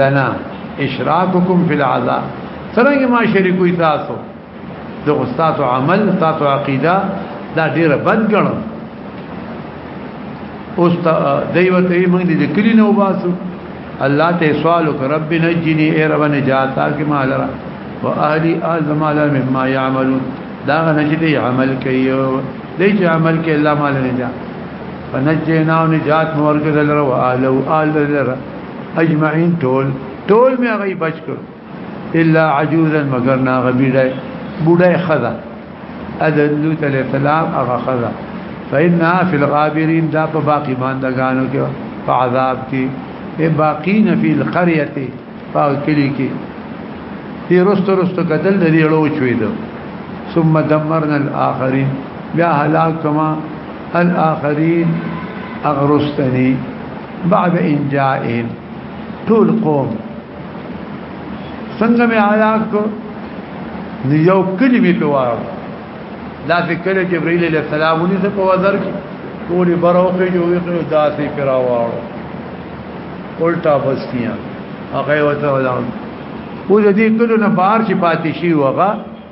لنا اشراککم فی العذاب څنګه ما شریکوي تاسو د استاد عمل تاسو عقیده دا ډیره بد ګڼم اوس دیوته موږ دې کلی نه وباسو الله ته سوال وکړ رب نجنی ای رب نجات کی مال را و اهلی اعظم علی مما يعملون دا نجدي عمل کوي دې چې عمل کې الله مال نجات فنجینا نجات مورګ دلره و اهل او آل دلره اجمعين ټول ټول مې هغه بچ کړ الا عجوزا مگر نا غبيډه بوډه خدا اذن لوط عليه السلام هغه خدا فإنها في الغابرين دا په باقي ماندګانو کې په عذاب کې اي باقين في القريه په کلی کې دې رست رست قتل دې اړو چوي دو ثم دمرنا الاخرين بیا هلاک کما الاخرین اغرستنی بعد انجائهم طول قوم څنګه می آیات کو نیو کلی می پیوار دا فکر جبرئیل علیہ السلام ونی سے په وزر کی ټول بروخه جو وی کړو داسې پیراواړو الټا بستیاں هغه وته ولان او دې کلو نه بار چې پاتې شي وغه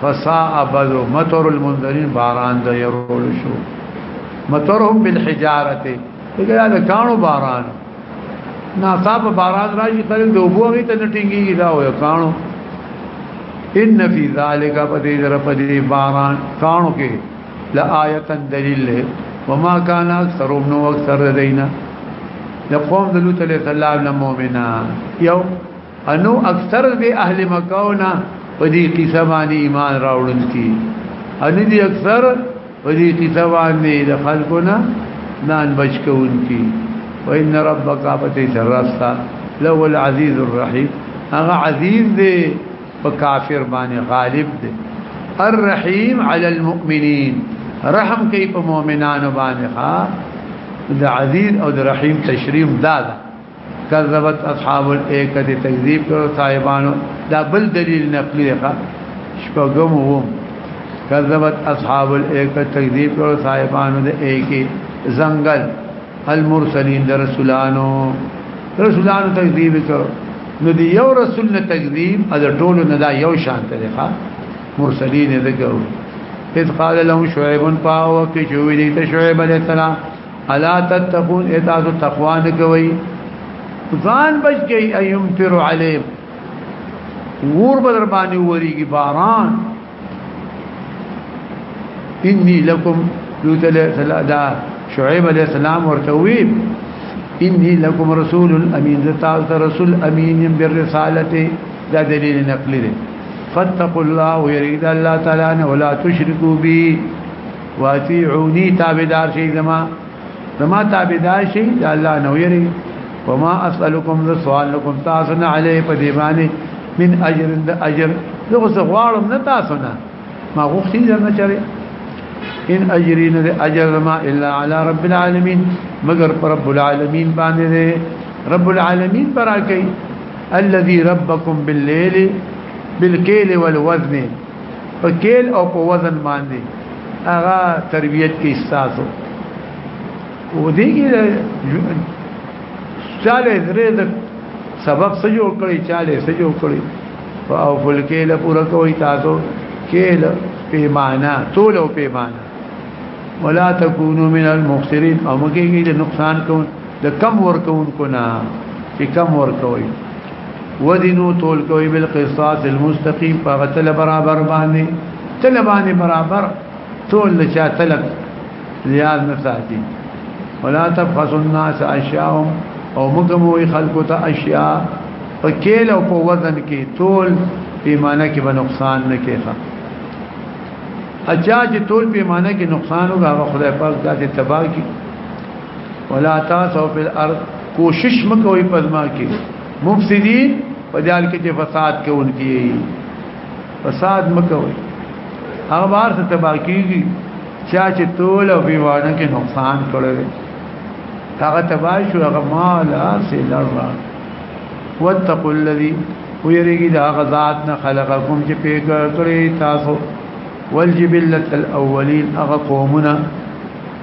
فسا ابذو مطر المنذرين باران د يرول شو مطرهم بالحجاره دغه د کانو باران ناصاب باران راځي خلک د وبو غي ته نټینګي دا وي کانو ان فی ذالک پدې در پدې باران کانو کې لآیتن دلیل له وما کان اکثر نو اکثر دینا د قوم د لوط علیہ السلام نه مؤمنان یو انو اکثر به اهل مکاونا په دې قصه باندې ایمان راوړل کی ان دې اکثر په دې قصه باندې د خلکو نه نان بچ کون کی وان ربک ابتی سرستا لو العزیز الرحیم هغه عزیز دې په کافر باندې غالب دې الرحیم علی المؤمنین رحم کوي په مؤمنانو باندې ها د عزیز او د رحیم تشریف دادا کذبت اصحاب الایکه دې تکذیب کړو صاحبانو دا بل دلیل نقلی ښه شپږم وو کذبت اصحاب الایکه تکذیب کړو صاحبانو دې ایکه زنګل المرسلین در رسولانو رسولانو تکذیب کړو نو دی یو رسول نه تکذیب از ټولو نه دا یو شان طریقه مرسلین ذکر اذ قال لهم شعيب فاوك شويل شعيب عليه السلام الا تتقون اتاسو تقوا نه کوي ځان بچ گئی ايم تر علی ور بدر باندې وریږي باران انی لکم لوط علیہ السلام دا شعیب علیہ السلام ورتوی انی لکم رسول الامین ذات رسول امین بالرساله دا دلیل نقلی دی فاتقوا الله ويريد الله تعالى ولا تشركوا به واتیعونی تابدار شي زما زما تابدار شي د الله نو یری وما اسالکم ذ سوال لكم تاسو نه علی په دی باندې من اجر د اجر زه څه غواړم نه تاسو نه ما غوښتي نه چره ان اجرین د اجر ما الا علی رب العالمین مگر پر رب العالمین باندې دی رب العالمین برا کوي الذي ربكم بالليل بالكيل والوزن په کېل او په وزن باندې هغه تربيت کې استاسو و دې کې چاله درې د سبب څه جوړ کړی چاله څه جوړ کړی او فل کېل پورا کوي تاسو کېل پیمانه تول او پیمانه ولا تکونو من المخسرین او مګي کې نقصان کوي د کم ورکونکو نه چې کم ورکوي ودینو تول کوي بل قصاص المستقيم په غتل برابر باندې تل باندې برابر تول لچا تلک زیاد نه ساتي ولا تبخسوا الناس اشیاءهم او مګمو خلقو ته اشیاء په کېل او په وزن کې تول پیمانه کې به نقصان نه کېخه اچا چې تول پیمانه کې نقصان وګا خدای پاک ذات تباہ کی ولا تاسو په الارض کوشش مکوئ پزما کې مفسدين په جال کې چې فساد کوونکی فساد مکوئ هغه بار څه تباہ کیږي چا چې تول او بیوانه کې نقصان کړی هغه تباہ شو هغه مال سي لرا واتقوا الذي ويرګي دا غزاد نه خلقكم چې پیګه کړی تاسو والجبلة الاولين هغه قومونه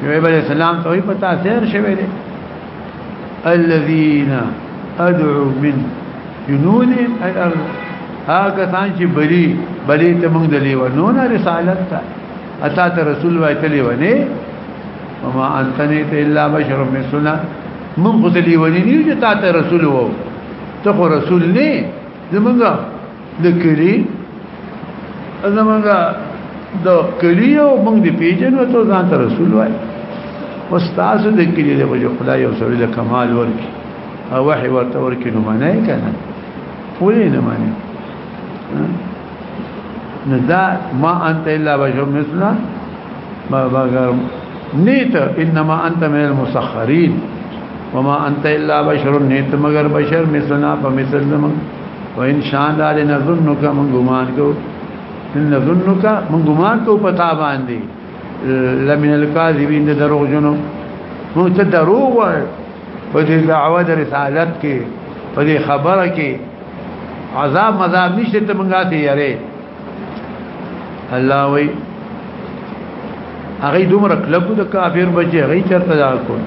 شعیب علیہ السلام ته په تاثیر شوی دی الذين ادعو من جنون الارض هغه څان چې بلی بلی ته موږ د لیوانونو رسالت ته اتا ته رسول وای ته لیوانه وما انت الا بشر مثلنا موږ خو د لیوانه نه یو چې تا ته رسول وو ته خو رسول نه زمونږ لکلی زمونږه د کلی او موږ دی پیژنو ته ځان ته رسول وای استاد د کلی له وجه خدای او سره له کمال ورکی او وحی ورته ورکی نو معنی کنه ولې نه معنی نه دا ما انت الا بشر مثلنا ما بغیر نیت انما انت من المسخرين وما انت الا بشر نیت مگر بشر مثلنا فمثل زمان وان شاء الله لنظنك من ګمان کو ان نظنك من ګمان کو پتا باندې لمن الكاذبين د دروغ جنو مو ته دروغ وای په دې دعوه د رسالت کې په دې خبره کې عذاب مذاب نشته ته مونږه ته یاره الله وی هغه دومره کلب د کافر بچي هغه چرته دا کوي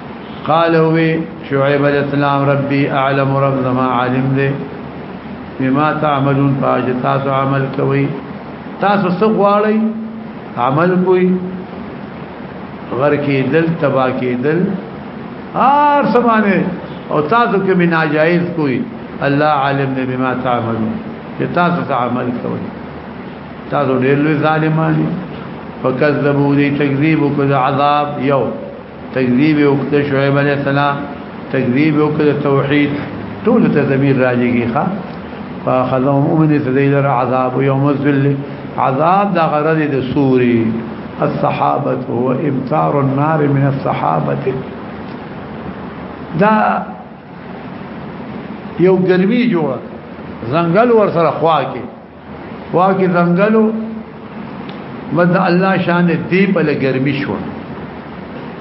قال وی شعیب علیہ السلام ربی اعلم رب زما عالم دے بما تعملون فاج تاسو عمل کوي تاسو څه غواړئ عمل کوي غر کې دل تبا کې دل هر سمانه او تاسو کې من ناجایز کوي الله عالم دې بما تعملون چې تاسو څه عمل کوي تاسو ډېر لوی ظالمانی فکذبوا دې تکذیب وکړه عذاب یو تکذیب وکړ شعیب علیہ السلام تکذیب وکړ توحید ټول ته ضمیر راځي ښا فاخذهم امن تذیل عذاب یوم الذل عذاب دا غرض د سوري الصحابه هو امطار النار من الصحابه دا یو ګرمي جوړه زنګل ور سره خوا کې واکه زنګلو بس د الله شان دی په لګرمي شو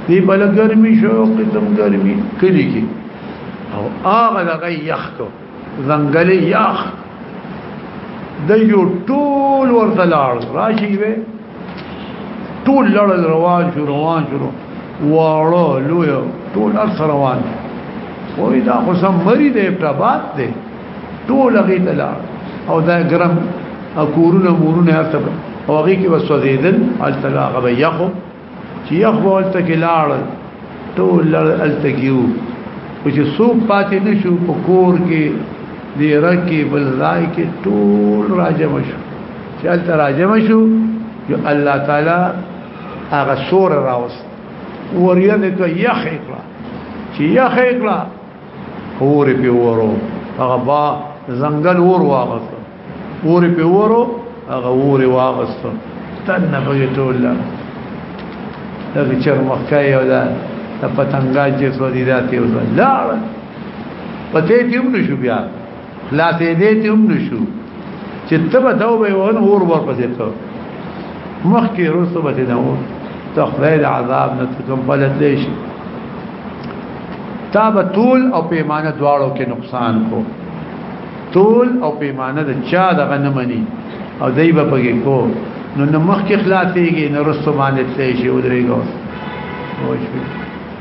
دی په لګرمي شو قسم ګرمي کلی کی او هغه دغه یخ کو زنګل یخ د یو ټول ورته لاړ راشي وي ټول لړ روان شو روان شو واړو لوی ټول اثر روان وې دا خو سم مری دی په باد دی ټول هغه ته لا او دا ګرم کورونه مورونه هرته او هغه کې وسوځیدل التلا غبا یخو چې یخو الته کې لاړ ټول الته کېو او چې څوک پاتې نشو په کور کې دی رکی بل ځای کې ټول راجم شو چې الته راجم شو یو الله تعالی هغه سور راوست وریده ته یخ اقرا چې یخ اقرا اور په ورو هغه با زنګل اور واغست اور په ورو هغه اور واغست تن په ټول دا چر مخکې یو دا پتنګا چې سو دي راته وځل لا پته دې ونشو بیا لا ته دې ته هم نشو چې تبه توبه ون اور ور پسې ته مخ کې رسو به نه و ته خدای د عذاب نه کوم بلد دی شي تا به طول او پیمانه دواړو کې نقصان کو طول او پیمانه د چا دغه نه مني او دای په پګې کو نو نو مخ کې خلاصيږي نو رسو باندې تلې شي ودرېږي او شي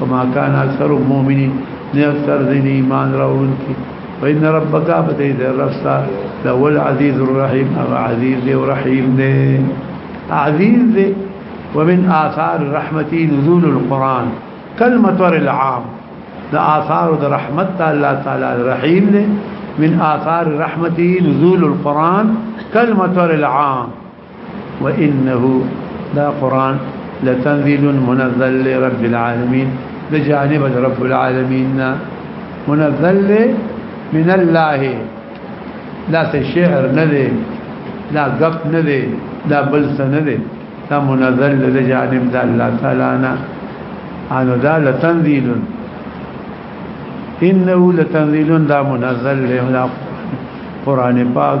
وما كان اكثر المؤمنين نه اکثر دین ایمان راوړون کی فإن ربك بدای دې رستا لو العزيز الرحيم او عزيز دې رحيم دې عزيز دې ومن آثار رحمتي نزول القرآن كالمطر العام ده آثار ده رحمت الله تعالى الرحيم دې من آثار رحمتي نزول القرآن كالمطر العام وانه دا قران لتنزيل منزل لرب العالمين لجانب رب العالمين منزل من الله لا تشعر ندي لا غب ندي لا بلس ندي دا منزل لجانب دا الله تعالى انا انو دا لتنزيل انه لتنزيل دا منزل له قران پاک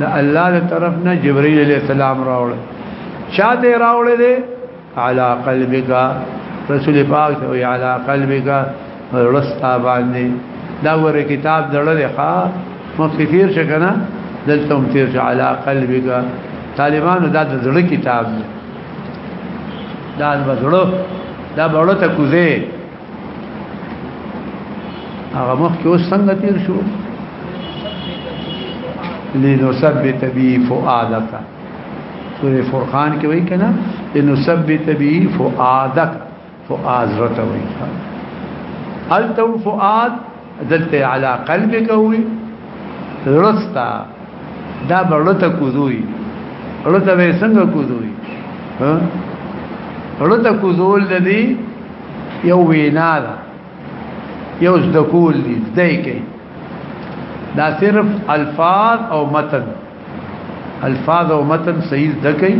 د الله له طرف نه جبرئیل علیہ السلام راوړ چا دې راوړ دې علی قلبک رسول پاک او علی قلبک رستا باندې دا ور کتاب دړل ښا مخکثیر شکنه دلته هم تیر علی قلبک طالبانو دا د زړه کتاب دی دا د زړه دا بڑو ته کوزه هغه مخ کې اوس څنګه تیر شو لنثبت به فؤادك سورې فرقان کې وایي کنه لنثبت به فؤادك فؤاد رته وایي التو فؤاد دلته علا قلبك وي رستا دا بلته کوزوي رته به څنګه کوزوي ها رته کوزول لدی یو وینا ده یو ځدکول دي ځدای کوي دا صرف الفاظ او متن الفاظ او متن صحیح ځکې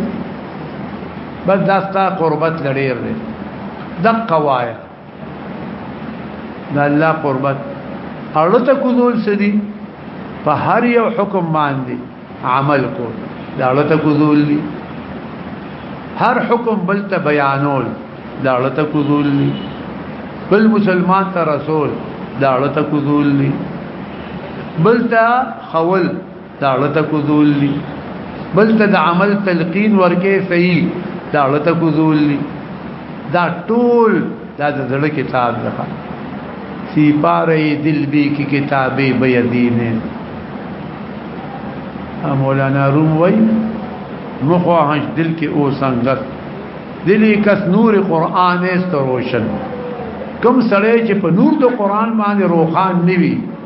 بس دا ستا قربت لري دقه وایا دا الله قربت اړته کوذول سدي په هر یو حکم باندې عمل کو دا اړته کوذول دي هر حکم بل ته بیانول دا اړته کوذول دي بل مسلمان ته رسول دا اړته کوذول دي بل ته خول دا لته کوذول دي بل ته د عمل تلقین ورکه صحیح دا لته کوذول دي دا ټول دا د زړه کتاب ده سی پاره دل بی کی کتابه بیدینه مولانا روم وای مخو هج دل کې او سنگت دلی کس نور قران است روشن کم سړی چې په نور د قران باندې روخان نیوي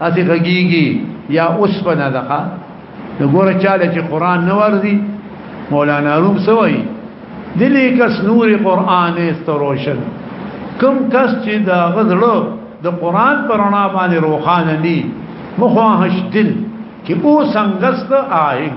اسی غږیږي یا اوسپنه ده نو ګوره چاله چې قران نه ورزي مولانا روم سوي دلی کس نور قران استروشن کم کس چې دا غزړو د قران پرانا باندې روخانه ني مخه هشتل کې او څنګه ست آهنګ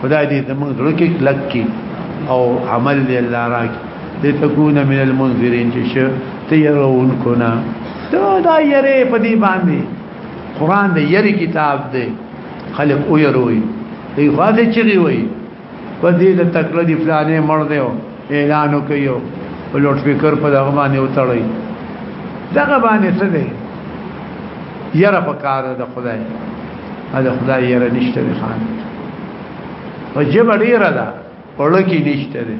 خدای دې زموږ زړه کې کلک کړي او عمل دې الله راکړي لتكون من المنذرين چې تیرون کنا ته دا یری په دې باندې قران دې یری کتاب دې خلق او یروي دی خو دې چغي وي په دې د تکړه دی فلانه مړ دی اعلان وکيو لوډ سپیکر په دغه باندې وتړی دغه باندې څه دی یره په کار د خدای دا خدای یره نشته دی خان وجب ډیر ده ورکی نشته دی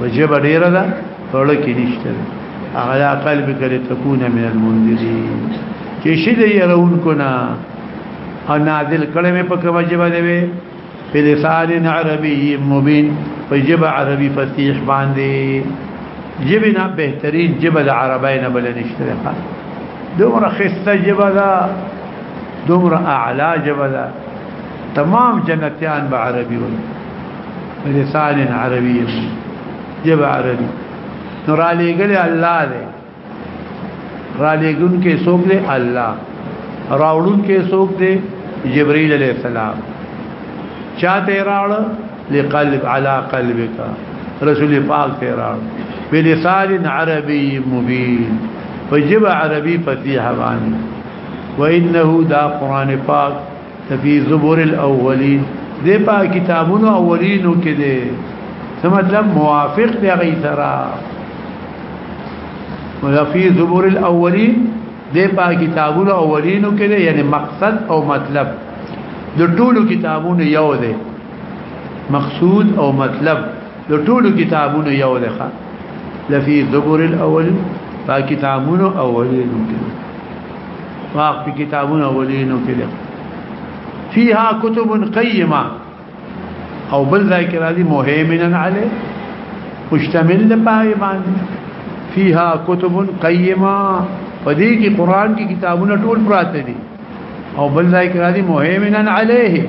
وجب ډیر ده ورکی نشته دی اغلا قلب کلی تکون من المنذرین چې شي دی يرون کنا او نازل کړه مې په کومه جبه دی بلسان عربي مبين فجب عربي فصيح باندې جبنا بهترین جبل عربین بل نشترقه دومره خسته جبلا دومره اعلا جبلا تمام جنتيان بعربي وي بلسان عربي جب عربي نور علي قال الله ده را لګون کې څوک دی الله راوړون کې څوک دی جبريل عليه السلام چاته راړ لقلب على قلبك رسول پاک ته راړ بلسان عربي مبين فجب عربي فصيح باندې وانه دا قران پاک فی زبور الاولین دې په کتابونو اولینو کې دې څه مطلب موافق دی غي سره وفي زبور الاولین دې په کتابونو اولینو کې دې یعنی مقصد او مطلب د ټولو کتابونو یو دی مقصود او مطلب د ټولو کتابونو یو ده لفی زبر الاول په کتابونو اولینو کې واق په کتابونو اولینو کې ده فيها كتب قيمه او بل ذکر راځي مهيمنا عليه مشتمل لپاره باندې فيها كتب قيمه په دې کې قران کې کتابونه ټول پراته دي او بل ذکر راځي مهيمنا عليه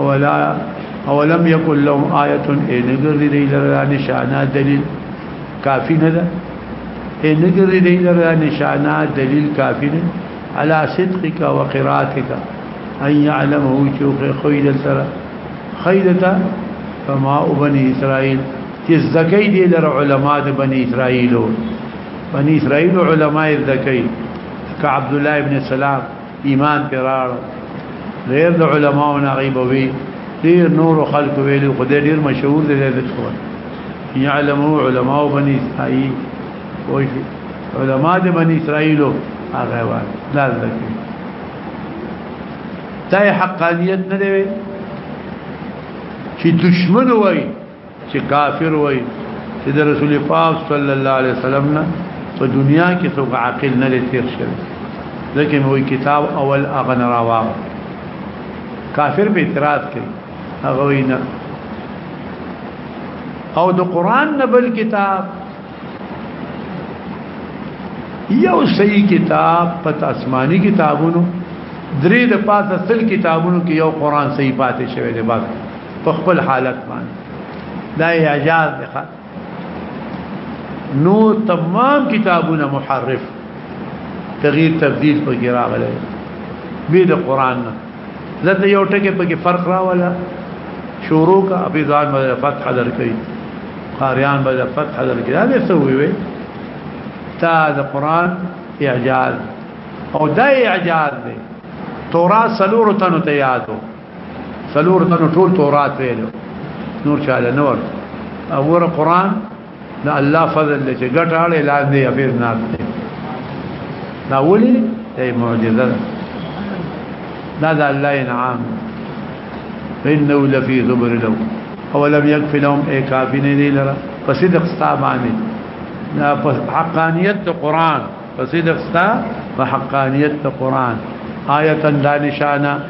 ولا اولم یکل لهم آیت ای نګرځي دی لره نشانه دلیل کافی نه ده ای نګرځي دی لره نشانه دلیل کافی نه على صدقك وقراتك ان يعلمه چوخ خيل ترى خيلتا فما بني اسرائيل چې زکې دي لر علما د بني اسرائيل بني اسرائيل علما زکې ک عبد الله ابن سلام ایمان پر راړو غیر د علماو نه غیبوي ډیر نور خلق ویل خدای ډیر مشهور دی د څوان یعلمو علماو بنی اسرائیل وای علما د بنی اسرائیل هغه وای دا ځکه دا حقانیت نه دی چې دشمن وای چې کافر وای چې د رسول پاک صلی الله علیه وسلم نه په دنیا کې څوک عاقل نه لري تیر شي ځکه نو کتاب اول اغن راوا کافر به اعتراض کوي هغه وینا او د قران نه بل کتاب یو صحیح کتاب پت آسمانی کتابونو درې د پاسه سل کتابونو کې یو قران صحیح پاتې شوی دی بس په خپل حالت باندې دا اعجاز دی نو تمام کتابونه محرف تغییر تبديل په کې راغلی به د قران نه زته یو ټکی په کې فرق راولا شروع کا ابي ځان مده فتح در کوي قاریان مده فتح در کوي دا څه وی وی تا د قران اعجاز او دا اعجاز دی تورا سلور تنو ته یادو سلور تنو ټول تورات ویلو نور چاله نور او ور قران دا الله فضل له چې ګټاله لاندې افیر ناس دی دا ولي دا معجزه ده دا دا الله انعام انه لفي زبر لو اولم يكف لهم اي كافين دي لرا فصدق ستا باندې دا حقانيت قران فصدق ستا وحقانيت قران آیه دا نشانه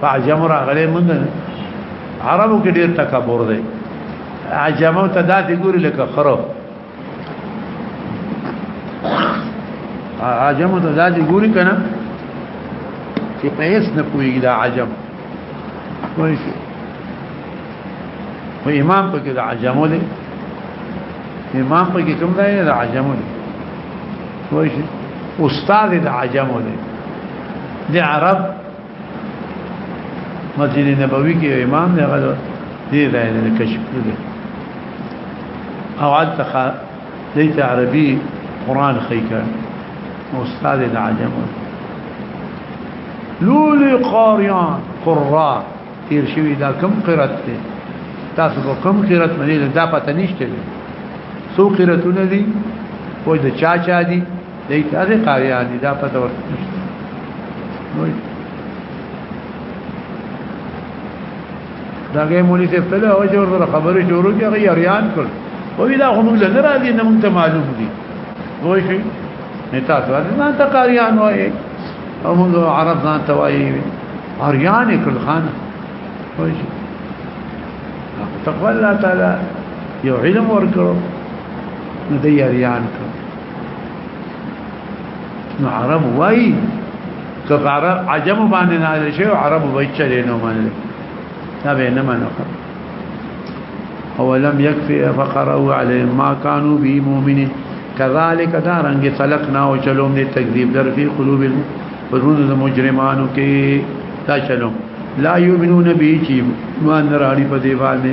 فعجم راغلي موږ عربو کې ډېر تکبر دی عجمو ته داسې ګوري لکه خرو عجمو ته داسې ګوري کنه چې په هیڅ نه پوهیږي دا عجم وایي خو امام په کې د عجمو دی امام په کې کوم دی د عجمو دی وایي استاد د عجمو دی د عرب مسجد نبوي کې امام دی هغه دې ځای نه کشف کړی او عدت ليس عربي قران خيكا استاذ العجم لولي قاريان قراء تیر شوی دا کم قرات دی تاسو په کم قرات باندې دا پته نشته سو قراتونه دي وای د چا چا دي دې تاسو قاریان دي دا پته ورته نوې دا ګې مولي ته په لور جوړ سره خبرې شروع کړې هغه یریان کړ او دا هم موږ نه راځي نه موږ ته معلوم دي وای شي نه تاسو نه ته قاریان وای او موږ عرب ځان ته وای اریان کړ خان وای شي تقوی الله تعالی یو علم ورکړو نو دې یریان کړ نو عرب وای که عرب عجم باندې نازل شي عرب وای چې نه منل دا به نه منو اولم يكفي فقروا عليه ما كانوا به مؤمنين كذلك دارنګ سلكنا او چلوم دي تکذیب در فی قلوب الرون المجرمانو کې دا چلوم لا يؤمنون به چې مان راړي په دی باندې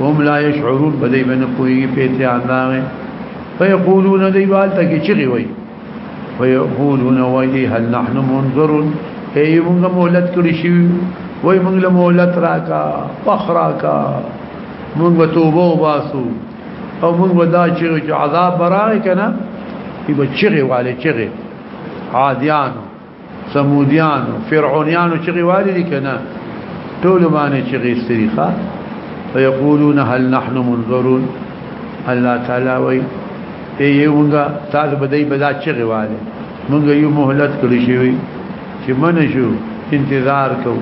هم لا يشعرون بدای بنه کوي په اتیان داغه فیقولون دی والته کی چغي وای فیقولون وای هل نحن منذرون ای موږ مهلت کړی شو وای موږ له مهلت راکا فخرا کا موږ توبه واسو او موږ دا چې عذاب برای کنه ای بچغه والے چغه عادیانو سمودیان فرعونیان چې غوالي دي کنه ټول باندې چې غیستریخه ويقولون هل نحن منظرون الله تعالی وای ای یوګه تاسو بدای بدا چې غواله مونږ یو مهلت کړی شوی چې من شو انتظار کو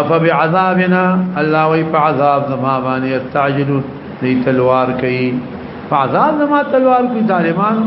اف بعذابنا الله وای په عذاب زما باندې استعجلون دی تلوار کوي په عذاب زما تلوار کوي ظالمانو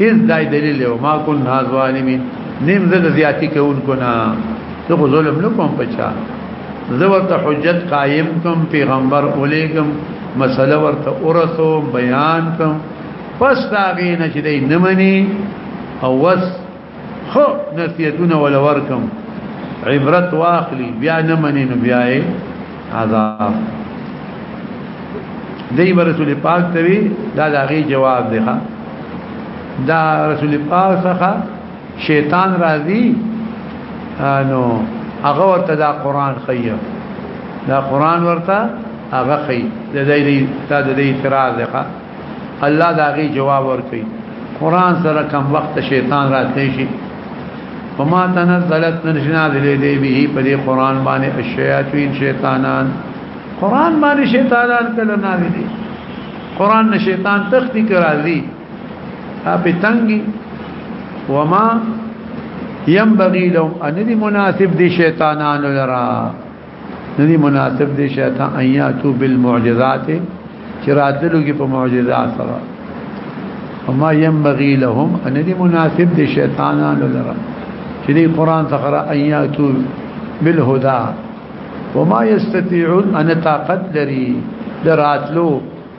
هیڅ دای دلیل او ما کن ظالمین نیم زه زیاتی کوونکو نه زه خو ظلم نه کوم پچا زه ورته حجت قائم کوم پیغمبر اولیکم مسله ورته اورسو بیان کوم پس دا غینه چې دی نمنې او وس خو نصیحتونه ول ورکم عبرت واخلی بیا نه منی نو بیا عذاب دی رسول پاک ته وی دا دغه جواب دی ښا دا رسول پاک څخه شیطان راضی نو هغه ورته دا قران خیه دا قران ورته هغه خی د دې د دې اعتراض ښا الله دا غي جواب ورکړي قران سره کم وخت شیطان راتلی شي وما تنزلت من جناد لدی به په دې قران باندې الشیاطین شیطانان قران باندې شیطانان کله نازل دي قران نه شیطان تختی کرا دي په تنګي وما ينبغي لهم ان دي مناسب دي شیطانانو لرا ندی مناسب دی شیطان ایاتو بالمعجزات چې راتلو کې په معجزات سره وما ينبغي لهم ان دي مناسب دي شیطانانو لره چې دې قران تقرا اياتو بالهدى وما يستطيعون ان طاقت لري دراتلو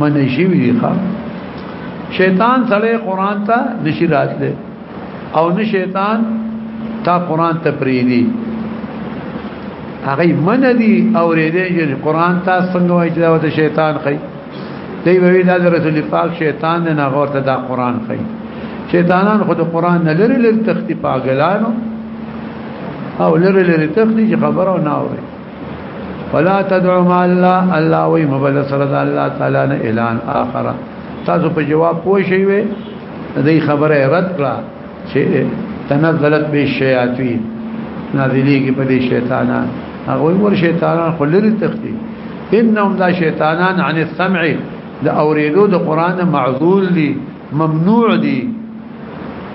منې شي وی ښا شیطان سره قران ته نشی راتله او نه شیطان تا قران ته پریدي هغه من دي او ریدي چې قران تا څنګه وایي چې دا د شیطان خي دی وی دا رسول پاک شیطان نه غور ته دا قران خي شیطانان خود قران نه لري لري تختی پاګلانو او لري لري تختی خبرو نه اوري فلا تدعو مع الله الله وي مبل سره د الله تعالی نه اعلان اخر تاسو په جواب پوه شئ وي دې خبره رد کړه چې تنزلت به شیاطین نازلی کې په دې شیطانان هغه ور شیطانان خلری تختی انهم دا شیطانان عن السمع د اوریدو د قران معذول دي ممنوع دي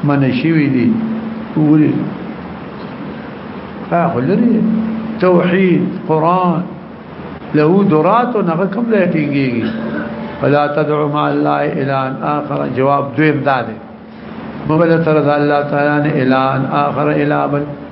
من شوی دی وګوري ها خلری توحید قران له درات او نغه کوم له ټینګيږي فلا تدعو مع الله الا اخر جواب دویم داده مبل تر الله تعالی نه الا اخر الا بل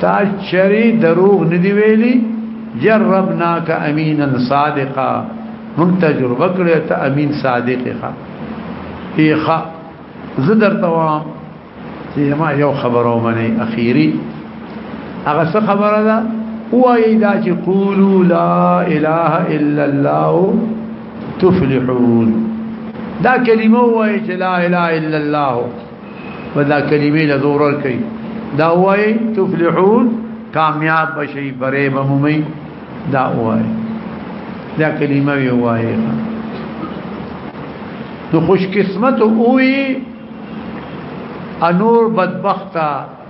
تا چری دروغ ندی ویلی جربناک امینا صادقا مونږ تجربه کړې ته امین صادق ښه یخه زدر توام چې ما یو خبرو منی اخیری هغه څه خبره ده وایي دا چې قولوا لا اله الا الله تفلحون دا کلمه وایي چې لا اله الا الله ودا کلمې له زور ور کوي دا وای تفلحون کامیاب بشي بره بمومي دا وای دا کلمه وی وای نو خوش قسمت اوئی انور بدبختا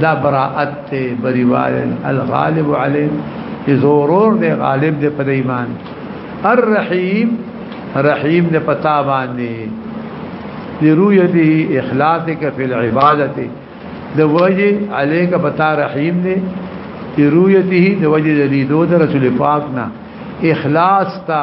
دا براءت ته بریوالن الغالب علی زورور دی غالب دی په ایمان الرحیم رحیم دی پتا باندې لرؤيته اخلاصك في العباده د وجه عليك پتا رحیم دی لرؤيته د وجه د لیدو د رسول پاک نه اخلاص تا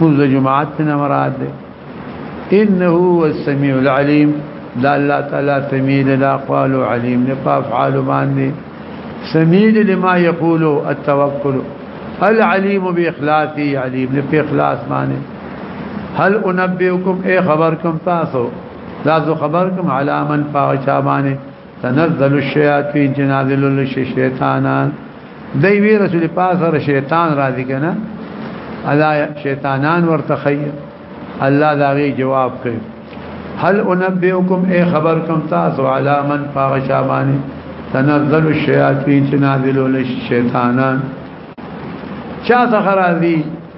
موږ د جماعت نه مراد ده انه هو السميع العليم دا الله تعالی سميع له اقوال عليم نه په افعال باندې سميع لما يقول التوكل العليم باخلاصي عليم نه په اخلاص باندې هل انبئكم اي خبركم تاسو تاسو خبركم على من فاچا باندې تنزل الشیاطین جنازل الشیطانان دی وی رسول پاک سره شیطان را دي کنه الا شیطانان ورته خی الله داغي جواب کوي هل انبئکم اي خبر کوم تاسو علی من فغشابانی تنزل الشیاطین جنازل الشیطانان چا څخه راځي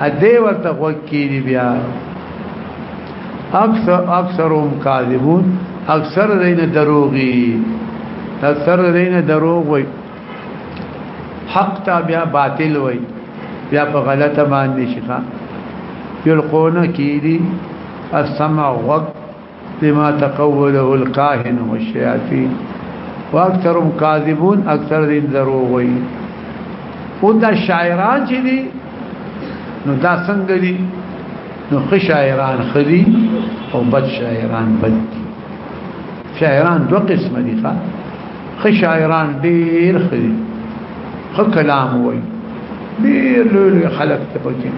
ا دې ورته وکیری بیا اکثر اکثرهم کاذبون اکثر دین دروغي اکثر دین دروغ وي حق تا بیا باطل وي بیا په غلطه باندې شي یلقون کیری السمع وقت لما تقوله الكاهن والشياطين واكثرهم كاذبون اكثر دين دروغ وي او دا شاعران چې دي نو دا څنګه دي نو خ شاعران خدي او بد شاعران بد دي شاعران دو قسم دي ښا خ شاعران ډیر خدي خ کلام وي ډیر لوی خلک ته پکې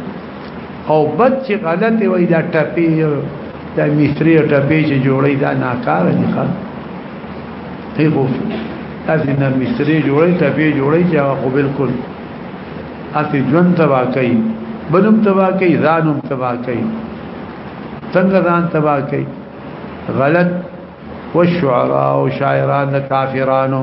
او بد چې غلط وي دا ټپي دا مصری ټپي چې جوړي دا ناکار دي ښه هیغو اسی نه مصری جوړي ټپي جوړي چې هغه بالکل اسی ژوند تبا کوي بلوم تبا کوي ځانوم تبا کوي څنګه ځان تبا کوي غلط والشعراء وشاعران الكافرانو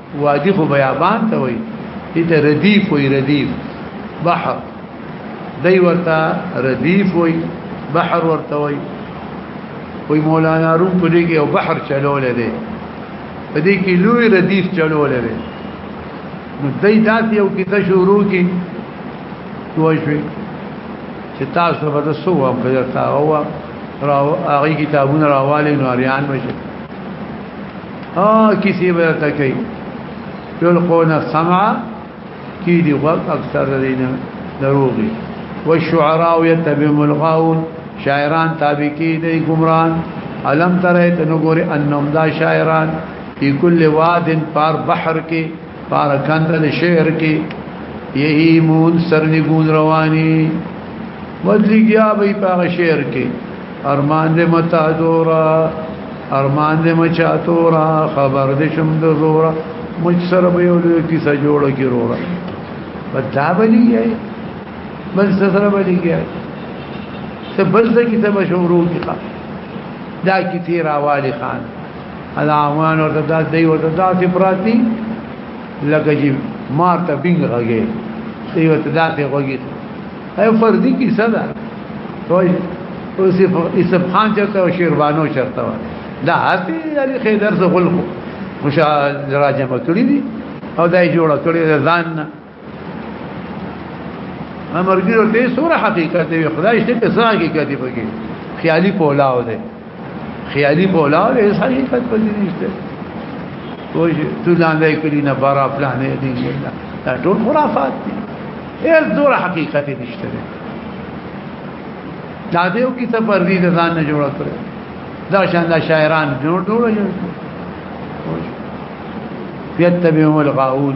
وادي خو بیابان ته وای دته ردیف وای ردیف بحر دی ورته ردیف وای بحر ورته وای وای مولانا روم په دې کې یو بحر چلول دی په دې کې لوی ردیف چلول دی نو دای داس یو کته شروع کی وای شي چې تاسو به تاسو وو په تاسو راو هغه کتابونه راوالي نو اړیان مشه ها کسی ورته کوي يلقون السمع کی دی وقت اکثر دینا دروغی والشعراء يتبهم الغاون شاعران تابع کی دی گمران علم ترى تنغور انهم دا شاعران في كل واد پار بحر کې پار کندل شعر کې یہی مون سرنی گون روانی بدلی گیا بھئی پاغ شعر کې ارمان دې متا دورا ارمان دې مچا تورا خبر دې شم د زورا مچ سره به یو لوی کیسه جوړه کی رورا بدا بلی یې بل سره بلی یې څه بل څه کیسه به شروع کی دا کی تیر اوالی خان الامان ورته دا دی ورته دا سی پراتی لکه چې مارته بینګ راګې دی ورته دا سی وګی اي فردي کیسه ده وای اوس یوسف خان چرته او شیربانو چرته دا هستی علي خیدر څه غل خو مشا راجمه کړی دي او دای جوړ کړی ځان نه امرګیرو ته سوره حقیقت دی خدای شته څه حقیقت دی پکې خیالي پولاو دی خیالي بولا یې صحیح کټ پدې نشته وای ته لاندې کړی نه بارا پلان یې دی دا ټول خرافات دي هیڅ دور حقیقت نشته دا دیو کی ته پر دې ځان نه جوړ کړ دا شان دا شاعران جوړ جوړ جوړ یتبعهم الغاوون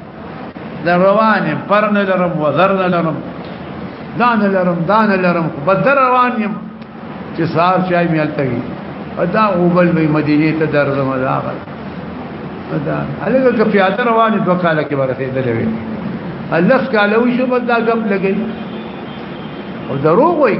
لروان يم پرن لرم وذر لرم دان لرم دان لرم بدر روان يم چې سار چای مې التګي ادا غوبل به مدینه ته درځم دا غل ادا هغه که پیاده روان دوه کاله کې ورسېدل وي الله کاله وشو بدا غم لګي او دروغ وایي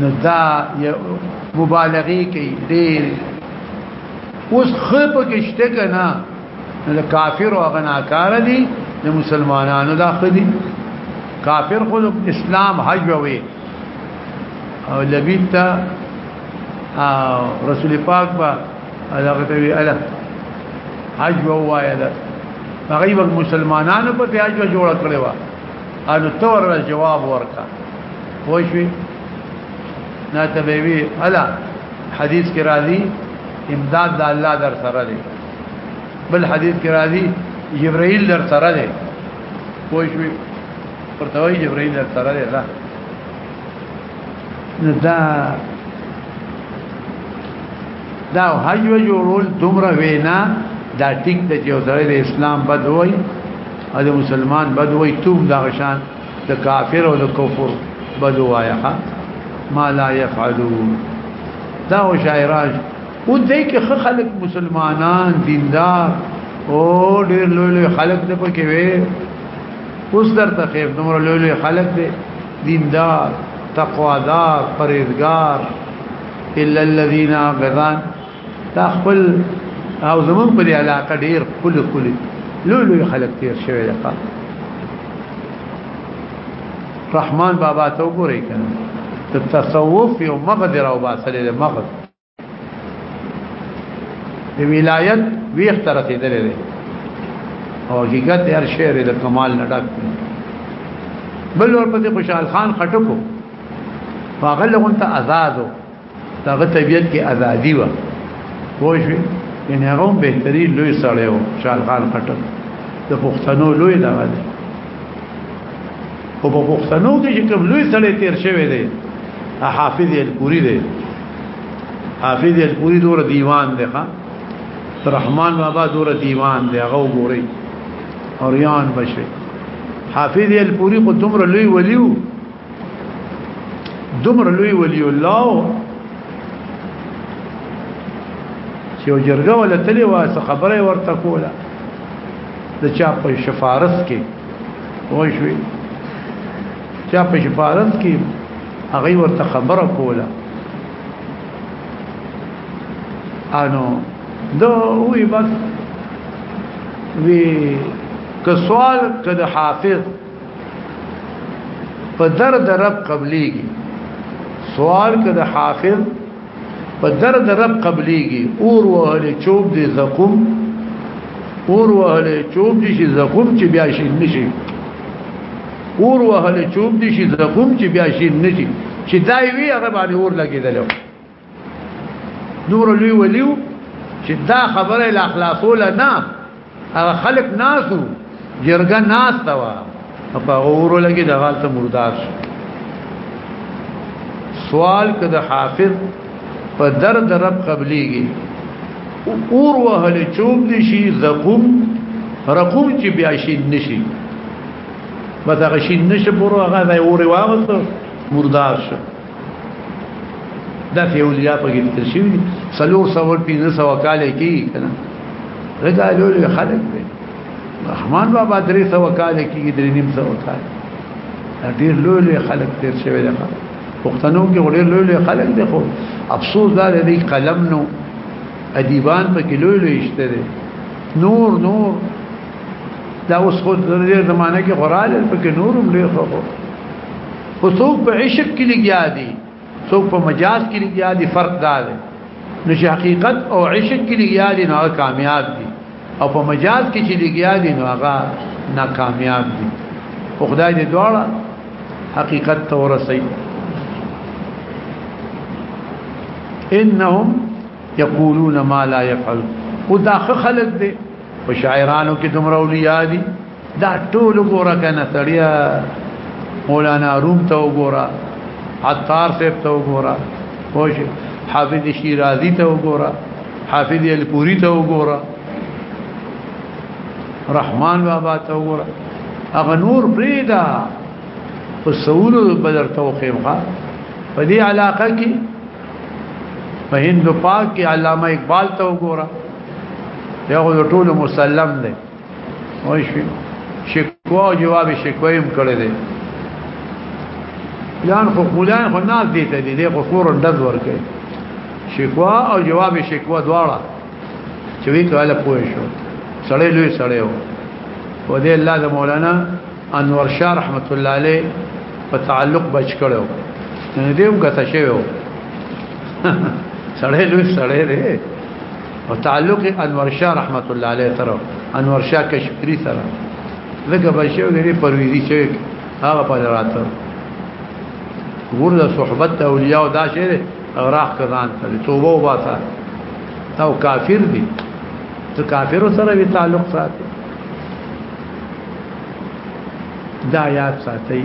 نو دا مبالغه کوي ډېر اوس خپ کې شته کنه نو کافر او غناکار دي د مسلمانانو داخلي کافر خو اسلام حجوي او لبیتا رسول پاک با هغه ته وی الا حج ووایا دا هغه مسلمانانو په حج جوړ کړو انو تور له جواب ورکا پوښوي نه ته وی الا حدیث کې راځي امداد د الله در سره دی بل حدیث کې راځي جبرائیل در سره دی پوښوي پرتوي جبرائیل در سره دی نو دا دا هیو جوړول دومره وینا دا ټیک د یو سره د اسلام بدوي او د مسلمان بدوي توم دا غشان د کافر او د کفر بدوایا ما لا يفعلون دا او شاعراج او دې کې خلک مسلمانان دیندار او ډېر لوی لوی خلک د پکې وي اوس درته خیر دومره لوی لوی خلک دي دیندار تقوادار پرهیزګار الا الذين غزان دا خپل او زمون په علاقه ډیر خپل خپل لولو خلک تیر شوی دی رحمان بابا ته وګورئ کنه تصوف یو مغدر او باسل مغدر د ولایت ویخ تر رسیدلې ده او حقیقت هر شعر د کمال نه ډک بل ور پسې خوشحال خان خټکو فغلغون ته آزادو دغه طبیعت کې ازادي و پوه شئ ان هغه بهترین لوی سړی و خوشحال خان خټک د پښتنو لوی دغه او په پښتنو کې چې کوم لوی سړی تیر شوی دی حافظ الپوری دی حافظ الپوری دور دیوان دی ښا رحمان بابا دور دیوان دی هغه وګوري او ریان بشي حافظ الپوری خو دومره لوی ولیو دومره لوی ولی الله چې جرګه ولا تلی واسه خبره ورته کوله د چا په شفارس کې وای شوې چا په شفارت کې هغه ورته خبره کوله انو دا وی بس وی که سوال که د حافظ په درد رب قبليږي سوال که د حافظ په درد رب قبليږي اور وهل چوب دي زقوم اور وهل چوب دي شي زقوم چې بیا شي نشي اور وهل چوب دي شي زقوم چې بیا شي نشي چې دای وی هغه باندې اور لګیدل نور لوی ولیو چې دا خبره لا خلاصول نه هغه خلک ناسو جرګه ناس تا وا په غورو لګي د غالت مردار شو سوال کده حافظ په درد رب قبليږي اور وهل چوب دي شي زقوم رقوم چې بیا شي نشي بس هغه شي نشي پورو هغه ځای اور واغته مردار شو دا فی اولیاء په کې ذکر شوی دی سلور سور پینځه سو کال کې کنه رضا لول خلق دی رحمان بابا درې سو کال کې درې نیم سو کال ډیر لول خلق تیر شوی دی پښتنو کې ډیر لول خلق دی خو افسوس دا دی قلم نو ادیبان په کې لول اشته دی نور نور دا اوس خو د زمانه کې غرال په کې نورم ډیر خو خو څوک په عشق کې لګیا دي څوک په مجاز کې لګیا دي فرق دا دی نو چې حقیقت او عشق کې لګیا دي نو کامیاب دي او په مجاز کې چې لګیا دي نو هغه ناکامیاب دي او خدای دې دواړه حقیقت ته ورسي انهم یقولون ما لا يفعل او دا خلق دي په شاعرانو کې دومره اولیاء دي دا ټول ګوره کنه سړیا مولانا روم ته وګوره عطار صاحب ته وګوره خوش حافظ شیرازی ته وګوره حافظ الپوری ته وګوره رحمان بابا ته وګوره هغه نور پریدا په سوول بدر توقیمغه په دې علاقه کې په هند پاک کې علامه اقبال ته وګوره یو ټول مسلم دی وای شي شکوا او جواب شکوې هم کړې دي یان خو خدای خو ناز دي ته دي خو فورن دز ورکې شکوا او جواب شکوا دواړه چې وی کاله پوه شو سړې لوی سړې و او دې الله د مولانا انور شاه رحمت الله عليه په تعلق بچ کړو نو دې هم غته شوی سړې لوی سړې او تعلق انور شاه رحمت الله علیه سره انور شاه کشمیری سره لکه بشو غری پرویزی چې هغه په راته ورله صحبت اولیاء او دا شعر راخ کزان ته توبه و باسه او کافر دي ته کافر سره وی تعلق ساتي دا یاد ساتي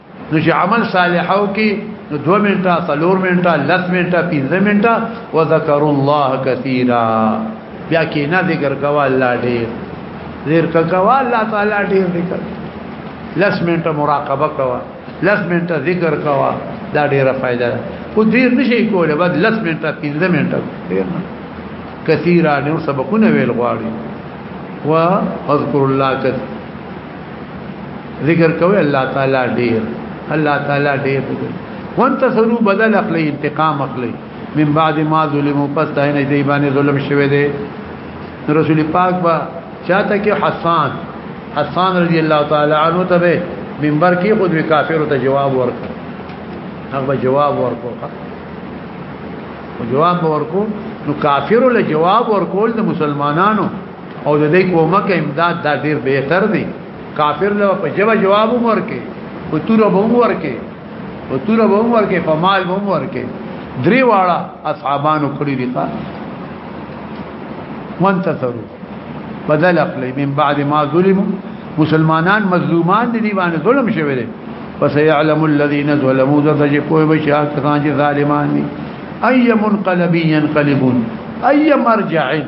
نو چې عمل صالحو کې نو 2 منټه 3 منټه 10 منټه 15 منټه وذكر الله كثيرا بیا کې نه ذکر کوا الله ډېر ذکر کوا الله تعالی ډېر ذکر 10 منټه مراقبه کوا 10 منټه ذکر کوا دا ډېره فائدہ ده خو ډېر نشي کوله بعد 10 منټه 15 منټه ډېر نه كثيرا نو سبقونه ویل غواړي واذكر الله كثيرا ذکر کوي الله تعالی ډیر الله تعالی ډیر وان تصرو بدل اخلي انتقام اخلي من بعد ما ظلم پس داینه دی باندې ظلم شوه دی رسول پاک با چاته کې حسان حسان رضی الله تعالی عنہ ته منبر کې خود کافر ته جواب ورکړ هغه جواب ورکړ جواب ورکړ نو کافر له جواب ورکول د مسلمانانو او د دې کومه کې امداد دا ډیر بهتر دی کافر له په جواب جواب ورکې او تور به ورکې او تور به ورکې په مال به ورکې درې واړه اصحابانو کړی دي ښا وانتصروا بدل خپل من بعد ما ظلموا مسلمانان مظلومان دي دی باندې ظلم شوی دی پس يعلم الذين ظلموا ذات چې په بشاک څنګه ظالمان دي اي منقلبين ينقلبون اي مرجعين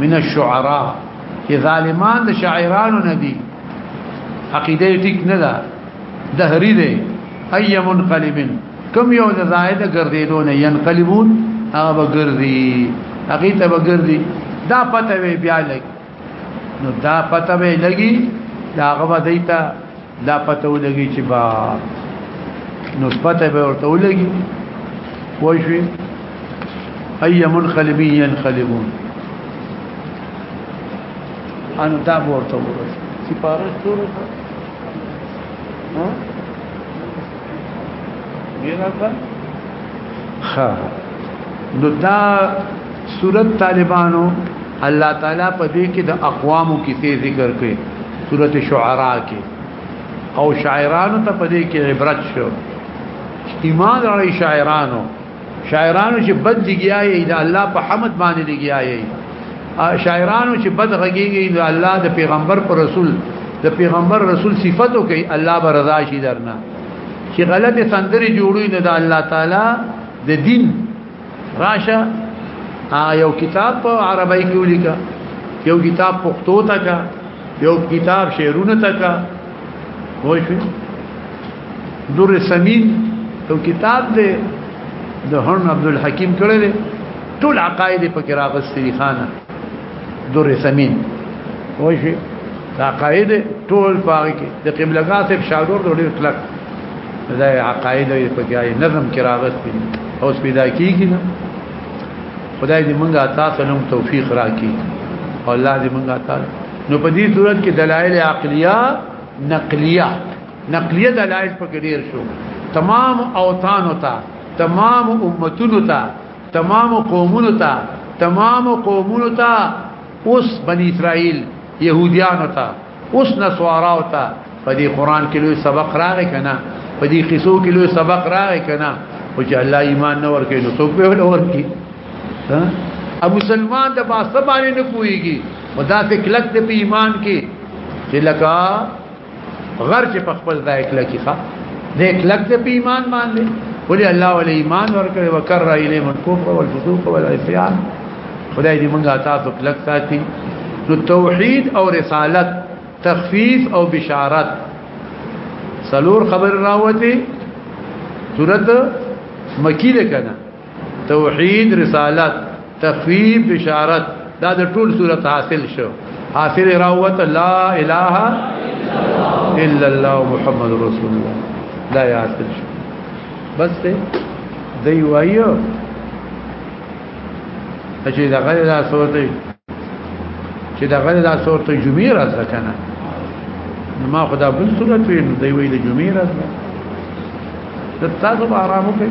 من الشعراء چې ظالمان د شاعرانو نه دي عقیده ټیک نه ده دهری دی اي منقلب کم یو د زائد ګرځیدو نه ينقلبون هغه بغرزي هغه ته بغرزي دا پته وی بیا لګي نو دا پته وی لګي دا هغه دیتا دا پته ولګي چې با نسبت به ورته ولګي وای شي اي منقلبي ينقلبون ان دا ورته ورته سپارښت شروع کړ ها ډیر ښه ښه نو دا سورت طالبانو الله تعالی په دې کې د اقوامو کیسې ذکر کړې سورت شعراء کې او شاعرانو ته په دې کې عبرت شو ایمان راړي شاعرانو شاعرانو چې بد لګیایي د الله په حمد باندې لګیایي شاعرانو چې بد غږیږي د الله د پیغمبر پر رسول د پیغمبر رسول صفاتو کوي الله به رضا شي درنه چې غلطه سندري جوړوي نه د الله تعالی د دین راشه یو کتاب په عربی کې ولیکا یو کتاب پښتو ته کا یو کتاب شعرونه ته کا وای شو دور سمین یو کتاب دی د هرن عبد الحکیم کړی دی ټول عقاید په کې راغستې خانه دور سمین وای شو دا قاعده ټول پاره کې د قبلګات په شاګرد ډېر کلک دا عقاید یې په ځای نظم کې راغستې او پیدا کیږي نه خدای دې مونږه تاسو نوم توفیق راکړي او الله دې مونږه تاسو نو په دې صورت کې دلایل عقلیه نقلیه نقلیه دلایل په کې ډیر شو تمام اوطان وتا تمام امتونو ته تمام قومونو ته تمام قومونو ته اوس بنی اسرائیل يهوديان ته اوس نسوارا او ته په دې قران کې لوی سبق راغی کنه په دې قصو کې لوی سبق راغی کنه او چې الله ایمان نه ورکې نو څوک به ولور کی ها ابو سلمان د باسه باندې نه کویږي خدا ته کلک د ایمان کې چې لکه غر چې په خپل ځای کلک کې ښه د کلک د ایمان باندې ولي الله ولي ایمان ورکړي وکړه اله من کوفر والفسوق والعصيان خدای دې مونږه تاسو کلک ساتي نو توحید او رسالت تخفیف او بشارت سلور خبر راوته صورت مکی ده کنه توحید رسالت تخفیف بشارت دا د ټول صورت حاصل شو حاصل راوته لا اله الا الله محمد رسول الله دا حاصل شو بس دی دی وایو چې دا غیر دا صورت چې دا غیر دا صورت جمعې راځه کنه ما خدا بل صورت وی نو دی وی د جمعې راځه د تاسو به آرام وکړئ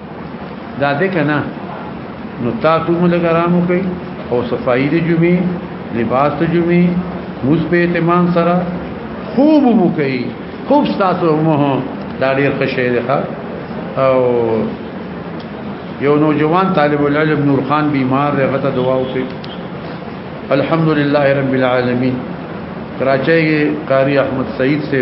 دا دې کنه نو تاسو موږ لګرامو کوي او صفائی دې جمعې لباس ته جمعې موږ په اعتماد سره خوب مو کوي خوب تاسو مو دا ډیر خوشی دی او یو نوجوان طالب العلم نور خان بیمار دی غته دعا وکړي الحمدلله رب العالمین کراچۍ قاری احمد سعید سے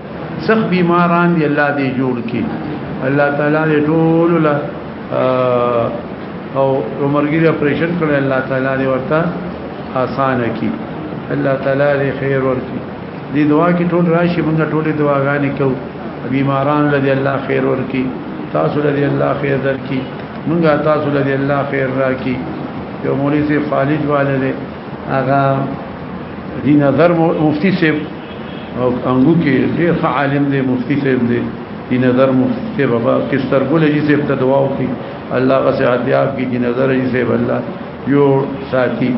سخ بیماران دی الله دی جوړ کی الله تعالی دې ټول له او عمرګری اپریشن کړي الله تعالی دې ورته آسان کی الله تعالی دې خیر ورکی دې دعا کې ټول راشي موږ ټول دعاګانې کوو بیماران لدی الله خیر ورکی تاسو لدی الله خیر درکی موږ تاسو لدی الله خیر راکی یو مولوی سی خالد والده هغه دی نظر مفتی سی او انګو کې ډېر ښه عالم دی مفتی صاحب دی دی نظر مفتی صاحب بابا کستر ګل جی صاحب ته دعا وکړي الله غسه عذاب کې دی نظر جی صاحب الله یو ساتي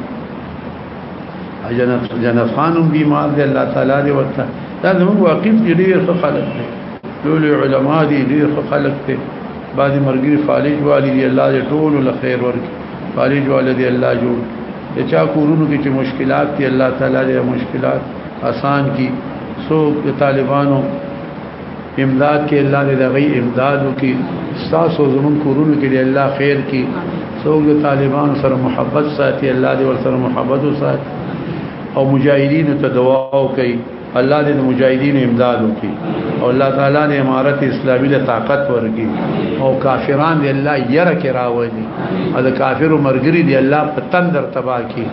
جنت جنت خانم بیمار دی الله تعالی دی ورته دا زموږ واقف دی ډېر ښه خلک دی ټول علما دی ډېر ښه خلک دی بعضی مرګري فالج والی دی الله دې ټول له خیر ورکړي فالج والی دی الله جوړ چا کورونو کې چې مشکلات دي الله تعالی دې مشکلات آسان کی څوک د طالبانو امداد کې الله دې دغه امداد وکي تاسو زمون کورونو کې دې الله خیر کی څوک د طالبان سره محبت ساتي الله دې ور سره محبت وساتي او مجاهدین ته دعا وکي الله دې مجاهدین امداد وکي او الله تعالی دې امارت اسلامي له طاقت ورګي او کافران دې الله یره کې راوړي او د کافرو مرګري دې الله په تندر تباہ کړي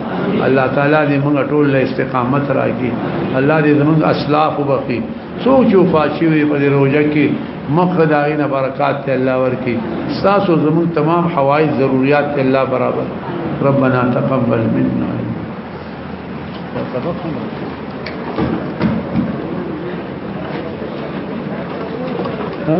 الله تعالی دې موږ ټول له استقامت راکړي الله دې زموږ اصلاح وبخي سوچ او فاشي وي په روزه کې مخه داینه برکات ته الله ورکي تاسو زموږ تمام حوائج ضرورت ته الله برابر ربنا تقبل منا
ها؟